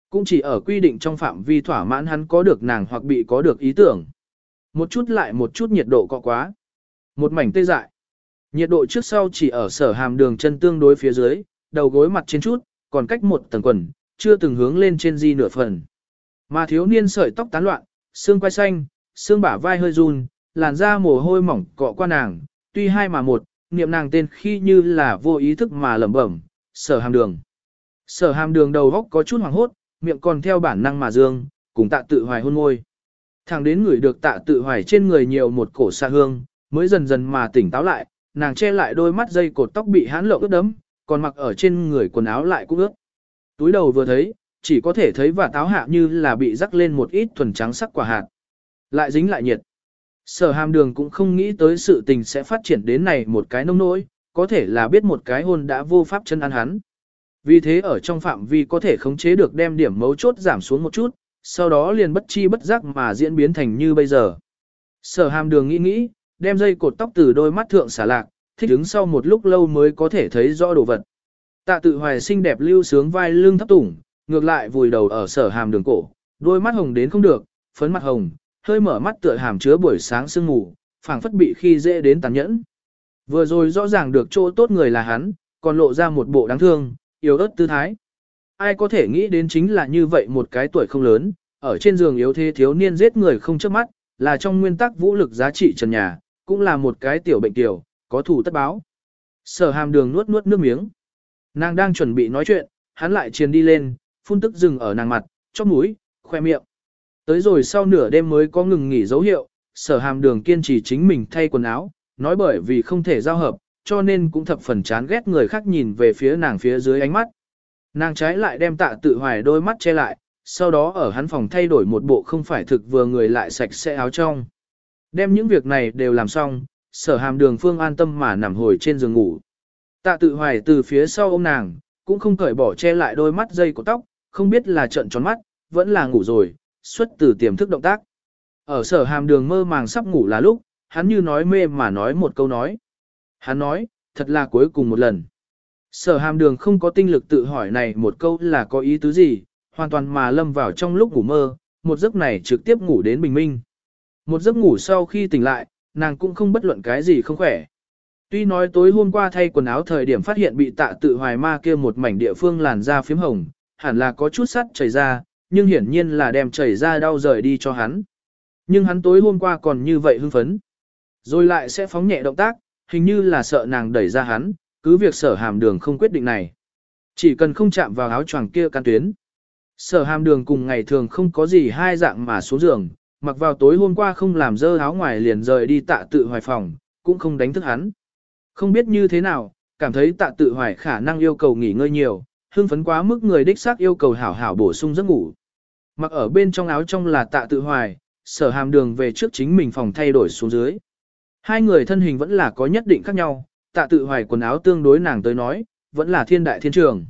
Cũng chỉ ở quy định trong phạm vi thỏa mãn hắn có được nàng hoặc bị có được ý tưởng. Một chút lại một chút nhiệt độ cọ quá. Một mảnh tê dại. Nhiệt độ trước sau chỉ ở sở hàm đường chân tương đối phía dưới, đầu gối mặt trên chút, còn cách một tầng quần, chưa từng hướng lên trên di nửa phần. Mà thiếu niên sợi tóc tán loạn, xương quai xanh, xương bả vai hơi run, làn da mồ hôi mỏng cọ qua nàng, tuy hai mà một, niệm nàng tên khi như là vô ý thức mà lẩm bẩm, sở hàm đường. Sở hàm đường đầu góc có chút hoảng hốt, miệng còn theo bản năng mà dương, cùng tạ tự hoài hôn môi. Thẳng đến người được tạ tự hoài trên người nhiều một cổ xa hương, mới dần dần mà tỉnh táo lại, nàng che lại đôi mắt dây cột tóc bị hãn lộng ướt đấm, còn mặc ở trên người quần áo lại cũng ướt. Túi đầu vừa thấy, chỉ có thể thấy và táo hạ như là bị rắc lên một ít thuần trắng sắc quả hạt. Lại dính lại nhiệt. Sở hàm đường cũng không nghĩ tới sự tình sẽ phát triển đến này một cái nông nỗi, có thể là biết một cái hôn đã vô pháp chân ăn hắn. Vì thế ở trong phạm vi có thể khống chế được đem điểm mấu chốt giảm xuống một chút, sau đó liền bất chi bất giác mà diễn biến thành như bây giờ. Sở hàm đường nghĩ nghĩ, đem dây cột tóc từ đôi mắt thượng xả lạc, thích đứng sau một lúc lâu mới có thể thấy rõ đồ vật. Tạ tự hoài xinh đẹp lưu sướng vai lưng thấp tủng, ngược lại vùi đầu ở sở hàm đường cổ, đôi mắt hồng đến không được, phấn mặt hồng, hơi mở mắt tựa hàm chứa buổi sáng sương ngủ, phảng phất bị khi dễ đến tàn nhẫn. Vừa rồi rõ ràng được chỗ tốt người là hắn, còn lộ ra một bộ đáng thương, yếu ớt tư thái. Ai có thể nghĩ đến chính là như vậy một cái tuổi không lớn, ở trên giường yếu thế thiếu niên giết người không chớp mắt, là trong nguyên tắc vũ lực giá trị trần nhà, cũng là một cái tiểu bệnh tiểu, có thủ tất báo. Sở hàm đường nuốt nuốt nước miếng. Nàng đang chuẩn bị nói chuyện, hắn lại chiền đi lên, phun tức dừng ở nàng mặt, chóp mũi, khoe miệng. Tới rồi sau nửa đêm mới có ngừng nghỉ dấu hiệu, sở hàm đường kiên trì chính mình thay quần áo, nói bởi vì không thể giao hợp, cho nên cũng thập phần chán ghét người khác nhìn về phía nàng phía dưới ánh mắt. Nàng trái lại đem tạ tự hoài đôi mắt che lại, sau đó ở hắn phòng thay đổi một bộ không phải thực vừa người lại sạch sẽ áo trong. Đem những việc này đều làm xong, sở hàm đường phương an tâm mà nằm hồi trên giường ngủ. Tạ tự hoài từ phía sau ôm nàng, cũng không cởi bỏ che lại đôi mắt dây của tóc, không biết là trận tròn mắt, vẫn là ngủ rồi, xuất từ tiềm thức động tác. Ở sở hàm đường mơ màng sắp ngủ là lúc, hắn như nói mê mà nói một câu nói. Hắn nói, thật là cuối cùng một lần. Sở hàm đường không có tinh lực tự hỏi này một câu là có ý tứ gì, hoàn toàn mà lâm vào trong lúc ngủ mơ, một giấc này trực tiếp ngủ đến bình minh. Một giấc ngủ sau khi tỉnh lại, nàng cũng không bất luận cái gì không khỏe. Tuy nói tối hôm qua thay quần áo thời điểm phát hiện bị tạ tự hoài ma kia một mảnh địa phương làn da phím hồng, hẳn là có chút sắt chảy ra, nhưng hiển nhiên là đem chảy ra đau rời đi cho hắn. Nhưng hắn tối hôm qua còn như vậy hưng phấn. Rồi lại sẽ phóng nhẹ động tác, hình như là sợ nàng đẩy ra hắn, cứ việc sở hàm đường không quyết định này. Chỉ cần không chạm vào áo choàng kia can tuyến. Sở hàm đường cùng ngày thường không có gì hai dạng mà xuống giường, mặc vào tối hôm qua không làm dơ áo ngoài liền rời đi tạ tự hoài phòng, cũng không đánh thức hắn. Không biết như thế nào, cảm thấy tạ tự hoài khả năng yêu cầu nghỉ ngơi nhiều, hưng phấn quá mức người đích xác yêu cầu hảo hảo bổ sung giấc ngủ. Mặc ở bên trong áo trong là tạ tự hoài, sở hàm đường về trước chính mình phòng thay đổi xuống dưới. Hai người thân hình vẫn là có nhất định khác nhau, tạ tự hoài quần áo tương đối nàng tới nói, vẫn là thiên đại thiên trường.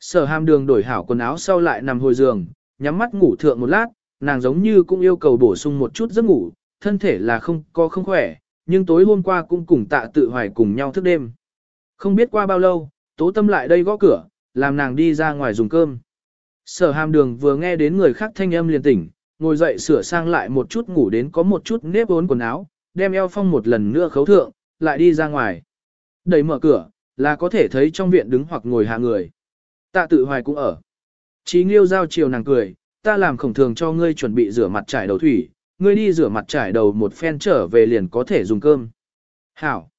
Sở hàm đường đổi hảo quần áo sau lại nằm hồi giường, nhắm mắt ngủ thượng một lát, nàng giống như cũng yêu cầu bổ sung một chút giấc ngủ, thân thể là không có không khỏe, nhưng tối hôm qua cũng cùng tạ tự hoài cùng nhau thức đêm. Không biết qua bao lâu, tố tâm lại đây gõ cửa, làm nàng đi ra ngoài dùng cơm. Sở hàm đường vừa nghe đến người khác thanh âm liền tỉnh, ngồi dậy sửa sang lại một chút ngủ đến có một chút nếp ốn quần áo, đem eo phong một lần nữa khấu thượng, lại đi ra ngoài. Đẩy mở cửa, là có thể thấy trong viện đứng hoặc ngồi hạ người. Tạ tự hoài cũng ở. Chí nghiêu giao chiều nàng cười, ta làm khổng thường cho ngươi chuẩn bị rửa mặt trải đầu thủy, ngươi đi rửa mặt trải đầu một phen trở về liền có thể dùng cơm. Hảo.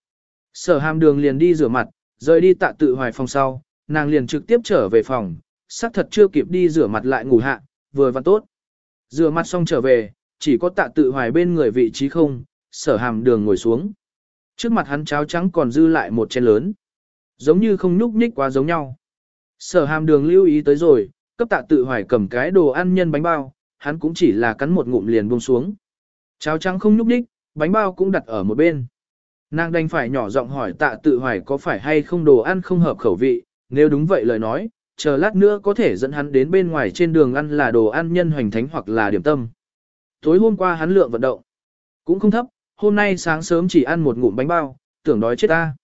Sở hàm đường liền đi rửa mặt, rời đi tạ tự hoài phòng sau, nàng liền trực tiếp trở về phòng, xác thật chưa kịp đi rửa mặt lại ngủ hạ, vừa vặn tốt. Rửa mặt xong trở về, chỉ có tạ tự hoài bên người vị trí không, sở hàm đường ngồi xuống. Trước mặt hắn cháo trắng còn dư lại một chén lớn. Giống như không nhúc nhích quá giống nhau. Sở hàm đường lưu ý tới rồi, cấp tạ tự hoài cầm cái đồ ăn nhân bánh bao, hắn cũng chỉ là cắn một ngụm liền buông xuống. Cháo trắng không nhúc nhích, bánh bao cũng đặt ở một bên. Nàng đành phải nhỏ giọng hỏi tạ tự hoài có phải hay không đồ ăn không hợp khẩu vị, nếu đúng vậy lời nói, chờ lát nữa có thể dẫn hắn đến bên ngoài trên đường ăn là đồ ăn nhân hoành thánh hoặc là điểm tâm. Tối hôm qua hắn lượng vận động, cũng không thấp, hôm nay sáng sớm chỉ ăn một ngụm bánh bao, tưởng đói chết ta.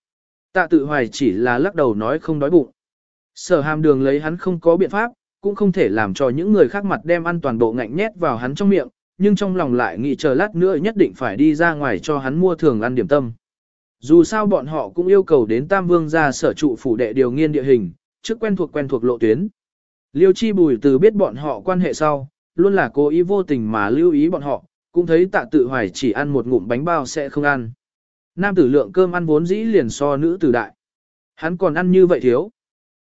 Tạ tự hoài chỉ là lắc đầu nói không đói bụng. Sở hàm đường lấy hắn không có biện pháp, cũng không thể làm cho những người khác mặt đem ăn toàn bộ ngạnh nhét vào hắn trong miệng, nhưng trong lòng lại nghĩ chờ lát nữa nhất định phải đi ra ngoài cho hắn mua thường ăn điểm tâm. Dù sao bọn họ cũng yêu cầu đến Tam Vương ra sở trụ phủ đệ điều nghiên địa hình, trước quen thuộc quen thuộc lộ tuyến. Liêu chi bùi từ biết bọn họ quan hệ sau, luôn là cố ý vô tình mà lưu ý bọn họ, cũng thấy tạ tự hoài chỉ ăn một ngụm bánh bao sẽ không ăn. Nam tử lượng cơm ăn vốn dĩ liền so nữ tử đại. Hắn còn ăn như vậy thiếu.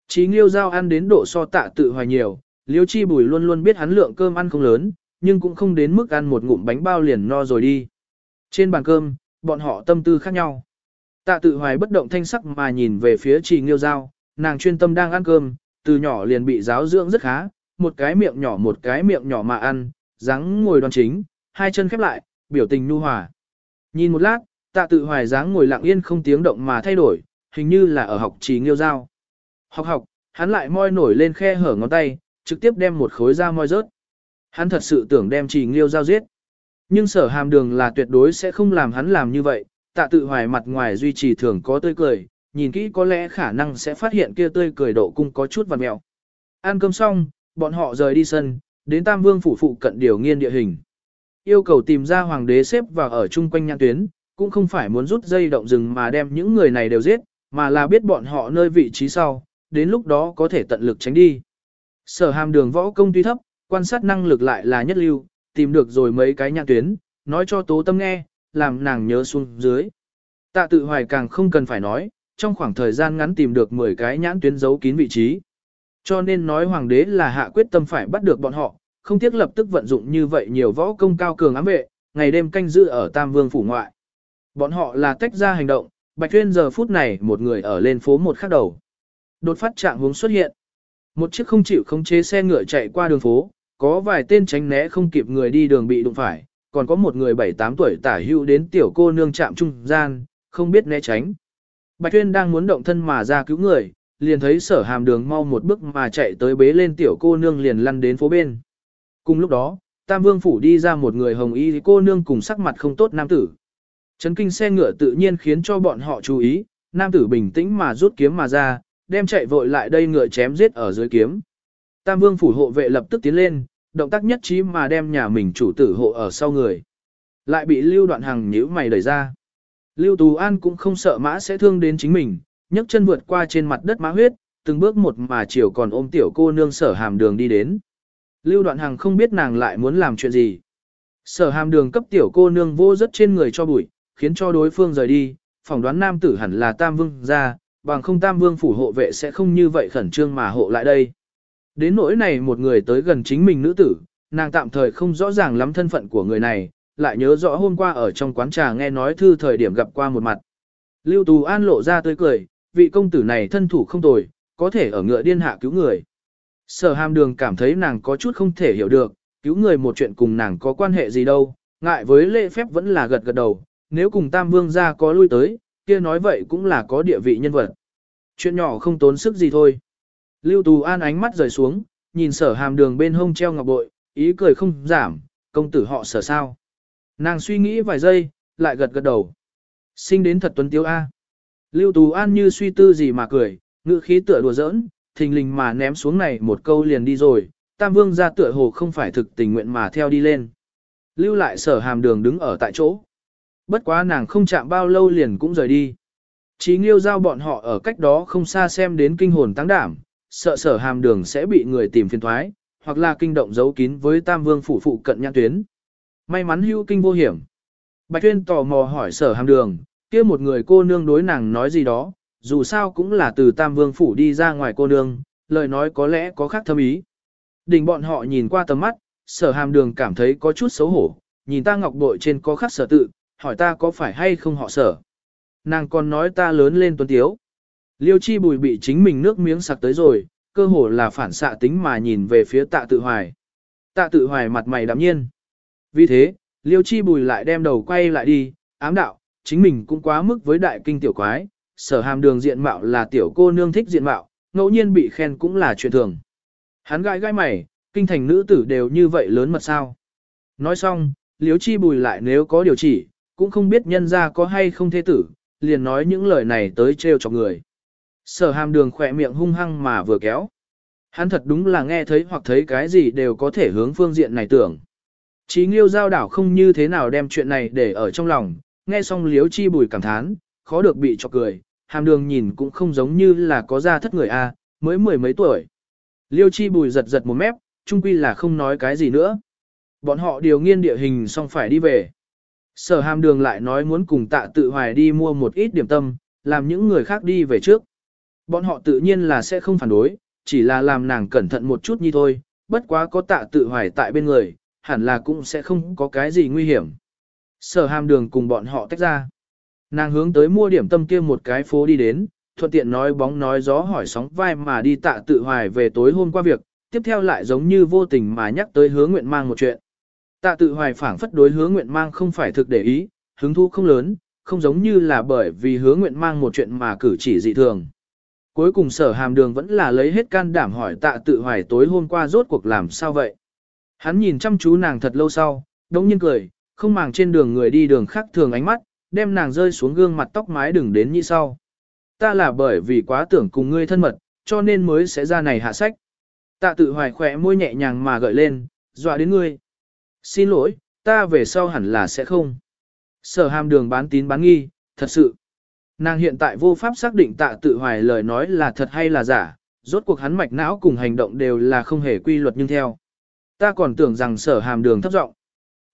Chí nghiêu giao ăn đến độ so tạ tự hoài nhiều, liêu chi bùi luôn luôn biết hắn lượng cơm ăn không lớn, nhưng cũng không đến mức ăn một ngụm bánh bao liền no rồi đi. Trên bàn cơm, bọn họ tâm tư khác nhau. Tạ tự hoài bất động thanh sắc mà nhìn về phía trì nghiêu giao, nàng chuyên tâm đang ăn cơm, từ nhỏ liền bị giáo dưỡng rất khá, một cái miệng nhỏ một cái miệng nhỏ mà ăn, dáng ngồi đoan chính, hai chân khép lại, biểu tình nhu hòa. Nhìn một lát, tạ tự hoài dáng ngồi lặng yên không tiếng động mà thay đổi, hình như là ở học trì nghiêu giao. Học học, hắn lại moi nổi lên khe hở ngón tay, trực tiếp đem một khối da moi rớt. Hắn thật sự tưởng đem trì nghiêu giao giết. Nhưng sở hàm đường là tuyệt đối sẽ không làm hắn làm như vậy, tạ tự hoài mặt ngoài duy trì thường có tươi cười, nhìn kỹ có lẽ khả năng sẽ phát hiện kia tươi cười độ cung có chút vằn mẹo. Ăn cơm xong, bọn họ rời đi sân, đến Tam Vương phủ phụ cận điều nghiên địa hình. Yêu cầu tìm ra hoàng đế xếp vào ở chung quanh nhãn tuyến, cũng không phải muốn rút dây động rừng mà đem những người này đều giết, mà là biết bọn họ nơi vị trí sau, đến lúc đó có thể tận lực tránh đi. Sở hàm đường võ công tuy thấp, quan sát năng lực lại là nhất lưu, tìm được rồi mấy cái nhãn tuyến, nói cho tố tâm nghe, làm nàng nhớ xuống dưới. Tạ tự hoài càng không cần phải nói, trong khoảng thời gian ngắn tìm được 10 cái nhãn tuyến giấu kín vị trí. Cho nên nói hoàng đế là hạ quyết tâm phải bắt được bọn họ, không tiếc lập tức vận dụng như vậy nhiều võ công cao cường ám vệ, ngày đêm canh giữ ở Tam Vương phủ ngoại. Bọn họ là tách ra hành động, Bạch Tuyên giờ phút này một người ở lên phố một khắc đầu. Đột phát trạng hướng xuất hiện. Một chiếc không chịu khống chế xe ngựa chạy qua đường phố, có vài tên tránh né không kịp người đi đường bị đụng phải, còn có một người 7-8 tuổi tả hữu đến tiểu cô nương chạm trung gian, không biết né tránh. Bạch Tuyên đang muốn động thân mà ra cứu người, liền thấy sở hàm đường mau một bước mà chạy tới bế lên tiểu cô nương liền lăn đến phố bên. Cùng lúc đó, Tam Vương Phủ đi ra một người hồng y cô nương cùng sắc mặt không tốt nam tử. Chấn kinh xe ngựa tự nhiên khiến cho bọn họ chú ý, nam tử bình tĩnh mà rút kiếm mà ra, đem chạy vội lại đây ngựa chém giết ở dưới kiếm. Tam Vương Phủ hộ vệ lập tức tiến lên, động tác nhất trí mà đem nhà mình chủ tử hộ ở sau người. Lại bị Lưu Đoạn Hằng nhíu mày đẩy ra. Lưu Tú An cũng không sợ mã sẽ thương đến chính mình, nhấc chân vượt qua trên mặt đất mã huyết, từng bước một mà chiều còn ôm tiểu cô nương sở hàm đường đi đến. Lưu Đoạn Hằng không biết nàng lại muốn làm chuyện gì. Sở hàm đường cấp tiểu cô nương vô rất trên người cho bụi, khiến cho đối phương rời đi, phỏng đoán nam tử hẳn là Tam Vương ra, bằng không Tam Vương phủ hộ vệ sẽ không như vậy khẩn trương mà hộ lại đây. Đến nỗi này một người tới gần chính mình nữ tử, nàng tạm thời không rõ ràng lắm thân phận của người này, lại nhớ rõ hôm qua ở trong quán trà nghe nói thư thời điểm gặp qua một mặt. Lưu Tú An lộ ra tươi cười, vị công tử này thân thủ không tồi, có thể ở ngựa điên hạ cứu người. Sở hàm đường cảm thấy nàng có chút không thể hiểu được, cứu người một chuyện cùng nàng có quan hệ gì đâu, ngại với lễ phép vẫn là gật gật đầu, nếu cùng Tam Vương ra có lui tới, kia nói vậy cũng là có địa vị nhân vật. Chuyện nhỏ không tốn sức gì thôi. Lưu Tú An ánh mắt rời xuống, nhìn sở hàm đường bên hông treo ngọc bội, ý cười không giảm, công tử họ sở sao. Nàng suy nghĩ vài giây, lại gật gật đầu. Sinh đến thật tuấn tiếu A. Lưu Tú An như suy tư gì mà cười, ngữ khí tựa đùa giỡn, thình lình mà ném xuống này một câu liền đi rồi, Tam Vương ra tựa hồ không phải thực tình nguyện mà theo đi lên. Lưu lại sở hàm đường đứng ở tại chỗ. Bất quá nàng không chạm bao lâu liền cũng rời đi. Chí nghiêu giao bọn họ ở cách đó không xa xem đến kinh hồn tăng đảm, sợ sở hàm đường sẽ bị người tìm phiền thoái, hoặc là kinh động giấu kín với Tam Vương phủ phụ cận nhãn tuyến. May mắn hưu kinh vô hiểm. Bạch Tuyên tò mò hỏi sở hàm đường, kia một người cô nương đối nàng nói gì đó, dù sao cũng là từ Tam Vương phủ đi ra ngoài cô nương, lời nói có lẽ có khác thâm ý. Đỉnh bọn họ nhìn qua tầm mắt, sở hàm đường cảm thấy có chút xấu hổ, nhìn ta ngọc bội trên có khắc sở tự, hỏi ta có phải hay không họ sở. Nàng còn nói ta lớn lên tuấn tiếu. Liêu chi bùi bị chính mình nước miếng sặc tới rồi, cơ hồ là phản xạ tính mà nhìn về phía tạ tự hoài. Tạ tự hoài mặt mày đạm nhiên. Vì thế, liêu chi bùi lại đem đầu quay lại đi, ám đạo, chính mình cũng quá mức với đại kinh tiểu quái, sở hàm đường diện mạo là tiểu cô nương thích diện mạo, ngẫu nhiên bị khen cũng là chuyện thường. Hắn gai gai mày, kinh thành nữ tử đều như vậy lớn mật sao. Nói xong, liêu chi bùi lại nếu có điều chỉ, cũng không biết nhân ra có hay không thế tử, liền nói những lời này tới trêu cho người. Sở hàm đường khỏe miệng hung hăng mà vừa kéo. Hắn thật đúng là nghe thấy hoặc thấy cái gì đều có thể hướng phương diện này tưởng. Chí nghiêu giao đảo không như thế nào đem chuyện này để ở trong lòng, nghe xong liếu chi bùi cảm thán, khó được bị chọc cười, hàm đường nhìn cũng không giống như là có ra thất người a, mới mười mấy tuổi. Liêu chi bùi giật giật một mép, trung quy là không nói cái gì nữa. Bọn họ điều nghiên địa hình xong phải đi về. Sở hàm đường lại nói muốn cùng tạ tự hoài đi mua một ít điểm tâm, làm những người khác đi về trước. Bọn họ tự nhiên là sẽ không phản đối, chỉ là làm nàng cẩn thận một chút như thôi, bất quá có tạ tự hoài tại bên người, hẳn là cũng sẽ không có cái gì nguy hiểm. Sở hàm đường cùng bọn họ tách ra. Nàng hướng tới mua điểm tâm kia một cái phố đi đến, thuận tiện nói bóng nói gió hỏi sóng vai mà đi tạ tự hoài về tối hôm qua việc, tiếp theo lại giống như vô tình mà nhắc tới hứa nguyện mang một chuyện. Tạ tự hoài phảng phất đối hứa nguyện mang không phải thực để ý, hứng thú không lớn, không giống như là bởi vì hứa nguyện mang một chuyện mà cử chỉ dị thường. Cuối cùng sở hàm đường vẫn là lấy hết can đảm hỏi tạ tự hoài tối hôm qua rốt cuộc làm sao vậy. Hắn nhìn chăm chú nàng thật lâu sau, đống nhiên cười, không màng trên đường người đi đường khác thường ánh mắt, đem nàng rơi xuống gương mặt tóc mái đừng đến như sau. Ta là bởi vì quá tưởng cùng ngươi thân mật, cho nên mới sẽ ra này hạ sách. Tạ tự hoài khỏe môi nhẹ nhàng mà gợi lên, dọa đến ngươi. Xin lỗi, ta về sau hẳn là sẽ không. Sở hàm đường bán tín bán nghi, thật sự. Nàng hiện tại vô pháp xác định tạ tự hoài lời nói là thật hay là giả, rốt cuộc hắn mạch não cùng hành động đều là không hề quy luật nhưng theo. Ta còn tưởng rằng sở hàm đường thấp giọng.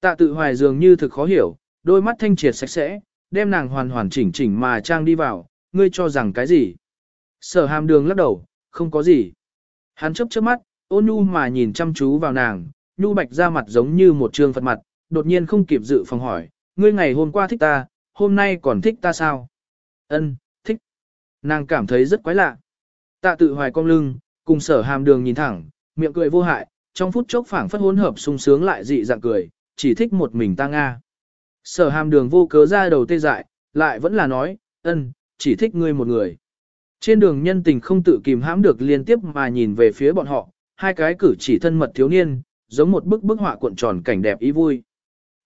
Tạ tự hoài dường như thực khó hiểu, đôi mắt thanh triệt sạch sẽ, đem nàng hoàn hoàn chỉnh chỉnh mà trang đi vào, ngươi cho rằng cái gì? Sở hàm đường lắc đầu, không có gì. Hắn chấp chớp mắt, ôn nhu mà nhìn chăm chú vào nàng, nhu bạch ra mặt giống như một trường Phật mặt, đột nhiên không kịp dự phòng hỏi, ngươi ngày hôm qua thích ta, hôm nay còn thích ta sao? Ân, thích. Nàng cảm thấy rất quái lạ. Tạ tự hoài cong lưng, cùng sở hàm đường nhìn thẳng, miệng cười vô hại, trong phút chốc phảng phất hỗn hợp sung sướng lại dị dạng cười, chỉ thích một mình ta Nga. Sở hàm đường vô cớ ra đầu tê dại, lại vẫn là nói, ân, chỉ thích ngươi một người. Trên đường nhân tình không tự kìm hãm được liên tiếp mà nhìn về phía bọn họ, hai cái cử chỉ thân mật thiếu niên, giống một bức bức họa cuộn tròn cảnh đẹp ý vui.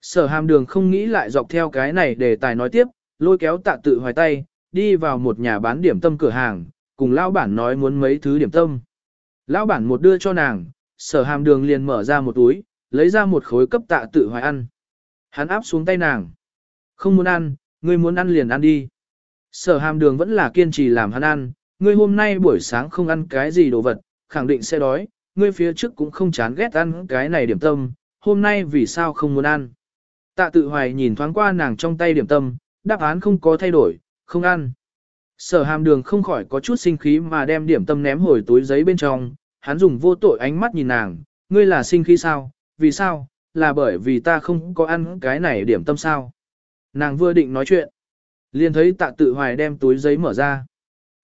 Sở hàm đường không nghĩ lại dọc theo cái này để tài nói tiếp, lôi kéo tạ tự hoài tay, đi vào một nhà bán điểm tâm cửa hàng, cùng lão bản nói muốn mấy thứ điểm tâm. Lão bản một đưa cho nàng, sở hàm đường liền mở ra một túi, lấy ra một khối cấp tạ tự hoài ăn. Hắn áp xuống tay nàng. Không muốn ăn, ngươi muốn ăn liền ăn đi. Sở hàm đường vẫn là kiên trì làm hắn ăn, ngươi hôm nay buổi sáng không ăn cái gì đồ vật, khẳng định sẽ đói, ngươi phía trước cũng không chán ghét ăn cái này điểm tâm, hôm nay vì sao không muốn ăn. Tạ tự hoài nhìn thoáng qua nàng trong tay điểm tâm, đáp án không có thay đổi, không ăn. Sở hàm đường không khỏi có chút sinh khí mà đem điểm tâm ném hồi túi giấy bên trong, hắn dùng vô tội ánh mắt nhìn nàng, ngươi là sinh khí sao, vì sao, là bởi vì ta không có ăn cái này điểm tâm sao. Nàng vừa định nói chuyện, liền thấy tạ tự hoài đem túi giấy mở ra.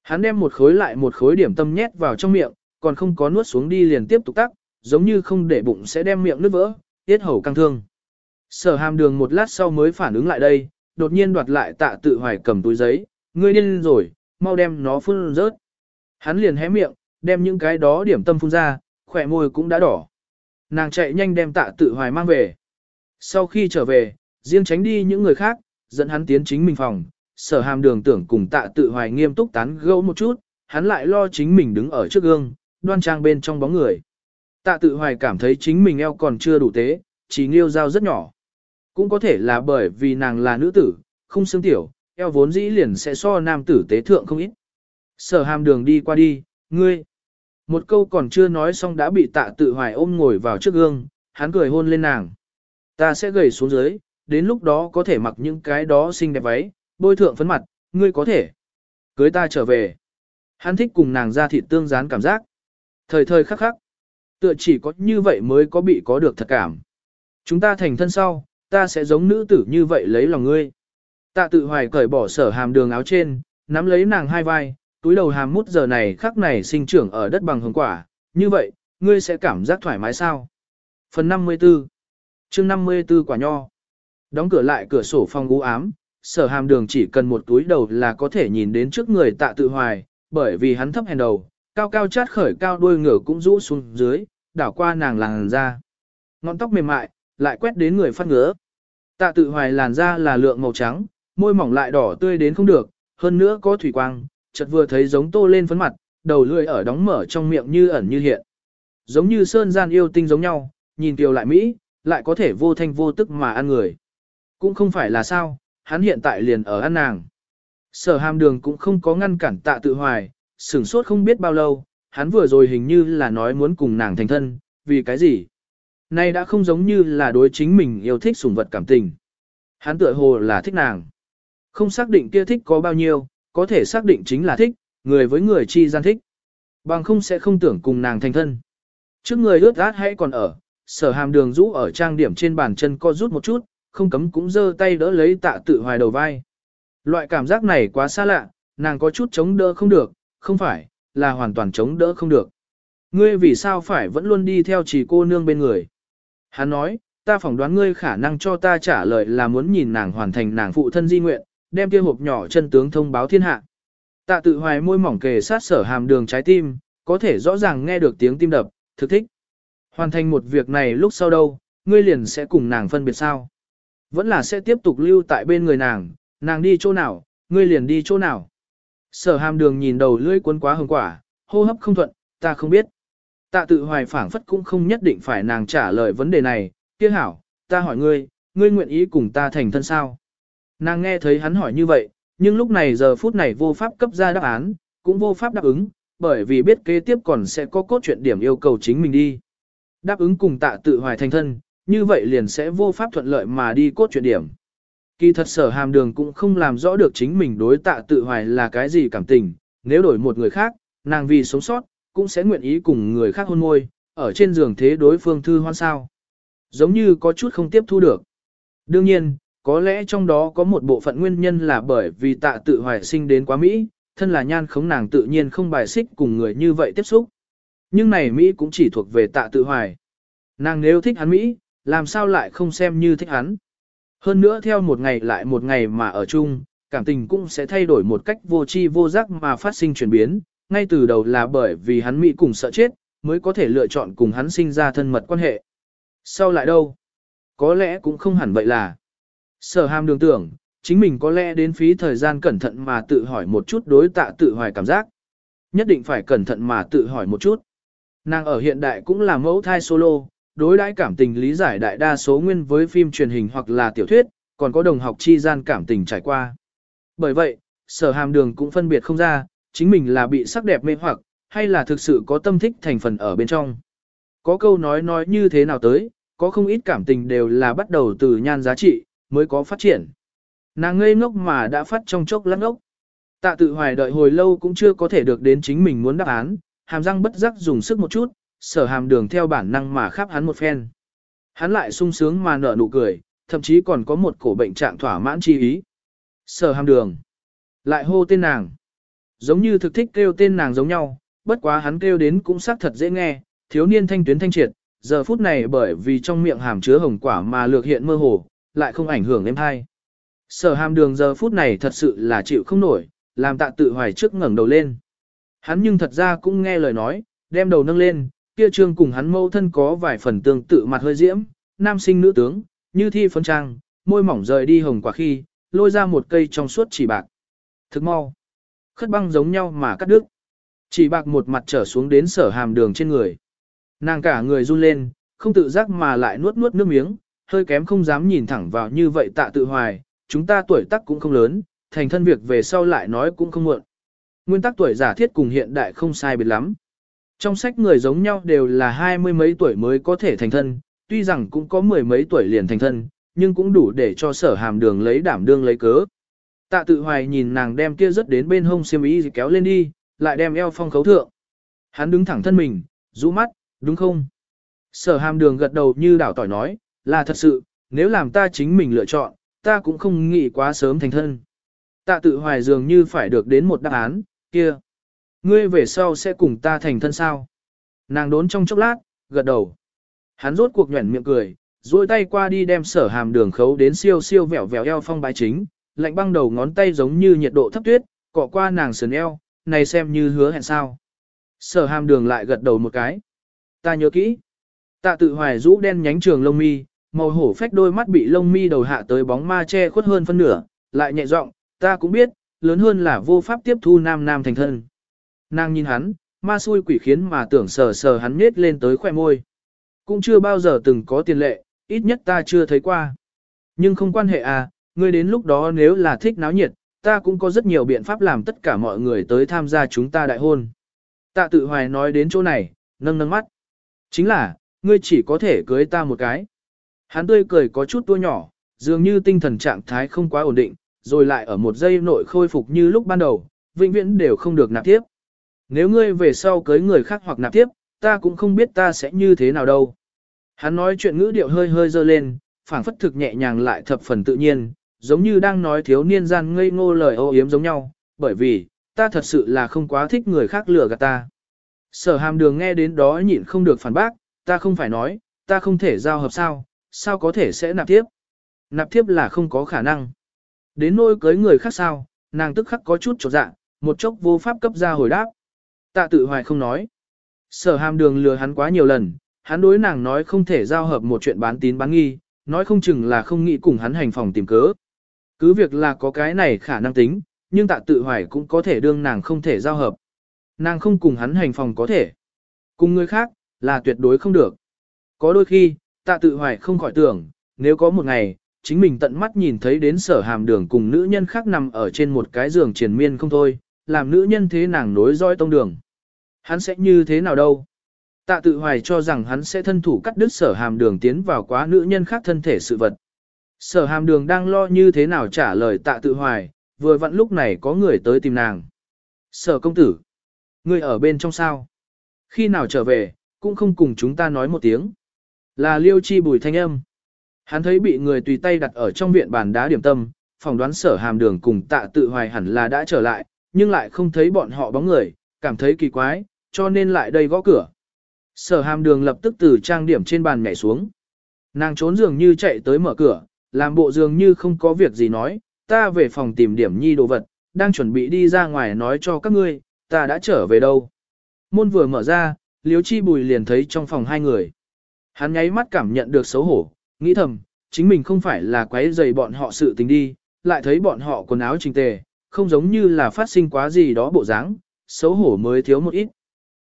Hắn đem một khối lại một khối điểm tâm nhét vào trong miệng, còn không có nuốt xuống đi liền tiếp tục tắc, giống như không để bụng sẽ đem miệng nứt vỡ, tiết hầu căng thương. Sở hàm đường một lát sau mới phản ứng lại đây, đột nhiên đoạt lại tạ tự hoài cầm túi giấy, ngươi điên rồi, mau đem nó phun rớt. Hắn liền hé miệng, đem những cái đó điểm tâm phun ra, khỏe môi cũng đã đỏ. Nàng chạy nhanh đem tạ tự hoài mang về. Sau khi trở về, riêng tránh đi những người khác, dẫn hắn tiến chính mình phòng, sở hàm đường tưởng cùng tạ tự hoài nghiêm túc tán gẫu một chút, hắn lại lo chính mình đứng ở trước gương, đoan trang bên trong bóng người. Tạ tự hoài cảm thấy chính mình eo còn chưa đủ tế, chỉ nghiêu dao rất nhỏ. Cũng có thể là bởi vì nàng là nữ tử, không xương tiểu, eo vốn dĩ liền sẽ so nam tử tế thượng không ít. Sở hàm đường đi qua đi, ngươi. Một câu còn chưa nói xong đã bị tạ tự hoài ôm ngồi vào trước gương, hắn cười hôn lên nàng. Ta sẽ gầy xuống dưới, đến lúc đó có thể mặc những cái đó xinh đẹp váy, bôi thượng phấn mặt, ngươi có thể. Cưới ta trở về. Hắn thích cùng nàng ra thịt tương gián cảm giác. Thời thời khắc khắc. Tựa chỉ có như vậy mới có bị có được thật cảm. Chúng ta thành thân sau, ta sẽ giống nữ tử như vậy lấy lòng ngươi. Tạ tự hoài cởi bỏ sở hàm đường áo trên, nắm lấy nàng hai vai, túi đầu hàm mút giờ này khắc này sinh trưởng ở đất bằng hồng quả, như vậy, ngươi sẽ cảm giác thoải mái sao? Phần 54 chương 54 quả nho Đóng cửa lại cửa sổ phòng u ám, sở hàm đường chỉ cần một túi đầu là có thể nhìn đến trước người tạ tự hoài, bởi vì hắn thấp hèn đầu, cao cao chát khởi cao đuôi ngửa cũng rũ xuống dưới, đảo qua nàng làn da. Ngọn tóc mềm mại, lại quét đến người phát ngứa. Tạ tự hoài làn da là lượng màu trắng, môi mỏng lại đỏ tươi đến không được, hơn nữa có thủy quang, chợt vừa thấy giống tô lên phấn mặt, đầu lưỡi ở đóng mở trong miệng như ẩn như hiện. Giống như sơn gian yêu tinh giống nhau, nhìn kiều lại Mỹ, lại có thể vô thanh vô tức mà ăn người. Cũng không phải là sao, hắn hiện tại liền ở ăn nàng. Sở hàm đường cũng không có ngăn cản tạ tự hoài, sửng sốt không biết bao lâu, hắn vừa rồi hình như là nói muốn cùng nàng thành thân, vì cái gì? Nay đã không giống như là đối chính mình yêu thích sủng vật cảm tình. Hắn tựa hồ là thích nàng. Không xác định kia thích có bao nhiêu, có thể xác định chính là thích, người với người chi gian thích. Bằng không sẽ không tưởng cùng nàng thành thân. Trước người ướt át hãy còn ở, sở hàm đường rũ ở trang điểm trên bàn chân co rút một chút, không cấm cũng giơ tay đỡ lấy tạ tự hoài đầu vai. Loại cảm giác này quá xa lạ, nàng có chút chống đỡ không được, không phải, là hoàn toàn chống đỡ không được. Ngươi vì sao phải vẫn luôn đi theo chỉ cô nương bên người? Hắn nói, ta phỏng đoán ngươi khả năng cho ta trả lời là muốn nhìn nàng hoàn thành nàng phụ thân di nguyện, đem kia hộp nhỏ chân tướng thông báo thiên hạ. Tạ tự hoài môi mỏng kề sát sở hàm đường trái tim, có thể rõ ràng nghe được tiếng tim đập, thực thích. Hoàn thành một việc này lúc sau đâu, ngươi liền sẽ cùng nàng phân biệt sao. Vẫn là sẽ tiếp tục lưu tại bên người nàng, nàng đi chỗ nào, ngươi liền đi chỗ nào. Sở hàm đường nhìn đầu lưỡi cuốn quá hồng quả, hô hấp không thuận, ta không biết. Tạ tự hoài phảng phất cũng không nhất định phải nàng trả lời vấn đề này, kia hảo, ta hỏi ngươi, ngươi nguyện ý cùng ta thành thân sao? Nàng nghe thấy hắn hỏi như vậy, nhưng lúc này giờ phút này vô pháp cấp ra đáp án, cũng vô pháp đáp ứng, bởi vì biết kế tiếp còn sẽ có cốt truyện điểm yêu cầu chính mình đi. Đáp ứng cùng tạ tự hoài thành thân, như vậy liền sẽ vô pháp thuận lợi mà đi cốt truyện điểm. Kỳ thật sở hàm đường cũng không làm rõ được chính mình đối tạ tự hoài là cái gì cảm tình, nếu đổi một người khác, nàng vì sống sót, cũng sẽ nguyện ý cùng người khác hôn môi, ở trên giường thế đối phương thư hoan sao. Giống như có chút không tiếp thu được. Đương nhiên, có lẽ trong đó có một bộ phận nguyên nhân là bởi vì tạ tự hoài sinh đến quá Mỹ, thân là nhan khống nàng tự nhiên không bài xích cùng người như vậy tiếp xúc. Nhưng này Mỹ cũng chỉ thuộc về tạ tự hoài. Nàng nếu thích hắn Mỹ, làm sao lại không xem như thích hắn. Hơn nữa theo một ngày lại một ngày mà ở chung, cảm tình cũng sẽ thay đổi một cách vô tri vô giác mà phát sinh chuyển biến, ngay từ đầu là bởi vì hắn Mỹ cùng sợ chết, mới có thể lựa chọn cùng hắn sinh ra thân mật quan hệ. Sau lại đâu? Có lẽ cũng không hẳn vậy là. Sở hàm đường tưởng, chính mình có lẽ đến phí thời gian cẩn thận mà tự hỏi một chút đối tạ tự hoài cảm giác. Nhất định phải cẩn thận mà tự hỏi một chút. Nàng ở hiện đại cũng là mẫu thai solo, đối đãi cảm tình lý giải đại đa số nguyên với phim truyền hình hoặc là tiểu thuyết, còn có đồng học chi gian cảm tình trải qua. Bởi vậy, sở hàm đường cũng phân biệt không ra, chính mình là bị sắc đẹp mê hoặc, hay là thực sự có tâm thích thành phần ở bên trong. Có câu nói nói như thế nào tới, có không ít cảm tình đều là bắt đầu từ nhan giá trị, mới có phát triển. Nàng ngây ngốc mà đã phát trong chốc lát ngốc. Tạ tự hoài đợi hồi lâu cũng chưa có thể được đến chính mình muốn đáp án, hàm răng bất giác dùng sức một chút, sở hàm đường theo bản năng mà khắp hắn một phen. Hắn lại sung sướng mà nở nụ cười, thậm chí còn có một cổ bệnh trạng thỏa mãn chi ý. Sở hàm đường. Lại hô tên nàng. Giống như thực thích kêu tên nàng giống nhau, bất quá hắn kêu đến cũng xác thật dễ nghe, thiếu niên thanh tuyến thanh triệt, giờ phút này bởi vì trong miệng hàm chứa hồng quả mà lược hiện mơ hồ, lại không ảnh hưởng em hai. Sở hàm đường giờ phút này thật sự là chịu không nổi, làm tạ tự hoài trước ngẩng đầu lên. Hắn nhưng thật ra cũng nghe lời nói, đem đầu nâng lên, kia trương cùng hắn mâu thân có vài phần tương tự mặt hơi diễm, nam sinh nữ tướng, như thi phấn trang, môi mỏng rời đi hồng quả khi, lôi ra một cây trong suốt chỉ bạc. Thức mau. Khất băng giống nhau mà cắt đứt. Chỉ bạc một mặt trở xuống đến sở hàm đường trên người. Nàng cả người run lên, không tự giác mà lại nuốt nuốt nước miếng, hơi kém không dám nhìn thẳng vào như vậy tạ tự hoài, chúng ta tuổi tác cũng không lớn, thành thân việc về sau lại nói cũng không muộn. Nguyên tắc tuổi giả thiết cùng hiện đại không sai biệt lắm. Trong sách người giống nhau đều là hai mươi mấy tuổi mới có thể thành thân, tuy rằng cũng có mười mấy tuổi liền thành thân, nhưng cũng đủ để cho sở hàm đường lấy đảm đương lấy cớ. Tạ tự hoài nhìn nàng đem kia rất đến bên hông xiêm y kéo lên đi, lại đem eo phong khấu thượng. Hắn đứng thẳng thân mình, rũ mắt, đúng không? Sở hàm đường gật đầu như đảo tỏi nói, là thật sự, nếu làm ta chính mình lựa chọn, ta cũng không nghĩ quá sớm thành thân. Tạ tự hoài dường như phải được đến một đáp án, kia. Ngươi về sau sẽ cùng ta thành thân sao? Nàng đốn trong chốc lát, gật đầu. Hắn rốt cuộc nhuẩn miệng cười, duỗi tay qua đi đem sở hàm đường khấu đến siêu siêu vẹo vẹo eo phong bái chính, lạnh băng đầu ngón tay giống như nhiệt độ thấp tuyết, cọ qua nàng sườn eo, này xem như hứa hẹn sao. Sở hàm đường lại gật đầu một cái. Ta nhớ kỹ. Tạ tự hoài rũ đen nhánh trường lông mi, màu hổ phách đôi mắt bị lông mi đầu hạ tới bóng ma che khuất hơn phân nửa, lại nhẹ giọng, ta cũng biết, lớn hơn là vô pháp tiếp thu nam nam thành thân. Nàng nhìn hắn, ma xui quỷ khiến mà tưởng sờ sờ hắn nết lên tới khỏe môi. Cũng chưa bao giờ từng có tiền lệ, ít nhất ta chưa thấy qua. Nhưng không quan hệ à, ngươi đến lúc đó nếu là thích náo nhiệt, ta cũng có rất nhiều biện pháp làm tất cả mọi người tới tham gia chúng ta đại hôn. Tạ tự hoài nói đến chỗ này, nâng nâng mắt. Chính là, ngươi chỉ có thể cưới ta một cái. Hắn tươi cười có chút tua nhỏ, dường như tinh thần trạng thái không quá ổn định, rồi lại ở một giây nội khôi phục như lúc ban đầu, vĩnh viễn đều không được nạp tiếp. Nếu ngươi về sau cưới người khác hoặc nạp tiếp, ta cũng không biết ta sẽ như thế nào đâu. Hắn nói chuyện ngữ điệu hơi hơi dơ lên, phảng phất thực nhẹ nhàng lại thập phần tự nhiên, giống như đang nói thiếu niên gian ngây ngô lời ô yếm giống nhau, bởi vì, ta thật sự là không quá thích người khác lừa gạt ta. Sở hàm đường nghe đến đó nhịn không được phản bác, ta không phải nói, ta không thể giao hợp sao, sao có thể sẽ nạp tiếp. Nạp tiếp là không có khả năng. Đến nỗi cưới người khác sao, nàng tức khắc có chút trột dạ, một chốc vô pháp cấp ra hồi đáp. Tạ tự hoài không nói. Sở hàm đường lừa hắn quá nhiều lần, hắn đối nàng nói không thể giao hợp một chuyện bán tín bán nghi, nói không chừng là không nghĩ cùng hắn hành phòng tìm cớ. Cứ việc là có cái này khả năng tính, nhưng tạ tự hoài cũng có thể đương nàng không thể giao hợp. Nàng không cùng hắn hành phòng có thể. Cùng người khác, là tuyệt đối không được. Có đôi khi, tạ tự hoài không khỏi tưởng, nếu có một ngày, chính mình tận mắt nhìn thấy đến sở hàm đường cùng nữ nhân khác nằm ở trên một cái giường triền miên không thôi, làm nữ nhân thế nàng nối roi tông đường. Hắn sẽ như thế nào đâu? Tạ tự hoài cho rằng hắn sẽ thân thủ cắt đứt sở hàm đường tiến vào quá nữ nhân khác thân thể sự vật. Sở hàm đường đang lo như thế nào trả lời tạ tự hoài, vừa vặn lúc này có người tới tìm nàng. Sở công tử, người ở bên trong sao? Khi nào trở về, cũng không cùng chúng ta nói một tiếng. Là liêu chi bùi thanh âm. Hắn thấy bị người tùy tay đặt ở trong viện bàn đá điểm tâm, phỏng đoán sở hàm đường cùng tạ tự hoài hẳn là đã trở lại, nhưng lại không thấy bọn họ bóng người, cảm thấy kỳ quái, cho nên lại đây gõ cửa. Sở hàm đường lập tức từ trang điểm trên bàn nhảy xuống. Nàng trốn dường như chạy tới mở cửa, làm bộ dường như không có việc gì nói, ta về phòng tìm điểm nhi đồ vật, đang chuẩn bị đi ra ngoài nói cho các ngươi, ta đã trở về đâu. Môn vừa mở ra, liếu chi bùi liền thấy trong phòng hai người. Hắn nháy mắt cảm nhận được xấu hổ, nghĩ thầm, chính mình không phải là quấy rầy bọn họ sự tình đi, lại thấy bọn họ quần áo trình tề, không giống như là phát sinh quá gì đó bộ dáng, xấu hổ mới thiếu một ít.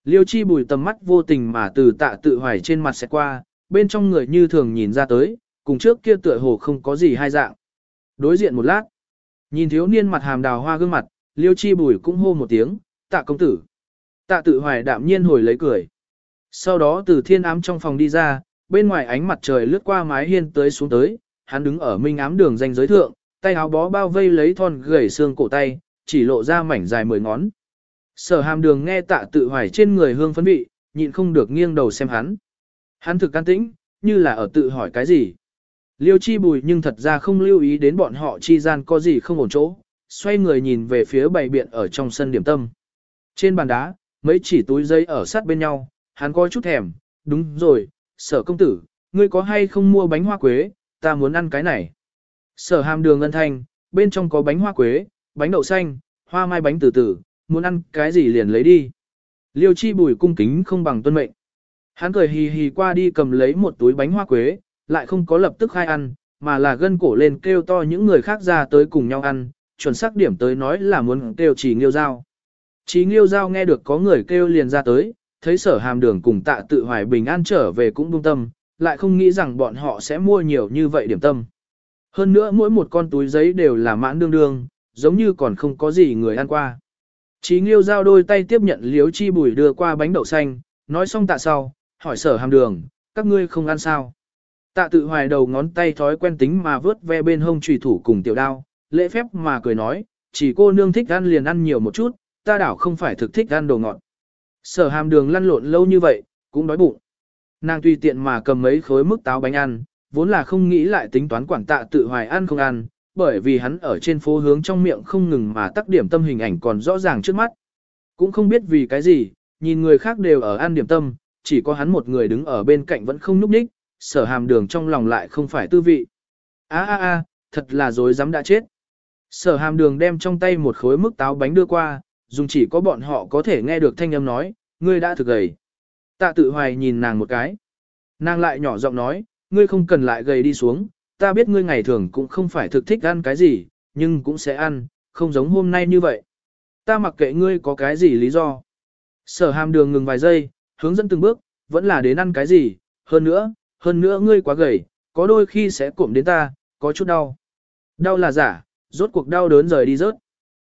Liêu chi bùi tầm mắt vô tình mà từ tạ tự hoài trên mặt sẽ qua, bên trong người như thường nhìn ra tới, cùng trước kia tựa hồ không có gì hai dạng. Đối diện một lát, nhìn thiếu niên mặt hàm đào hoa gương mặt, liêu chi bùi cũng hô một tiếng, tạ công tử. Tạ tự hoài đạm nhiên hồi lấy cười. Sau đó từ thiên ám trong phòng đi ra, bên ngoài ánh mặt trời lướt qua mái hiên tới xuống tới, hắn đứng ở minh ám đường danh giới thượng, tay áo bó bao vây lấy thon gầy xương cổ tay, chỉ lộ ra mảnh dài mười ngón. Sở hàm đường nghe tạ tự hoài trên người hương phấn vị, nhịn không được nghiêng đầu xem hắn. Hắn thực can tĩnh, như là ở tự hỏi cái gì. Liêu chi bùi nhưng thật ra không lưu ý đến bọn họ chi gian có gì không ổn chỗ, xoay người nhìn về phía bày biện ở trong sân điểm tâm. Trên bàn đá, mấy chỉ túi giấy ở sát bên nhau, hắn có chút thèm, đúng rồi, sở công tử, ngươi có hay không mua bánh hoa quế, ta muốn ăn cái này. Sở hàm đường ngân thanh, bên trong có bánh hoa quế, bánh đậu xanh, hoa mai bánh từ từ, muốn ăn cái gì liền lấy đi. Liêu chi bùi cung kính không bằng tuân mệnh. Hắn cười hì hì qua đi cầm lấy một túi bánh hoa quế, lại không có lập tức khai ăn, mà là gân cổ lên kêu to những người khác ra tới cùng nhau ăn, chuẩn xác điểm tới nói là muốn kêu chỉ nghiêu giao. Chỉ nghiêu giao nghe được có người kêu liền ra tới, thấy sở hàm đường cùng tạ tự hoài bình an trở về cũng buông tâm, lại không nghĩ rằng bọn họ sẽ mua nhiều như vậy điểm tâm. Hơn nữa mỗi một con túi giấy đều là mãn đương đương, giống như còn không có gì người ăn qua. Chí nghiêu giao đôi tay tiếp nhận liếu chi bùi đưa qua bánh đậu xanh, nói xong tạ sau, hỏi sở hàm đường, các ngươi không ăn sao. Tạ tự hoài đầu ngón tay thói quen tính mà vớt ve bên hông trùy thủ cùng tiểu đao, lễ phép mà cười nói, chỉ cô nương thích ăn liền ăn nhiều một chút, ta đảo không phải thực thích ăn đồ ngọt. Sở hàm đường lăn lộn lâu như vậy, cũng đói bụng. Nàng tùy tiện mà cầm mấy khối mức táo bánh ăn, vốn là không nghĩ lại tính toán quản tạ tự hoài ăn không ăn, bởi vì hắn ở trên phố hướng trong miệng không ngừng mà tắc điểm tâm hình ảnh còn rõ ràng trước mắt. Cũng không biết vì cái gì, nhìn người khác đều ở ăn điểm tâm, chỉ có hắn một người đứng ở bên cạnh vẫn không núp ních, sở hàm đường trong lòng lại không phải tư vị. a a a thật là dối dám đã chết. Sở hàm đường đem trong tay một khối mức táo bánh đưa qua, dùng chỉ có bọn họ có thể nghe được thanh âm nói, ngươi đã thực gầy. Tạ tự hoài nhìn nàng một cái. Nàng lại nhỏ giọng nói, ngươi không cần lại gầy đi xuống, ta biết ngươi ngày thường cũng không phải thực thích ăn cái gì, nhưng cũng sẽ ăn, không giống hôm nay như vậy. Ta mặc kệ ngươi có cái gì lý do. Sở hàm đường ngừng vài giây, hướng dẫn từng bước, vẫn là đến ăn cái gì, hơn nữa, hơn nữa ngươi quá gầy, có đôi khi sẽ cụm đến ta, có chút đau. Đau là giả, rốt cuộc đau đớn rời đi rớt.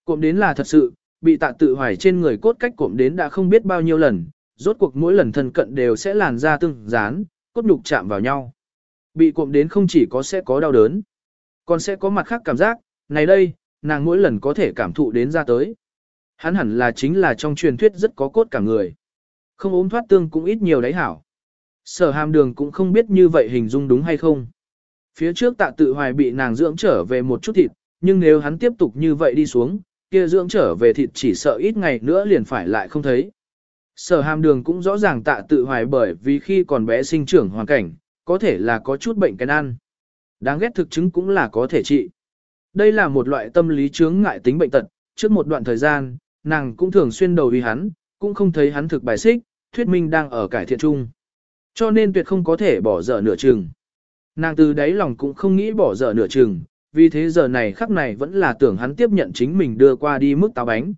Cụm đến là thật sự, bị tạ tự hoài trên người cốt cách cụm đến đã không biết bao nhiêu lần, rốt cuộc mỗi lần thân cận đều sẽ làn ra tương dán, cốt nhục chạm vào nhau. Bị cộm đến không chỉ có sẽ có đau đớn, Còn sẽ có mặt khác cảm giác, này đây, nàng mỗi lần có thể cảm thụ đến ra tới. Hắn hẳn là chính là trong truyền thuyết rất có cốt cả người. Không ốm thoát tương cũng ít nhiều đấy hảo. Sở hàm đường cũng không biết như vậy hình dung đúng hay không. Phía trước tạ tự hoài bị nàng dưỡng trở về một chút thịt, nhưng nếu hắn tiếp tục như vậy đi xuống, kia dưỡng trở về thịt chỉ sợ ít ngày nữa liền phải lại không thấy. Sở hàm đường cũng rõ ràng tạ tự hoài bởi vì khi còn bé sinh trưởng hoàn cảnh, có thể là có chút bệnh cái ăn. Đáng ghét thực chứng cũng là có thể trị. Đây là một loại tâm lý chướng ngại tính bệnh tật, trước một đoạn thời gian, nàng cũng thường xuyên đầu vì hắn, cũng không thấy hắn thực bài xích, thuyết minh đang ở cải thiện chung. Cho nên tuyệt không có thể bỏ dở nửa chừng. Nàng từ đáy lòng cũng không nghĩ bỏ dở nửa chừng, vì thế giờ này khắc này vẫn là tưởng hắn tiếp nhận chính mình đưa qua đi mức táo bánh.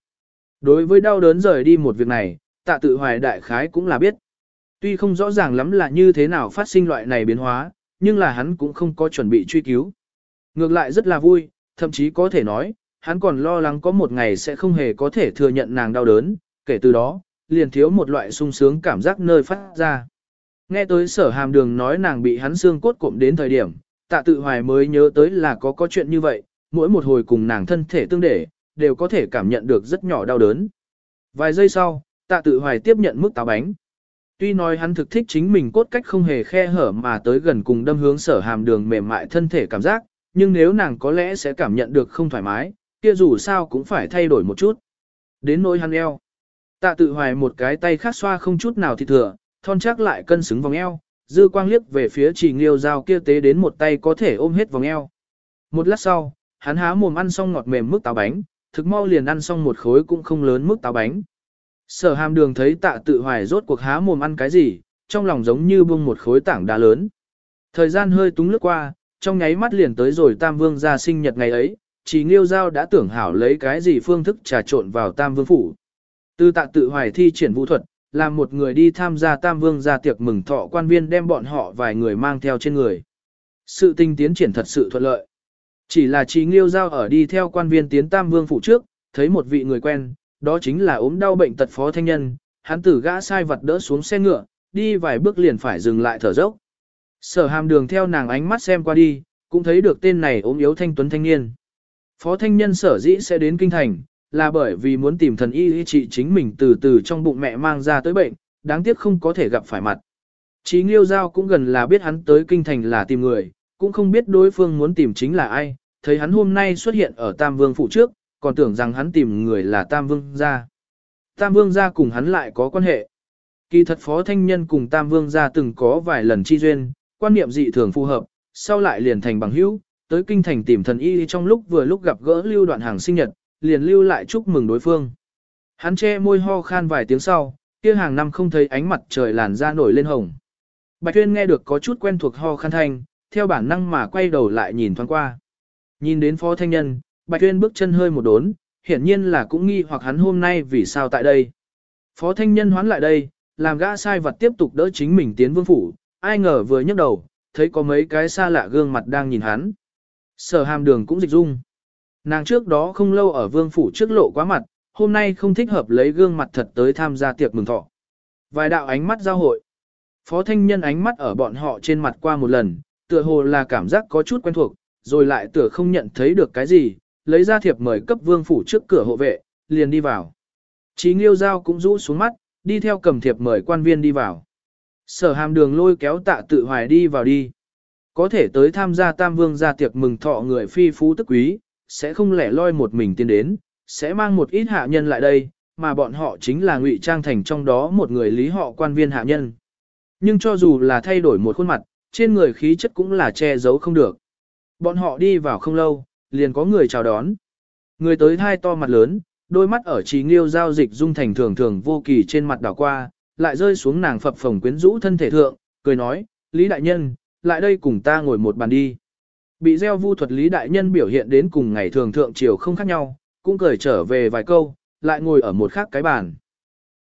Đối với đau đớn rời đi một việc này, tạ tự hoài đại khái cũng là biết. Tuy không rõ ràng lắm là như thế nào phát sinh loại này biến hóa, nhưng là hắn cũng không có chuẩn bị truy cứu. Ngược lại rất là vui, thậm chí có thể nói, hắn còn lo lắng có một ngày sẽ không hề có thể thừa nhận nàng đau đớn, kể từ đó, liền thiếu một loại sung sướng cảm giác nơi phát ra. Nghe tới sở hàm đường nói nàng bị hắn xương cốt cụm đến thời điểm, tạ tự hoài mới nhớ tới là có có chuyện như vậy, mỗi một hồi cùng nàng thân thể tương để, đều có thể cảm nhận được rất nhỏ đau đớn. Vài giây sau, tạ tự hoài tiếp nhận mức táo bánh. Tuy nói hắn thực thích chính mình cốt cách không hề khe hở mà tới gần cùng đâm hướng sở hàm đường mềm mại thân thể cảm giác, nhưng nếu nàng có lẽ sẽ cảm nhận được không thoải mái, kia dù sao cũng phải thay đổi một chút. Đến nỗi hắn eo. Tạ tự hoài một cái tay khác xoa không chút nào thì thừa, thon chắc lại cân xứng vòng eo, dư quang liếc về phía chỉ nghiêu dao kia tế đến một tay có thể ôm hết vòng eo. Một lát sau, hắn há mồm ăn xong ngọt mềm mức táo bánh, thực mau liền ăn xong một khối cũng không lớn mức táo bánh. Sở hàm đường thấy tạ tự hoài rốt cuộc há mồm ăn cái gì, trong lòng giống như buông một khối tảng đá lớn. Thời gian hơi túng lướt qua, trong nháy mắt liền tới rồi Tam Vương ra sinh nhật ngày ấy, chỉ Nghiêu Giao đã tưởng hảo lấy cái gì phương thức trà trộn vào Tam Vương phủ. Từ tạ tự hoài thi triển vũ thuật, làm một người đi tham gia Tam Vương ra tiệc mừng thọ quan viên đem bọn họ vài người mang theo trên người. Sự tinh tiến triển thật sự thuận lợi. Chỉ là Chỉ Nghiêu Giao ở đi theo quan viên tiến Tam Vương phủ trước, thấy một vị người quen, đó chính là ốm đau bệnh tật phó thanh nhân, hắn tử gã sai vật đỡ xuống xe ngựa, đi vài bước liền phải dừng lại thở dốc. Sở hàm đường theo nàng ánh mắt xem qua đi, cũng thấy được tên này ốm yếu thanh tuấn thanh niên. Phó thanh nhân sở dĩ sẽ đến kinh thành, là bởi vì muốn tìm thần y y trị chính mình từ từ trong bụng mẹ mang ra tới bệnh, đáng tiếc không có thể gặp phải mặt. Chí Nghiêu Giao cũng gần là biết hắn tới kinh thành là tìm người, cũng không biết đối phương muốn tìm chính là ai, thấy hắn hôm nay xuất hiện ở Tam Vương phủ trước, còn tưởng rằng hắn tìm người là Tam Vương gia. Tam Vương gia cùng hắn lại có quan hệ. Kỳ thật Phó Thanh Nhân cùng Tam Vương gia từng có vài lần chi duyên, quan niệm dị thường phù hợp, sau lại liền thành bằng hữu, tới kinh thành tìm thần y trong lúc vừa lúc gặp gỡ lưu đoạn hàng sinh nhật, liền lưu lại chúc mừng đối phương. Hắn che môi ho khan vài tiếng sau, kia hàng năm không thấy ánh mặt trời làn da nổi lên hồng. Bạch Tuyên nghe được có chút quen thuộc ho khan thanh, theo bản năng mà quay đầu lại nhìn thoáng qua. Nhìn đến phó thanh nhân, Bạch Tuyên bước chân hơi một đốn, hiển nhiên là cũng nghi hoặc hắn hôm nay vì sao tại đây. Phó thanh nhân hoán lại đây, làm gã sai vật tiếp tục đỡ chính mình tiến vương phủ, ai ngờ vừa nhấc đầu, thấy có mấy cái xa lạ gương mặt đang nhìn hắn. Sở hàm đường cũng dịch dung. Nàng trước đó không lâu ở vương phủ trước lộ quá mặt, hôm nay không thích hợp lấy gương mặt thật tới tham gia tiệc mừng thọ. Vài đạo ánh mắt giao hội. Phó thanh nhân ánh mắt ở bọn họ trên mặt qua một lần, tựa hồ là cảm giác có chút quen thuộc, rồi lại tựa không nhận thấy được cái gì, lấy ra thiệp mời cấp vương phủ trước cửa hộ vệ, liền đi vào. Chí Nghiêu Giao cũng rũ xuống mắt, đi theo cầm thiệp mời quan viên đi vào. Sở hàm đường lôi kéo tạ tự hoài đi vào đi. Có thể tới tham gia tam vương gia tiệc mừng thọ người phi phú tức quý, sẽ không lẻ loi một mình tiến đến, sẽ mang một ít hạ nhân lại đây, mà bọn họ chính là ngụy trang thành trong đó một người lý họ quan viên hạ nhân. Nhưng cho dù là thay đổi một khuôn mặt, trên người khí chất cũng là che giấu không được. Bọn họ đi vào không lâu, liền có người chào đón. Người tới hai to mặt lớn, đôi mắt ở trí nghiêu giao dịch dung thành thường thường vô kỳ trên mặt đảo qua, lại rơi xuống nàng phập phồng quyến rũ thân thể thượng, cười nói, Lý Đại Nhân, lại đây cùng ta ngồi một bàn đi. Bị gieo vu thuật Lý Đại Nhân biểu hiện đến cùng ngày thường thượng chiều không khác nhau, cũng cười trở về vài câu, lại ngồi ở một khác cái bàn.